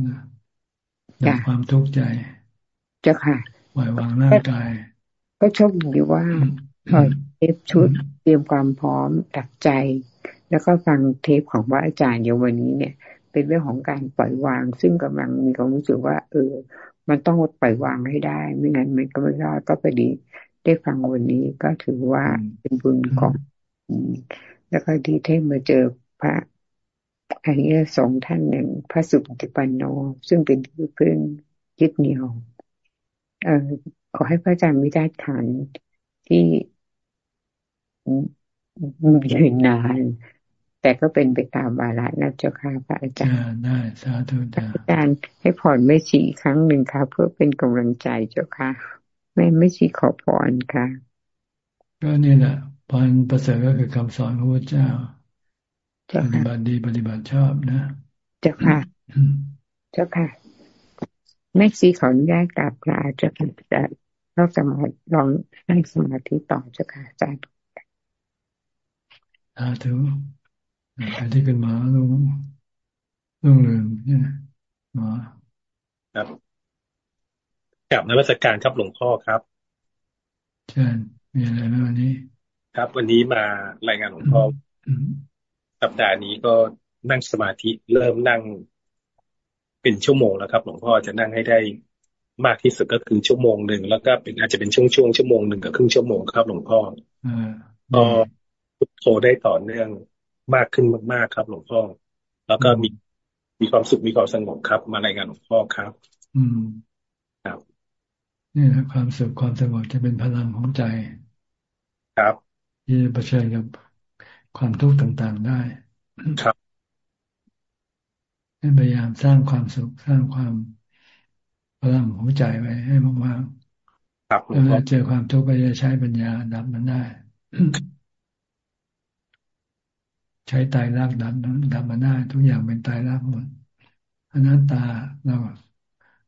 นะจากความทุกข์ใจ เจ้าค่ะปล่อยวางร่างกาย ก็โชคดีว่าเทปชุดเตรียมความพร้อมตักใจ แล้วก็ฟังเทปของว่าอาจารย์อยู่วันนี้เนี่ย เป็นเรื่องของการปล่อยวาง ซึ่งกำลังมีความรู้สึกว่า เออ มันต้องปล่อยวางให้ได้ ไม่งั้นมันก็ไม่รอดก็พอดี ได้ฟังวันนี้ก็ถือว่าเป็นบุญของแล้วก็ดีเทมาเจอพระอันนี้สองท่านหนึ่งพระสุปฏิปันโน ซึ่งเป็นที่พึ่งยึดเหนี่ยว เอ่อขอให้พระอาจารย์มิได้ขันที่ยืนนาน แต่ก็เป็นไปตามวาระนะเจ้าค่ะพระอาจารย์ได้สาธุจ้าอาจารย์ให้ผ่อนไม่ชีครั้งหนึ่งค่ะ เพื่อเป็นกำลังใจเจ้าค่ะแม่ไม่ชีขอพรค่ะ ก็นี่แหละพรประเสริฐก็คือคำสอนของพระเจ้าปฏิบัติดีปฏิบัติชอบนะ เจ้าค่ะ เจ้าค่ะ แม่ชีขออนุญาตกราบลาเจ้าค่ะจะเราจะมาลองนั่งสมาธิต่อเจ้าค่ะอาจารย์อาถึงใครที่เป็นหมาลุงลุงลืมเนี่ยหมอครับกลับนวัตการครับหลวงพ่อครับเชิญมีอะไรไหมวันนี้ ครับ วันนี้มารายงานหลวงพ่อสัปดาห์นี้ก็นั่งสมาธิเริ่มนั่ง เป็นชั่วโมงแล้วครับ หลวงพ่อจะนั่งให้ได้มากที่สุดก็คือชั่วโมงหนึ่งแล้วก็เป็นอาจจะเป็นช่วงช่วงชั่วโมงหนึ่งกับครึ่งชั่วโมงครับ หลวงพ่อก็พุทโธได้ต่อเนื่องมากขึ้นมากๆครับ หลวงพ่อ แล้วก็มีมีความสุขมีความสงบครับ มารายงานหลวงพ่อครับ อืมครับนี่นะความสุขความสงบจะเป็นพลังของใจ ครับที่จะเผชิญกับความทุกข์ต่างๆได้ ครับ พยายามสร้างความสุขสร้างความพลังหัวใจไว้ให้มากๆครับแล้วเจอความทุกข์ก็จะใช้ปัญญาดับมันได้ ใช้ตายรักดับดับมันได้ทุกอย่างเป็นตายรักหมดอนัตตาเรา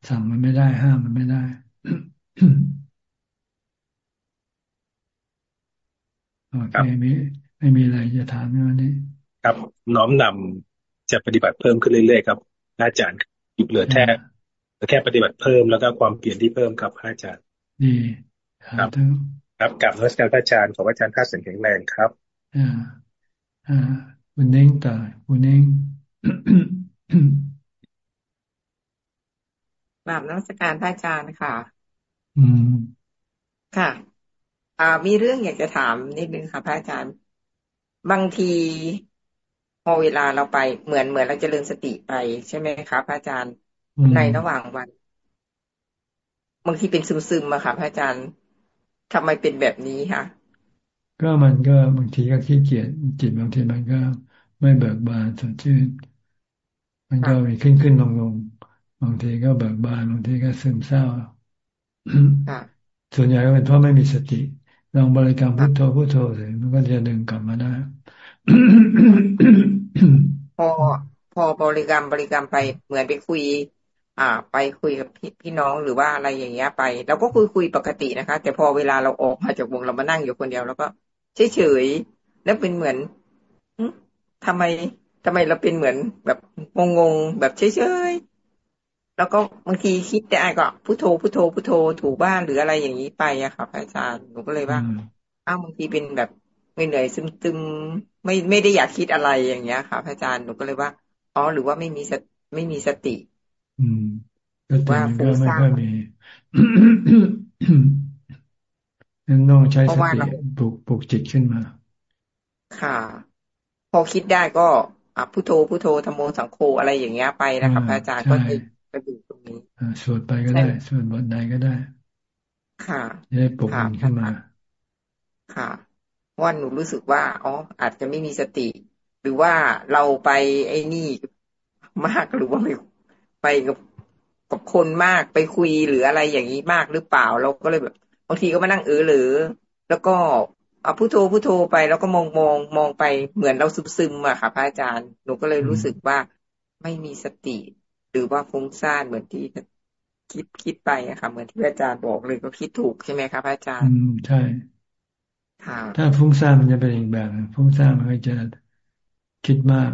สั่งมันไม่ได้ห้ามมันไม่ได้โอเคมีไม่มีอะไรจะถามในวันนี้ ครับน้อมนำ จะปฏิบัติเพิ่มขึ้นเรื่อยๆครับอาจารย์หยุดเหลือแค่แค่ปฏิบัติเพิ่มแล้วก็ความเปลี่ยนที่เพิ่มครับอาจารย์ดีครับครับกับนักการพระอาจารย์ขอพระอาจารย์ท่าสินแข็งแรงครับอ่าอ่าคุณเน่งต่อคุณเน่งแบบนักการพระอาจารย์ค่ะ อืมค่ะ อ่า มีเรื่องอยากจะถามนิดนึงค่ะพระอาจารย์ บางที พอเวลาเราไปเหมือนเหมือนเราจะเริญสติไปใช่ไหมคะพระอาจารย์ในระหว่างวัน บางทีเป็นซึมๆมาค่ะพระอาจารย์ทำไมเป็นแบบนี้คะก็มันก็บางทีก็ขี้เกียจจิตบางทีมันก็ไม่เบิกบานสดชื่น มันก็มีขึ้นขึ้นลงลงบางทีก็เบิกบานบางทีก็ซึมเศร้าส่วนใหญ่ก็เป็นเพราะไม่มีสติลองบริกรรมพุทโธพุทโธเลยมันก็จะดึงกลับมาได้ พอพอบริกรรมบริกรรมไปเหมือนไปคุย อ่า ไปคุยกับพี่พี่น้องหรือว่าอะไรอย่างเงี้ยไปเราก็คุยคุยปกตินะคะ แต่พอเวลาเราออกมาจากวงเรามานั่งอยู่คนเดียวแล้วก็เฉยเฉยแล้วเป็นเหมือนทำไมทำไมเราเป็นเหมือนแบบงงๆแบบเฉยๆแล้วก็บางทีคิดแต่ไอ้ก็พุโทโธพุโทโธพุโทโธถูบ้านหรืออะไรอย่างนี้ไปอะค่ะอาจารย์หนูก็เลยว่าอ้าวบางทีเป็นแบบ ไม่เหนื่อยซึมตึมไม่ไม่ได้อยากคิดอะไรอย่างเงี้ยค่ะอาจารย์หนูก็เลยว่าอ๋อหรือว่าไม่มีสไม่มีสติ อืมก็ติมันก็ไม่ค่อยมีนั่นต้องใช้สติปลุกปลุกจิตขึ้นมา ค่ะ พอคิดได้ก็อะพุโทโธพุโทโธธรรมโมสังโฆอะไรอย่างเงี้ยไปนะครับอาจารย์ก็จะไปดูตรงนี้สวดไปก็ได้สวดบทไหนก็ได้ ค่ะจะได้ปลุกมันขึ้นมา ค่ะ ว่าหนูรู้สึกว่าอ๋ออาจจะไม่มีสติ หรือว่าเราไปไอ้นี่มากหรือว่าไปไปกับกับคนมากไปคุยหรืออะไรอย่างนี้มากหรือเปล่า เราก็เลยแบบบางทีก็มานั่งเออหรือ แล้วก็เอาพุโทโธพุโทโธไป แล้วก็มองมองมองไปเหมือนเราซึมซึมอะค่ะพระอาจารย์หนูก็เลยรู้สึกว่าไม่มีสติ หรือว่าฟุ้งซ่านเหมือนที่คิดคิดไปอะค่ะ เหมือนที่อาจารย์บอกเลยก็คิดถูกใช่ไหมครับอาจารย์ อืมใช่ ถ้าฟุ้งซ่านมันจะเป็นอีกแบบฟุ้งซ่านมันก็จะคิดมาก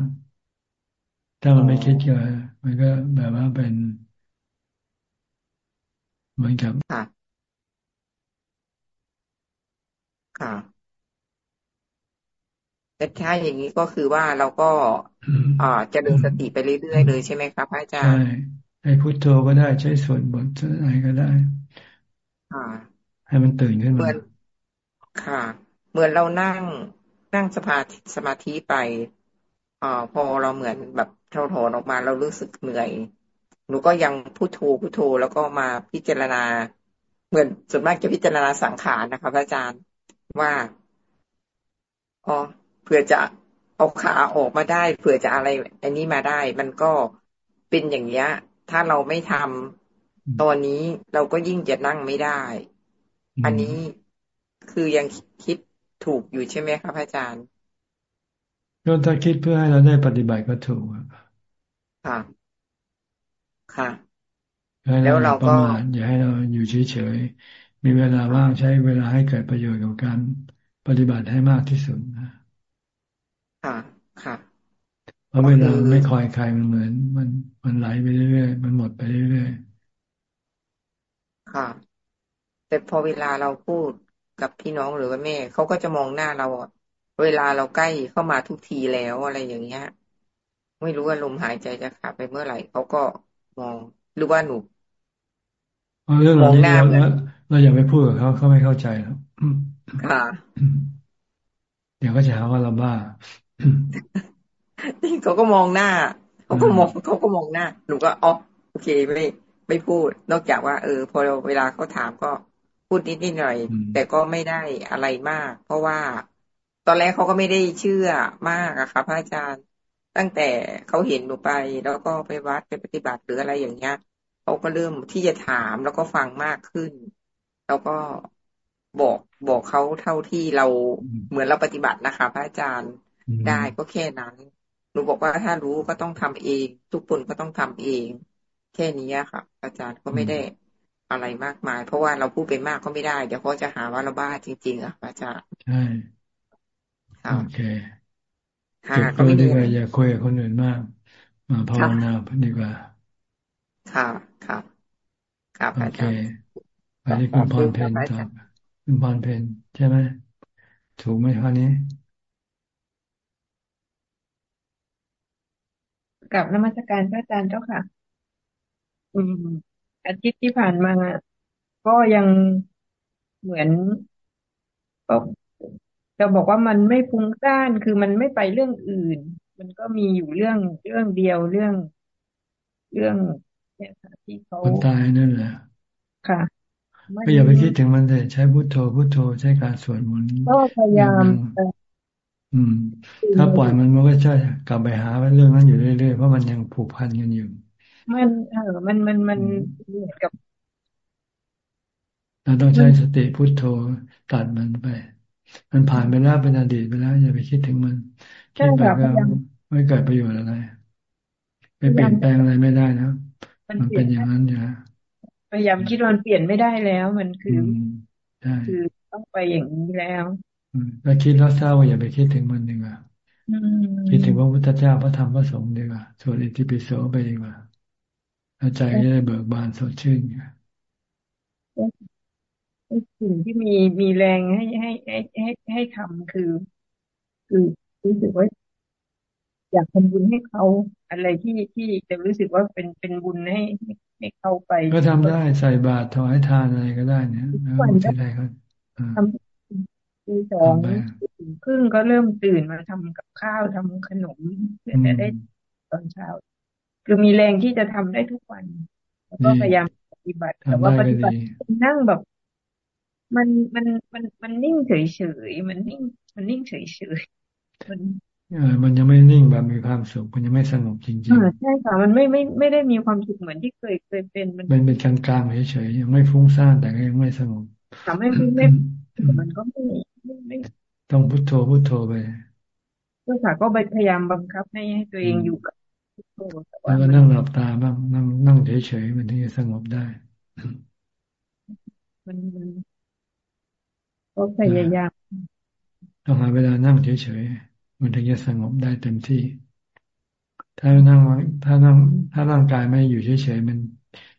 ถ้ามันไม่คิดก็มันก็แบบว่าเป็น เหมือนกับค่ะค่ะแต่ถ้าอย่างนี้ก็คือว่าเราก็อ่าจะเดินสติไปเรื่อยๆเลยใช่ไหมครับอาจารย์ใช่ให้พุทโธก็ได้ใช้สวดบทอะไรก็ได้ค่ะให้มันตื่นขึ้นมา ค่ะ เหมือนเรานั่งนั่งสมาธิสมาธิไปอ่าพอเราเหมือนแบบเท่าถอนออกมาเรารู้สึกเหนื่อย หนูก็ยังพุโทโธพุโทโธแล้วก็มาพิจารณา เหมือนส่วนมากจะพิจารณาสังขารนะคะพระอาจารย์ว่าอ๋อเผื่อจะเอาขาออกมาได้เผื่อจะอะไร อันนี้มาได้ มันก็เป็นอย่างเนี้ย ถ้าเราไม่ทำตอนนี้เราก็ยิ่งจะนั่งไม่ได้ อันนี้ คือยังคิดถูกอยู่ใช่ไหมครับอาจารย์ก็ถ้าคิดเพื่อให้เราได้ปฏิบัติก็ถูกค่ะ ค่ะ แล้วเราก็อย่าให้เราอยู่เฉยๆ มีเวลาว่างใช้เวลาให้เกิดประโยชน์กับการปฏิบัติให้มากที่สุดนะค่ะ ค่ะเพราะเวลาไม่คอยใครมันเหมือน มันมันไหลไปเรื่อยๆมันหมดไปเรื่อยๆค่ะ แต่พอเวลาเราพูด กับพี่น้องหรือว่าแม่เขาก็จะมองหน้าเราเวลาเราใกล้เข้ามาทุกทีแล้วอะไรอย่างเงี้ย ไม่รู้ว่าลมหายใจจะขาดไปเมื่อไหร่เขาก็มองหรือว่าหนูเรื่องเรานี้เราเราอย่าไปพูดกับเขาเขาไม่เข้าใจแล้วค่ะเดี๋ยวก็จะหาว่าเราบ้าที่เขาก็มองหน้าเขาก็มองเขาก็มองหน้า หนูก็อ๋อโอเคไม่ไม่พูด นอกจากว่า เออ พอเวลาเขาถามก็ พูดนิดนิดหน่อย แต่ก็ไม่ได้อะไรมาก เพราะว่าตอนแรกเขาก็ไม่ได้เชื่อมากอะค่ะพระอาจารย์ ตั้งแต่เขาเห็นหนูไป แล้วก็ไปวัดไปปฏิบัติหรืออะไรอย่างเงี้ยเขาก็เริ่มที่จะถามแล้วก็ฟังมากขึ้น แล้วก็บอกบอกเขาเท่าที่เราเหมือนเราปฏิบัตินะคะพระอาจารย์ได้ก็แค่นั้นหนูบอกว่าถ้ารู้ก็ต้องทำเอง ทุกคนก็ต้องทำเอง แค่นี้ค่ะ อาจารย์ก็ไม่ได้ อะไรมากมาย เพราะว่าเราพูดไปมากก็ไม่ได้ เดี๋ยวเขาจะหาว่าเราบ้าจริง ๆ อะอาจารย์ใช่โอเคเก็บตัวดีกว่าอย่าคุยกับคนอื่นมาก มาภาวนาดีกว่าค่ะค่ะครับโอเคอันนี้คุณพรเพนตอบคุณพรเพนใช่ไหมถูกไหมข้อนี้กับนมัสการพระอาจารย์เจ้าค่ะ อืม อาทิตย์ที่ผ่านมา ก็ยังเหมือนก็จะบอกว่ามันไม่ฟุ้งซ่านคือมันไม่ไปเรื่องอื่น มันก็มีอยู่เรื่องเรื่องเดียวเรื่อง เรื่องเนี่ยที่เขาคนตายนั่นแหละค่ะก็อย่าไปคิดถึงมันเลยใช้พุทโธพุทโธใช้การสวดมนต์ก็พยายามอืม ถ้าปล่อยมันมันก็จะกลับไปหาเรื่องนั้นอยู่เรื่อยๆเพราะมันยังผูกพันกันอยู่ มันเออมันมันมันเหมือนกับเราต้องใช้สติพุทโธตัดมันไป มันผ่านไปแล้วเป็นอดีตไปแล้วอย่าไปคิดถึงมันคิดไปก็ไม่เกิดประโยชน์อะไรไปเปลี่ยนแปลงอะไรไม่ได้นะมันเป็นอย่างนั้นอย่าพยายามคิดว่ามันเปลี่ยนไม่ได้แล้วมันคือคือต้องไปอย่างนี้แล้วแล้วคิดแล้วเศร้าอย่าไปคิดถึงมันดีกว่าคิดถึงพระพุทธเจ้าพระธรรมพระสงฆ์ดีกว่าสวดอิติปิโสไปดีกว่า ใจก็จะเบิกบานสดชื่นสิ่งที่มีมีแรงให้ให้ให้ให้ให้ทำคือ คือรู้สึกว่าอยากทำบุญให้เขาอะไรที่ที่จะรู้สึกว่าเป็นเป็นบุญให้ให้เขาไป ก็ทำได้ใส่บาตรถวายทานอะไรก็ได้เนี่ยวันที่ใดก็ทำทีสองครึ่งก็เริ่มตื่นมาทำกับข้าวทำขนมเพื่อจะได้ตอนเช้า คือมีแรงที่จะทำได้ทุกวันแล้วก็พยายามปฏิบัติแต่ว่าปฏิบัตินั่งแบบ มันมันมันมันนิ่งเฉยเฉยมันนิ่ง มันนิ่งเฉยเฉยมันเออมันยังไม่นิ่งแบบมีความสุข มันยังไม่สงบจริงๆใช่ค่ะมันไม่ไม่ไม่ได้มีความสุขเหมือนที่เคยเคยเป็น มันเป็นกลางกลางเฉยๆยังไม่ฟุ้งซ่านแต่ก็ยังไม่สงบทำให้ไม่ไม่มันก็ไม่ไม่ต้องพุทโธพุทโธไปก็ค่ะก็พยายามบังคับให้ให้ตัวเองอยู่กับพุทโธ แล้วก็นั่งหลับตาบ้างนั่งนั่งเฉยๆมันถึงจะสงบได้มันก็พยายามต้องหาเวลานั่งเฉยๆมันถึงจะสงบได้เต็มที่ ถ้านั่งถ้านั่งถ้าร่างกายไม่อยู่เฉยๆมัน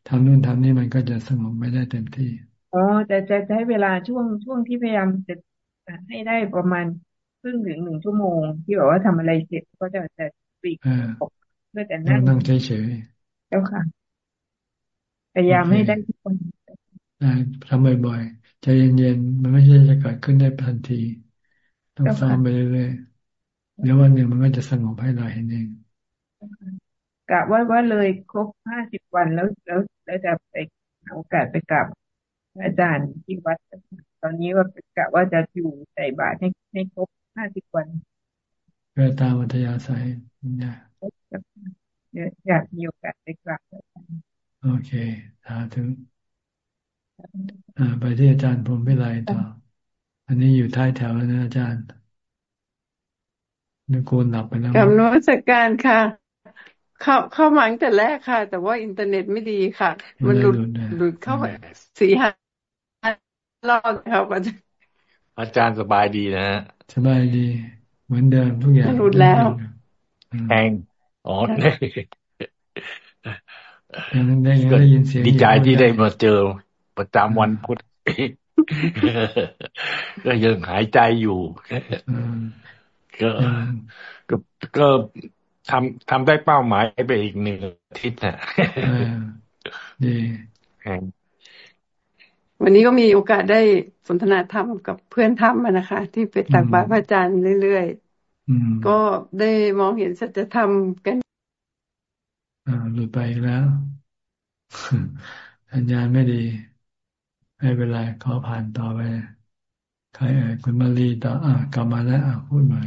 ทำนู่นทำนี่มันก็จะสงบไม่ได้เต็มที่อ๋อแต่จะใช้เวลาช่วงช่วงที่พยายามจะให้ได้ประมาณครึ่งถึงหนึ่งชั่วโมง ที่บอกว่าทำอะไรเสร็จก็จะจะปีก เพื่อแต่นั่งนั่งเฉยๆแล้วค่ะพยายามให้ได้ทุกคนทำบ่อยๆใจเย็นๆมันไม่ใช่จะเกิดขึ้นได้ทันที ต้องซ้อมไปเรื่อยๆเดี๋ยววันหนึ่งมันก็จะสงบให้เราเห็นเองกะว่าว่าเลยครบห้าสิบวันแล้วแล้วแล้วจะไปโอกาสไปกลับอาจารย์ที่วัด ตอนนี้ว่ากะว่าจะอยู่ใส่บาตรให้ให้ครบห้าสิบวันเพื่อตามวัทยาศัยนะเดี๋ยว อยากมีโอกาสไปกลับโอเคถาถึงอ่าไปที่อาจารย์พรมพิไลต่อ อันนี้อยู่ท้ายแถวแล้วนะอาจารย์นึกโกนหลับไปแล้วกับนวัตการค่ะ เข้าเข้ามาตั้งแต่แรกค่ะ แต่ว่าอินเทอร์เน็ตไม่ดีค่ะ มันหลุดหลุดเข้าไปสี่ห้ารอบครับอาจารย์อาจารย์สบายดีนะฮะสบายดี เหมือนเดิมทุกอย่างหลุดแล้วแพง อ๋อยังได้ยังได้ยินเสียงดีใจที่ได้มาเจอประจำวันพุธก็ยังหายใจอยู่ก็ก็ก็ทำทำได้เป้าหมายไปอีกหนึ่งอาทิตย์น่ะดีวันนี้ก็มีโอกาสได้สนทนาธรรมกับเพื่อนธรรมนะคะ ที่ไปตักบาตรพระอาจารย์เรื่อยๆ ก็ได้มองเห็นสัจธรรมกันอ่าหลุดไปแล้วสัญญาณไม่ดีไม่เป็นไรขอผ่านต่อไปใครเอ่ยคุณมารีต่ออ่ากลับมาแล้วอ่าพูดใหม่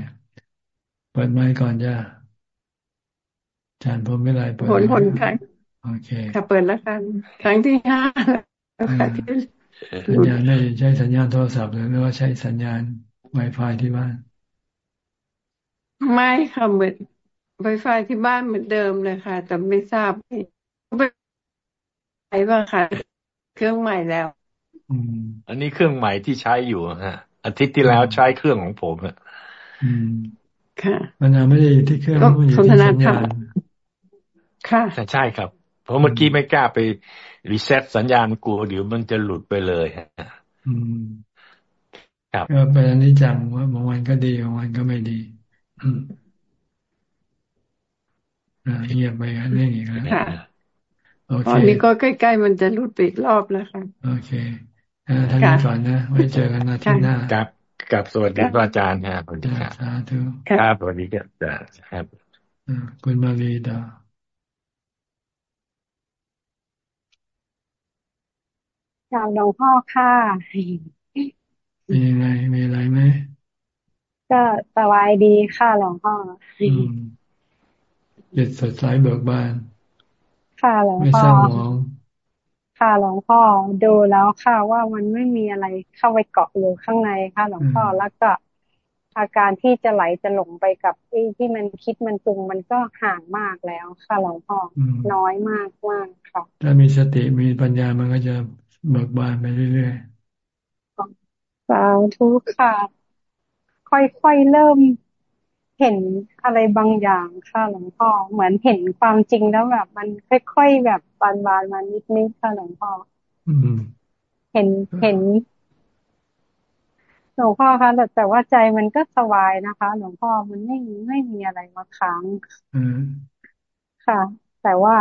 เปิดไมค์ก่อนจ้าจานผมไม่ไรเปิดผลผลครั้งโอเคค่ะเปิดแล้วกันครั้งที่ห้าแล้วค่ะที่สัญญาณได้ใช้สัญญาณโทรศัพท์หรือว่าใช้สัญญาณ Wi-Fi ที่บ้าน ไม่ค่ะเหมือน Wi-Fi ที่บ้านเหมือนเดิมเลยค่ะ แต่ไม่ทราบไปบ้างค่ะ เครื่องใหม่แล้วอันนี้เครื่องใหม่ที่ใช้อยู่ฮะ อาทิตย์ที่แล้วใช้เครื่องของผมอะค่ะมันไม่ได้อยู่ที่เครื่องมันอยู่ที่สัญญาณค่ะใช่ครับ เพราะเมื่อกี้ไม่กล้าไปรีเซ็ตสัญญาณกลัวเดี๋ยวมันจะหลุดไปเลยฮะอืมครับก็เป็นอนิจจังว่าบางวันก็ดีบางวันก็ไม่ดี อืมเงียบไปกันเรื่องอีกแล้วโอเคตอนนี้ก็ใกล้ๆ มันจะหลุดไปอีกรอบแล้วค่ะ โอเคท่านนี้ก่อนนะ ไว้เจอกันนาที่หน้าครับกับสวัสดีพระอาจารย์ครับสวัสดีครับสาธุครับสวัสดีครับครับคุณมาลีดาจำหลวงพ่อค่ะมียังไงมีอะไรไหม ก็สบายดีค่ะหลวงพ่อเด็ดสดใสเบิกบาน ค่ะหลวงพ่อไม่เศร้าหมองค่ะหลวงพ่อดูแล้วค่ะว่ามันไม่มีอะไรเข้าไปเกาะอยู่ข้างในค่ะหลวงพ่อแล้วก็อาการที่จะไหลจะหลงไปกับที่ที่มันคิดมันปรุงมันก็ห่างมากแล้ว ค่ะหลวงพ่อน้อยมากมากค่ะ ถ้ามีสติมีปัญญามันก็จะเบิกบานไปเรื่อยๆสาธุค่ะ ค่อยๆเริ่มเห็นอะไรบางอย่างค่ะหลวงพ่อเหมือนเห็นความจริงแล้วแบบ มันค่อยๆแบบบานๆมานิดๆค่ะหลวงพ่อเห็นเห็นหลวงพ่อคะแต่แต่ว่าใจมันก็สบายนะคะ หลวงพ่อมันไม่ไม่มีอะไรมาค้างค่ะ แต่ว่า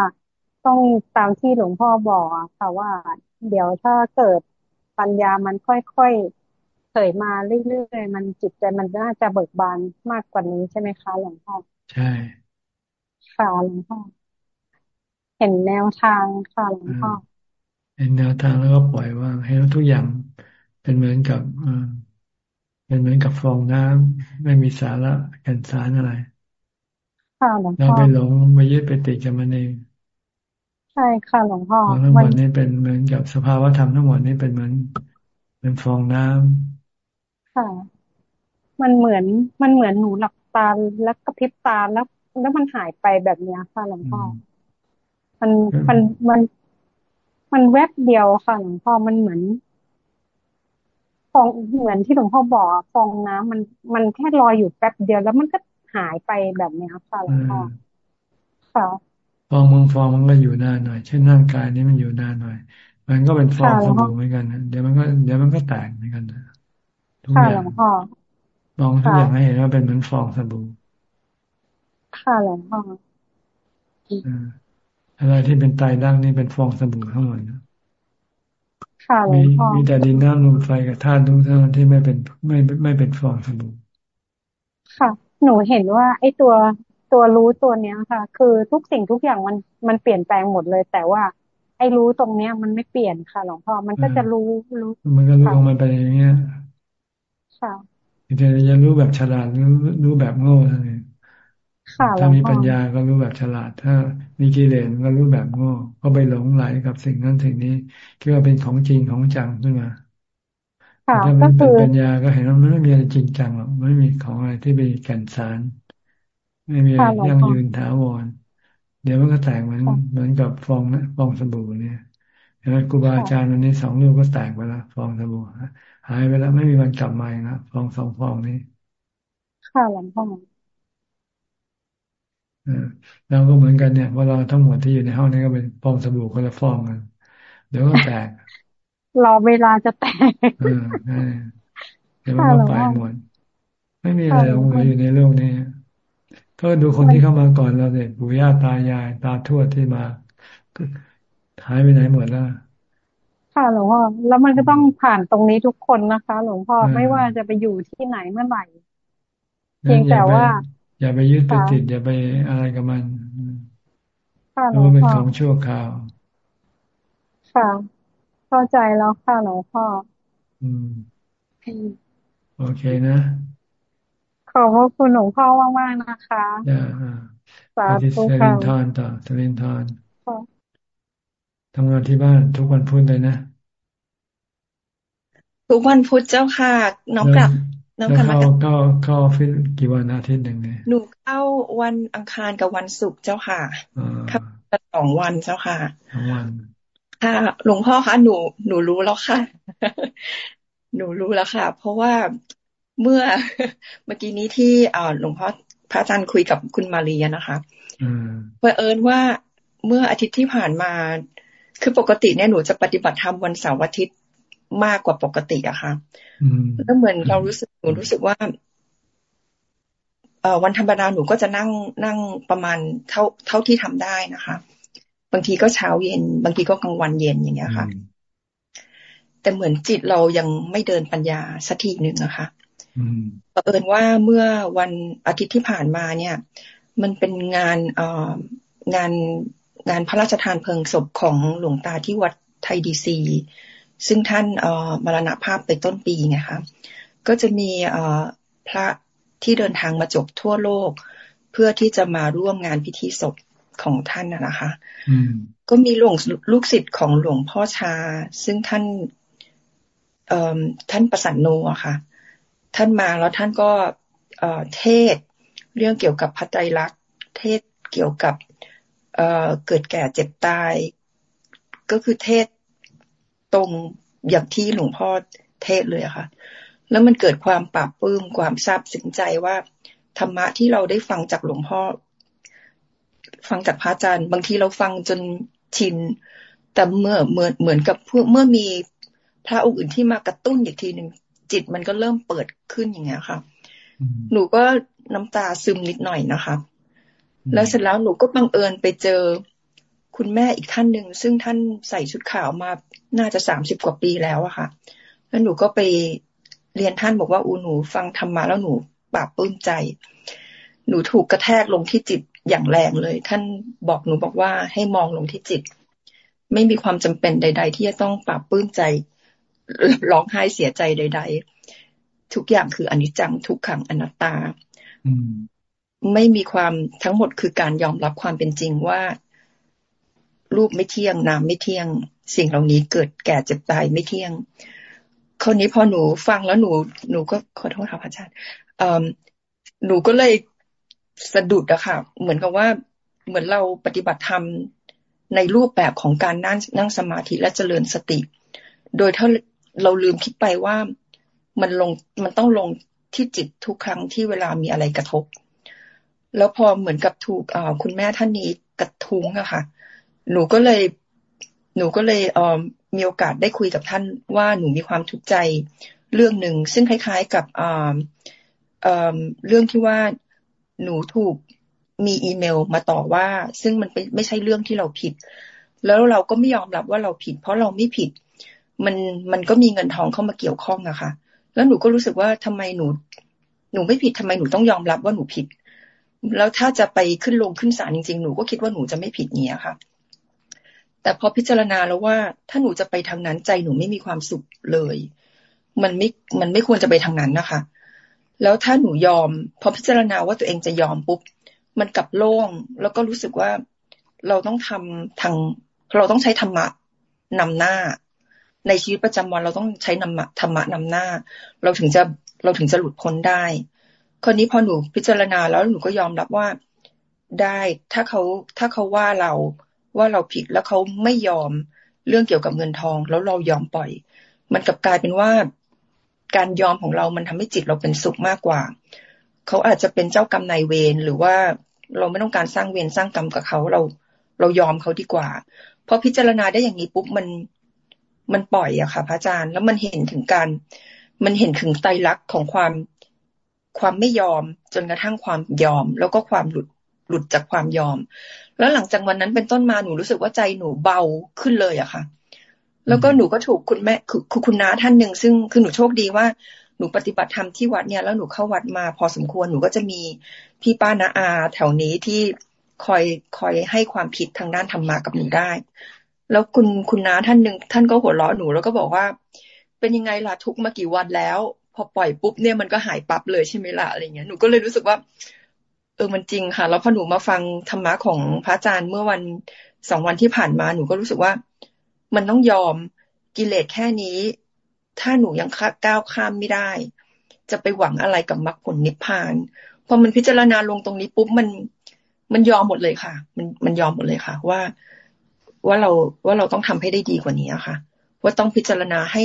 ต้องตามที่หลวงพ่อบอกค่ะว่า เดี๋ยวถ้าเกิดปัญญามันค่อยๆ เผยมาเรื่อยๆมันจิตใจมันน่าจะเบิกบานมากกว่านี้ใช่ไหมคะหลวงพ่อใช่ค่ะหลวงพ่อเห็นแนวทางค่ะหลวงพ่อเห็นแนวทางแล้วก็ปล่อยวางให้ทุกอย่างเป็นเหมือนกับเป็นเหมือนกับฟองน้ำไม่มีสาระกันสารอะไรเราไปหลงไปยึดไปติดกับมันเองใช่ค่ะหลวงพ่อทั้งหมดนี้เป็นเหมือนกับสภาวะธรรมทั้งหมดนี้เป็นเหมือนเป็นฟองน้ำ ค่ะ มันเหมือนมันเหมือนหนูหลับตาแล้วกระพริบตาแล้ว แล้วมันหายไปแบบนี้ค่ะหลวงพ่อมันมันมัน มันแวบเดียวค่ะหลวงพ่อมันเหมือนฟองเหมือนที่หลวงพ่อบอกฟองน้ำมันมันแค่ลอยอยู่แป๊บเดียวแล้วมันก็หายไปแบบนี้ค่ะหลวงพ่อค่ะฟองมึงฟองมันก็อยู่นานหน่อย เช่นร่างกายนี้มันอยู่นานหน่อย มันก็เป็นฟองสบู่เหมือนกันเดี๋ยวมันก็เดี๋ยวมันก็แตกเหมือนกัน ทุกอย่างมองทุกอย่างให้เห็นว่าเป็นเหมือนฟองสบู่ค่ะหลวงพ่ออะไรที่เป็นไตร่างนี่เป็นฟองสบู่ทั้งหมดนะค่ะหลวงพ่อมีแต่ดินน้ำลมไฟกับธาตุทุกท่านที่ไม่เป็นไม่ไม่เป็นฟองสบู่ค่ะ หนูเห็นว่า ไอ้ตัวตัวรู้ตัวเนี้ยค่ะ คือทุกสิ่งทุกอย่างมันมันเปลี่ยนแปลงหมดเลย แต่ว่า ไอ้รู้ตรงเนี้ย มันไม่เปลี่ยนค่ะหลวงพ่อมันก็จะรู้รู้ มันก็รู้ของมันไปอย่างเงี้ย ค่ะจะจะรู้แบบฉลาดรู้รู้แบบโง่เท่านั้นถ้ามีปัญญาก็รู้แบบฉลาด ถ้ามีกิเลสก็รู้แบบโง่ ก็ไปหลงไหลกับสิ่งนั้นสิ่งนี้ คิดว่าเป็นของจริงของจังขึ้นมาถ้ามันเป็นปัญญาก็เห็นว่ามันไม่มีอะไรจริงจังหรอกไม่มีของอะไรที่เป็นแก่นสาร ไม่มียั่งยืนถาวร เดี๋ยวมันก็แตกเหมือนเหมือนกับฟองนะฟองสบู่เนี่ยเห็นไหม ครูบาอาจารย์วันนี้สองลูกก็แตกไปแล้วฟองสบู่หายไปแล้วไม่มีวันกลับมาอีกแล้วฟองสองฟองนี้ค่ะหลวงพ่อเราก็เหมือนกันเนี่ยว่าเราทั้งหมดที่อยู่ในห้องนี้ก็เป็นฟองสบู่คนละฟองกันเดี๋ยวก็แตกรอเวลาจะแตกเดี๋ยวมันก็ไปหมดไม่มีอะไรลงเหลืออยู่ในโลกนี้ก็ดูคนที่เข้ามาก่อนเราเด็กปู่ย่าตายาย ตาทวดที่มา หายไปไหนหมดแล้วค่ะหลวงพ่อแล้วมันก็ต้องผ่านตรงนี้ทุกคนนะคะ หลวงพ่อไม่ว่าจะไปอยู่ที่ไหนเมื่อไหร่เพียงแต่ว่า อย่าไปยึดไปติด อย่าไปอะไรกับมันเพราะเป็นของชั่วคราว ค่ะ เข้าใจแล้วค่ะหลวงพ่ออืมโอเคนะ ขอบพระคุณหลวงพ่อมากๆนะคะ สาธุค่ะสลินทอนต่อสลินทอน ทำงานที่บ้านทุกวันพุธเลยนะ ทุกวันพุธเจ้าค่ะ น้องกลับ น้องกลับมาเข้าเข้าฟิตกี่วันอาทิตย์หนึ่งเนี่ยหนูเข้าวันอังคารกับวันศุกร์เจ้าค่ะครับสองวันเจ้าค่ะสองวันค่ะหลวงพ่อคะหนูหนูรู้แล้วค่ะ หนูรู้แล้วค่ะ เพราะว่าเมื่อเมื่อกี้นี้ที่หลวงพ่อพระอาจารย์คุยกับคุณมารีนะคะเพื่อเอิญว่าเมื่ออาทิตย์ที่ผ่านมา คือปกติเนี่ยหนูจะปฏิบัติธรรมวันเสาร์อาทิตย์มากกว่าปกติอะค่ะแล้วเหมือนเรารู้สึกหนูรู้สึกว่าเอวันธรรมดาหนูก็จะนั่งนั่งประมาณเท่าเท่าที่ทำได้นะคะ บางทีก็เช้าเย็น บางทีก็กลางวันเย็นอย่างเงี้ยค่ะ แต่เหมือนจิตเรายังไม่เดินปัญญาสักทีหนึ่งนะคะบังเอิญว่าเมื่อวันอาทิตย์ที่ผ่านมาเนี่ย มันเป็นงานเอ่องาน งานพระราชทานเพลิงศพของหลวงตาที่วัดไทยดีซี ซึ่งท่านเอ่อมรณภาพไปต้นปีไงคะก็จะมีเอ่อพระที่เดินทางมาจบทั่วโลก เพื่อที่จะมาร่วมงานพิธีศพของท่านนะคะก็มีหลวงลูกศิษย์ของหลวงพ่อชา ซึ่งท่านเอ่อท่านประสันโนอะค่ะ ท่านมาแล้วท่านก็เทศเรื่องเกี่ยวกับพัตไตรลักษณ์เทศเกี่ยวกับ เกิดแก่เจ็บตาย ก็คือเทศตรงอย่างที่หลวงพ่อเทศเลยค่ะ แล้วมันเกิดความปราบปลื้มความซาบซึ้งใจว่าธรรมะที่เราได้ฟังจากหลวงพ่อ ฟังจากพระอาจารย์ บางทีเราฟังจนชิน แต่เมื่อเหมือนเหมือนกับเมื่อมีพระองค์อื่นที่มากระตุ้นอีกทีหนึ่งจิตมันก็เริ่มเปิดขึ้นอย่างเงี้ยค่ะ หนูก็น้ำตาซึมนิดหน่อยนะคะ แล้วเสร็จแล้วหนูก็บังเอิญไปเจอคุณแม่อีกท่านหนึ่งซึ่งท่านใส่ชุดขาวมาน่าจะสามสิบกว่าปีแล้วอะค่ะ แล้วหนูก็ไปเรียนท่านบอกว่าอูหนูฟังธรรมะแล้วหนูปราบปลื้มใจ หนูถูกกระแทกลงที่จิตอย่างแรงเลย ท่านบอกหนูบอกว่าให้มองลงที่จิต ไม่มีความจำเป็นใด ๆ ที่จะต้องปราบปลื้มใจร้องไห้เสียใจใด ๆ ทุกอย่างคืออนิจจังทุกขังอนัตตา ไม่มีความทั้งหมดคือการยอมรับความเป็นจริงว่า รูปไม่เที่ยงนามไม่เที่ยง สิ่งเหล่านี้เกิดแก่เจ็บตายไม่เที่ยงคนนี้พอหนูฟังแล้วหนู หนูก็ขอโทษค่ะพระอาจารย์หนูก็เลยสะดุดอะค่ะ เหมือนกับว่าเหมือนเราปฏิบัติธรรมในรูปแบบของการนั่งนั่งสมาธิและเจริญสติ โดยถ้าเราลืมคิดไปว่ามันลงมันต้องลงที่จิตทุกครั้งที่เวลามีอะไรกระทบ แล้วพอเหมือนกับถูกคุณแม่ท่านนี้กระทุ้งอะค่ะ หนูก็เลย หนูก็เลยเออมีโอกาสได้คุยกับท่านว่าหนูมีความทุกข์ใจเรื่องหนึ่ง ซึ่งคล้าย ๆ กับเรื่องที่ว่าหนูถูกมีอีเมลมาต่อว่า ซึ่งมันไม่ใช่เรื่องที่เราผิด แล้วเราก็ไม่ยอมรับว่าเราผิด เพราะเราไม่ผิด มันมันก็มีเงินทองเข้ามาเกี่ยวข้องอะค่ะ แล้วหนูก็รู้สึกว่าทำไมหนู หนูไม่ผิดทำไมหนูต้องยอมรับว่าหนูผิด แล้วถ้าจะไปขึ้นลงขึ้นศาลจริงๆ หนูก็คิดว่าหนูจะไม่ผิดเนี้ยค่ะ แต่พอพิจารณาแล้วว่า ถ้าหนูจะไปทางนั้นใจหนูไม่มีความสุขเลย มันไม่ มันไม่ควรจะไปทางนั้นนะคะ แล้วถ้าหนูยอม พอพิจารณาว่าตัวเองจะยอมปุ๊บ มันกลับโล่ง แล้วก็รู้สึกว่าเราต้องทำทาง เราต้องใช้ธรรมะนำหน้า ในชีวิตประจำวันเราต้องใช้นำธรรมะนำหน้า เราถึงจะเราถึงจะหลุดพ้นได้ คนนี้พอหนูพิจารณาแล้วหนูก็ยอมรับว่าได้ถ้าเขาถ้าเขาว่าเราว่าเราผิดแล้วเขาไม่ยอมเรื่องเกี่ยวกับเงินทอง แล้วเรายอมปล่อย มันกลับกลายเป็นว่าการยอมของเรามันทำให้จิตเราเป็นสุขมากกว่า เขาอาจจะเป็นเจ้ากรรมนายเวรหรือว่าเราไม่ต้องการสร้างเวรสร้างกรรมกับเขาเรา เรายอมเขาดีกว่าพอพิจารณาได้อย่างนี้ปุ๊บมันมันปล่อยอะค่ะพระอาจารย์ แล้วมันเห็นถึงการ มันเห็นถึงไตรลักษณ์ของความ ความไม่ยอมจนกระทั่งความยอม แล้วก็ความหลุดหลุดจากความยอม แล้วหลังจากวันนั้นเป็นต้นมาหนูรู้สึกว่าใจหนูเบาขึ้นเลยอะค่ะ แล้วก็หนูก็ถูกคุณแม่คือคุณน้าท่านหนึ่งซึ่งคือหนูโชคดีว่าหนูปฏิบัติธรรมที่วัดเนี่ยแล้วหนูเข้าวัดมาพอสมควรหนูก็จะมีพี่ป้านาอา แถวนี้ที่คอยคอยให้ความคิดทางด้านธรรมะกับหนูได้ แล้วคุณคุณน้าท่านหนึ่งท่านก็หัวเราะหนูแล้วก็บอกว่า เป็นยังไงล่ะทุกมากี่วันแล้ว พอปล่อยปุ๊บเนี่ยมันก็หายปั๊บเลยใช่ไหมล่ะอะไรเงี้ยหนูก็เลยรู้สึกว่า เออมันจริงค่ะ แล้วพอหนูมาฟังธรรมะของพระอาจารย์เมื่อวันสองวันที่ผ่านมาหนูก็รู้สึกว่า มันต้องยอมกิเลสแค่นี้ ถ้าหนูยังก้าวข้ามไม่ได้ จะไปหวังอะไรกับมรรคผลนิพพานพอมันพิจารณาลงตรงนี้ปุ๊บมันมันยอมหมดเลยค่ะ มันมันยอมหมดเลยค่ะ ว่าว่าเราว่าเราต้องทำให้ได้ดีกว่านี้ค่ะ ว่าต้องพิจารณาให้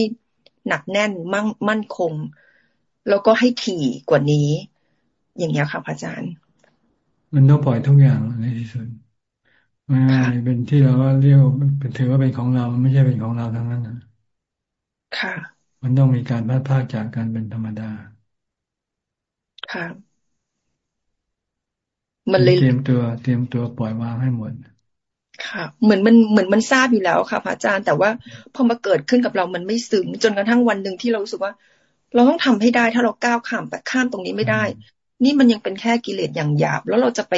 หนักแน่นมั่งมั่นคง แล้วก็ให้ถี่กว่านี้ อย่างเงี้ยค่ะพระอาจารย์ มันต้องปล่อยทุกอย่างในที่สุดมันเป็นที่เราว่าเรียกเป็นถือว่าเป็นของเราไม่ใช่เป็นของเราทั้งนั้นนะค่ะ มันต้องมีการพัดพาจากการเป็นธรรมดา ค่ะ มันเลยเตรียมตัว เตรียมตัวปล่อยวางให้หมด ค่ะ เหมือนมันเหมือนมันทราบอยู่แล้วค่ะพระอาจารย์แต่ว่าพอมาเกิดขึ้นกับเรามันไม่ซึ้งจนกระทั่งวันหนึ่งที่เรารู้สึกว่า เราต้องทำให้ได้ถ้าเราก้าวข้ามไปข้ามตรงนี้ไม่ได้ นี่มันยังเป็นแค่กิเลสอย่างหยาบ แล้วเราจะไป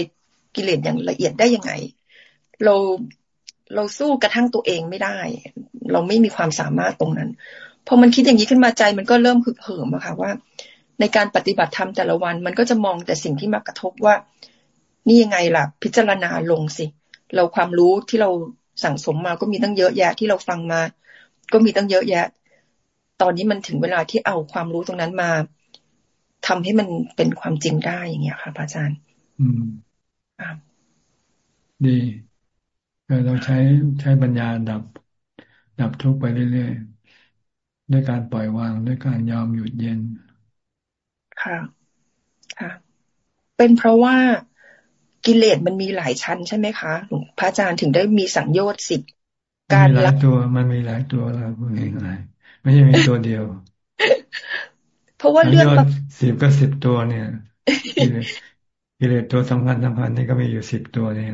กิเลสอย่างละเอียดได้ยังไง เราเราสู้กระทั่งตัวเองไม่ได้ เราไม่มีความสามารถตรงนั้นพอมันคิดอย่างนี้ขึ้นมาใจมันก็เริ่มคึกเหิมอะค่ะว่า ในการปฏิบัติธรรมแต่ละวัน มันก็จะมองแต่สิ่งที่มากระทบว่า นี่ยังไงล่ะ พิจารณาลงสิ เราความรู้ที่เราสั่งสมมาก็มีตั้งเยอะแยะที่เราฟังมา ก็มีตั้งเยอะแยะ ตอนนี้มันถึงเวลาที่เอาความรู้ตรงนั้นมาทำให้มันเป็นความจริงได้อย่างเงี้ยค่ะพระอาจารย์ อืมดีเราใช้ใช้ปัญญาดับ ดับทุกข์ไปเรื่อยๆด้วยการปล่อยวางด้วยการยอมหยุดเย็น ค่ะ ค่ะ เป็นเพราะว่า กิเลสมันมีหลายชั้นใช่ไหมคะหลวงพระอาจารย์ถึงได้มีสังโยชน์สิบการหลายตัวมันมีหลายตัวแล้วพูดง่ายๆไม่ใช่มีตัวเดียว เพราะว่าเรื่องสิบก็สิบตัวเนี่ยกิเลสตัวสำคัญสำคัญนี่ก็มีอยู่สิบตัวเนี่ย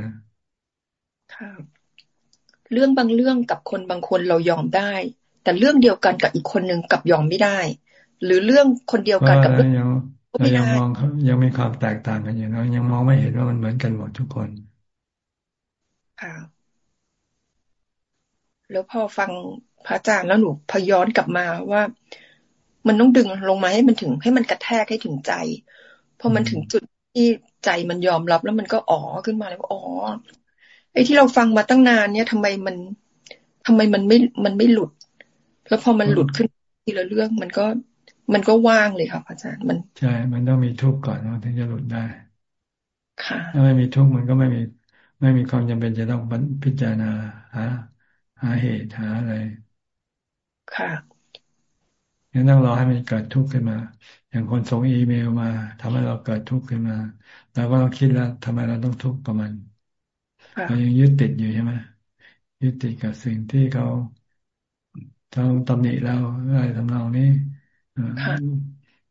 ค่ะเรื่องบางเรื่องกับคนบางคนเรายอมได้ แต่เรื่องเดียวกันกับอีกคนหนึ่งกับยอมไม่ได้ หรือเรื่องคนเดียวกันกับเรื่อง เรายังมองยังมีความแตกต่างกันอยู่เรายังมองไม่เห็นว่ามันเหมือนกันหมดทุกคนค่ะแล้วพอฟังพระอาจารย์แล้วหนูพย้อนกลับมาว่า มันต้องดึงลงมาให้มันถึง ให้มันกระแทกให้ถึงใจพอมันถึงจุดที่ใจมันยอมรับแล้วมันก็อ๋อขึ้นมาเลยว่าอ๋อไอ้ที่เราฟังมาตั้งนานเนี่ยทำไมมันทำไมมันไม่มันไม่หลุด แล้วพอมันหลุดขึ้นทีละเรื่องมันก็ มันก็ว่างเลยค่ะอาจารย์มัน ใช่ มันต้องมีทุกข์ก่อนนะถึงจะหลุดได้ ค่ะ ถ้าไม่มีทุกข์มันก็ไม่มี ไม่มีความจำเป็นจะต้องพิจารณาหาหาเหตุหาอะไร ค่ะยังต้องรอให้มันเกิดทุกข์ขึ้นมา อย่างคนส่งอีเมลมาทำให้เราเกิดทุกข์ขึ้นมาเราก็ต้องคิดแล้วทำไมเราต้องทุกข์กับมันเรายังยึดติดอยู่ใช่ไหมยึดติดกับสิ่งที่เขาเขาตำหนิเราอะไรทำนองนี้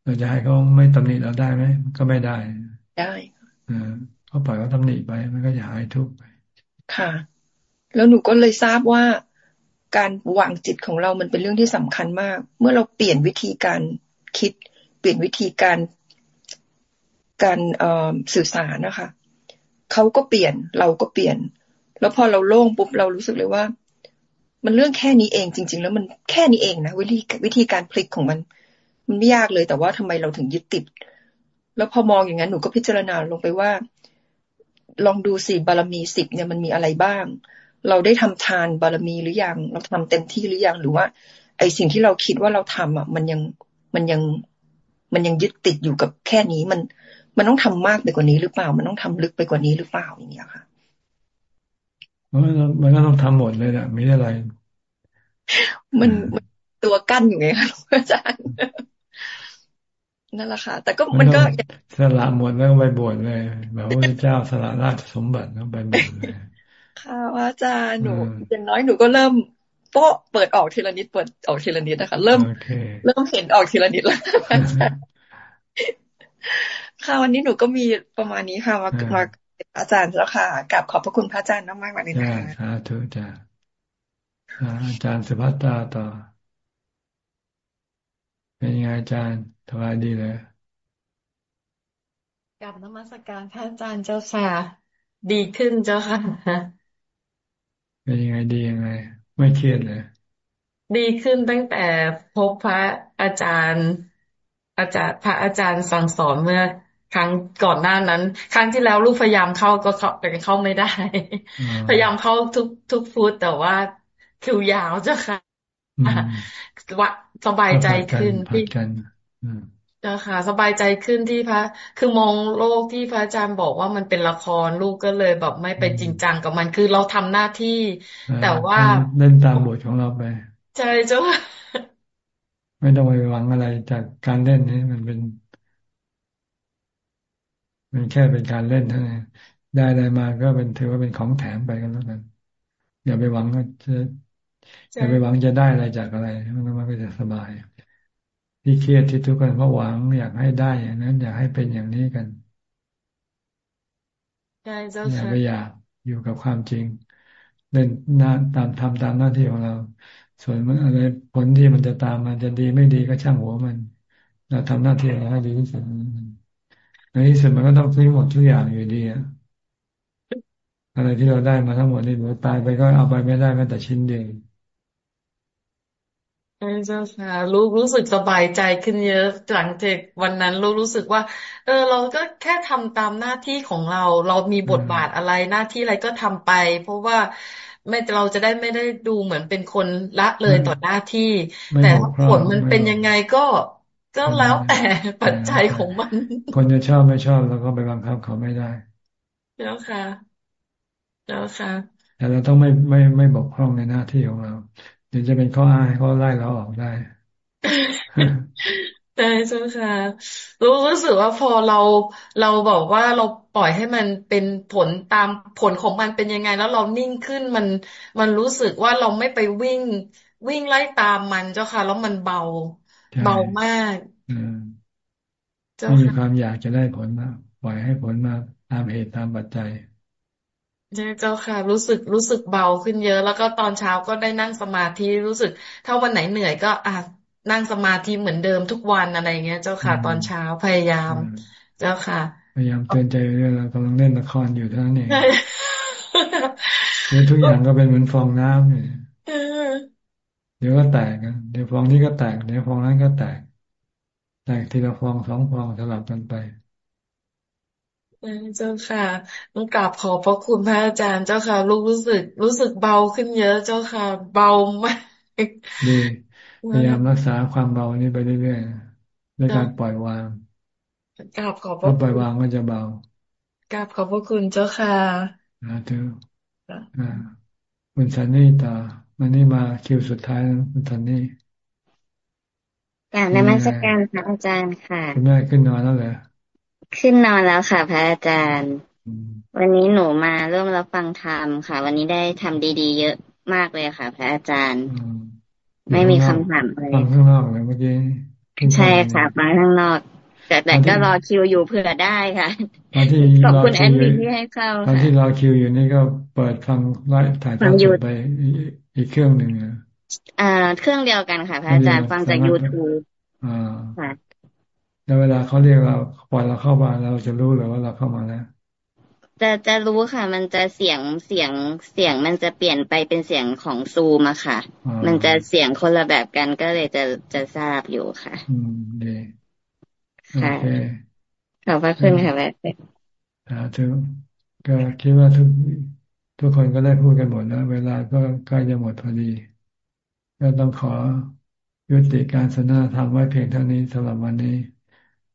เราจะให้เขาไม่ตำหนิเราได้ไหมก็ไม่ได้ ได้เขาปล่อยเขาตำหนิไปมันก็จะหายทุกข์ไปค่ะ แล้วหนูก็เลยทราบว่าการวางจิตของเรามันเป็นเรื่องที่สำคัญมาก เมื่อเราเปลี่ยนวิธีการคิด เปลี่ยนวิธีการการสื่อสารนะคะเขาก็เปลี่ยนเราก็เปลี่ยน แล้วพอเราโล่งปุ๊บเรารู้สึกเลยว่า มันเรื่องแค่นี้เองจริง ๆ แล้วมันแค่นี้เองนะวิธีวิธีการพลิกของมัน มันไม่ยากเลย แต่ว่าทำไมเราถึงยึดติด แล้วพอมองอย่างนั้นหนูก็พิจารณาลงไปว่า ลองดูสิบารมีสิบเนี่ยมันมีอะไรบ้าง เราได้ทำทานบารมีหรือยัง เราทำเต็มที่หรือยัง หรือว่า ไอสิ่งที่เราคิดว่าเราทำอะ มันยังมันยังมันยังยึดติดอยู่กับแค่นี้มันมันต้องทำมากไปกว่านี้หรือเปล่า มันต้องทำลึกไปกว่านี้หรือเปล่าอย่างเงี้ยค่ะมันก็ต้องทำหมดเลยแหละไม่ได้อะไร มันตัวกั้นอยู่ไงคะอาจารย์ นั่นแหละค่ะ แต่ก็มันก็สละหมดแล้วไปบวชเลยแบบว่าเจ้าสละราชสมบัติแล้วไปบวชเลยค่ะอาจารย์หนูอย่างน้อยหนูก็เริ่มโป๊ะเปิดออกทีละนิดเปิดออกทีละนิดนะคะ เริ่มเริ่มเห็นออกทีละนิดแล้วค่ะวันนี้หนูก็มีประมาณนี้ค่ะมามาอาจารย์แล้วค่ะกลับขอบพระคุณพระอาจารย์มากๆเลยนะคะสาธุจ้าอาจารย์สุภัตตาต่อ เป็นยังไงอาจารย์สบายดีเลยกลับนมัสการพระอาจารย์เจ้าค่ะดีขึ้นเจ้าค่ะเป็นยังไงดียังไง ไม่เครียดเลยดีขึ้นตั้งแต่พบพระอาจารย์ อาจารย์พระอาจารย์สั่งสอนเมื่อครั้งก่อนหน้านั้น ครั้งที่แล้วลูกพยายามเข้าก็เข้าแต่เข้าไม่ได้ พยายามเข้าทุกทุกฟุตแต่ว่าคิวยาวเจ้าค่ะว่า สบายใจขึ้นที่จ้าค่ะ สบายใจขึ้นที่พระ คือมองโลกที่พระอาจารย์บอกว่ามันเป็นละครลูกก็เลยแบบไม่ไปจริงจังกับมันคือเราทำหน้าที่ แต่ว่าเล่นตามบทของเราไปใช่เจ้าไม่ต้องไปหวังอะไรจากการเล่นนี่มันเป็น มันแค่เป็นการเล่นเท่านั้นได้อะไรมาก็เป็นถือว่าเป็นของแถมไปกันแล้วกันอย่าไปหวังว่าจะ อย่าไปหวังจะได้อะไรจากอะไรมันก็จะสบาย ที่เครียดที่ทุกคนเพราะหวังอยากให้ได้อย่างนั้น อยากให้เป็นอย่างนี้กันใช่เจ้าอย่าไปอยากอยู่กับความจริงเล่นหน้าตามทำตามหน้าที่ของเรา ส่วนมันอะไรผลที่มันจะตามมันจะดีไม่ดีก็ช่างหัวมัน เราทำหน้าที่ของเราให้ดีที่สุดในที่สุดมันก็ต้องทิ้งหมดทุกอย่างอยู่ดีอะอะไรที่เราได้มาทั้งหมดนี่เดี๋ยวตายไปก็เอาไปไม่ได้แม้แต่ชิ้นเดียว ใช่เจ้าค่ะลูกรู้สึกสบายใจขึ้นเยอะหลังจากวันนั้นลูกรู้สึกว่า เออ เราก็แค่ทำตามหน้าที่ของเรา เรามีบทบาทอะไรหน้าที่อะไรก็ทำไป เพราะว่าไม่เราจะได้ไม่ได้ดูเหมือนเป็นคนละเลยต่อหน้าที่แต่ผลมันเป็นยังไงก็ ก็แล้วแต่ปัจจัยของมันคนจะชอบไม่ชอบเราก็ไปบังคับเขาไม่ได้แล้วค่ะแล้วค่ะแต่เราต้องไม่ไม่ไม่บกพร่องในหน้าที่ของเรา ดี๋ยวจะเป็นข้ออ้างเขาไล่เราออกได้ใช่ใช่ค่ะรู้รู้สึกว่าพอเราเราบอกว่าเราปล่อยให้มันเป็นผลตามผลของมันเป็นยังไง แล้วเรานิ่งขึ้นมันมันรู้สึกว่าเราไม่ไปวิ่ง วิ่งไล่ตามมันเจ้าค่ะ แล้วมันเบาเบามากไม่มีความอยากจะได้ผลมาปล่อยให้ผลมาตามเหตุตามปัจจัย ใช่เจ้าค่ะ รู้สึกรู้สึกเบาขึ้นเยอะ แล้วก็ตอนเช้าก็ได้นั่งสมาธิรู้สึก ถ้าวันไหนเหนื่อยก็อะนั่งสมาธิเหมือนเดิมทุกวันอะไรเงี้ย เจ้าค่ะ ตอนเช้าพยายาม เจ้าค่ะ พยายามเตือนใจเรื่องเรากำลังเล่นละครอยู่เท่านั้นเองเนี่ยทุกอย่างก็เป็นเหมือนฟองน้ำเนี่ยเดี๋ยวก็แตกเดี๋ยวฟองนี้ก็แตกเดี๋ยวฟองนั้นก็แตกแตกทีละฟองสองฟองสลับกันไป เจ้าค่ะต้องกราบขอบพระคุณพระอาจารย์เจ้าค่ะ ลูกรู้สึก รู้สึกเบาขึ้นเยอะเจ้าค่ะ เบามากดีพยายามรักษาความเบานี้ไปเรื่อยๆด้วยการปล่อยวางกราบขอบพระคุณปล่อยวางก็จะเบากราบขอบพระคุณเจ้าค่ะนะเธออ่าคุณสันนี่ต่อมันนี่มาคิวสุดท้ายแล้วคุณสันนี่กราบนมัสการพระอาจารย์ค่ะคุณแม่ขึ้นนอนแล้วเหรอ ขึ้นนอนแล้วค่ะ พระอาจารย์ วันนี้หนูมาร่วมรับฟังธรรมค่ะ วันนี้ได้ทำดี ๆ เยอะมากเลยค่ะ พระอาจารย์ ไม่มีคำถามเลยฟังข้างนอกเลยเมื่อกี้ใช่ค่ะฟังข้างนอก แต่แต่ก็รอคิวอยู่เผื่อได้ค่ะขอบคุณแอนดี้ที่ให้เข้าตอนที่รอคิวอยู่นี่ก็เปิดฟังไลฟ์ถ่ายทอดสดไปอีกเครื่องหนึ่งอ่า เครื่องเดียวกันค่ะ พระอาจารย์ฟังจากยูทูบค่ะ แล้วเวลาเขาเรียกเราปล่อยเราเข้ามาเราจะรู้เลยว่าเราเข้ามาแล้วจะจะรู้ค่ะ มันจะเสียงเสียงเสียงมันจะเปลี่ยนไปเป็นเสียงของซูมอะค่ะ มันจะเสียงคนละแบบกันก็เลยจะจะทราบอยู่ค่ะ อืมดีค่ะขอบพระคุณค่ะแม่สาธุก็คิดว่าทุกทุกคนก็ได้พูดกันหมดแล้ว เวลาก็ใกล้จะหมดพอดี ก็ต้องขอยุติการสนทนาธรรมไว้เพียงเท่านี้สำหรับวันนี้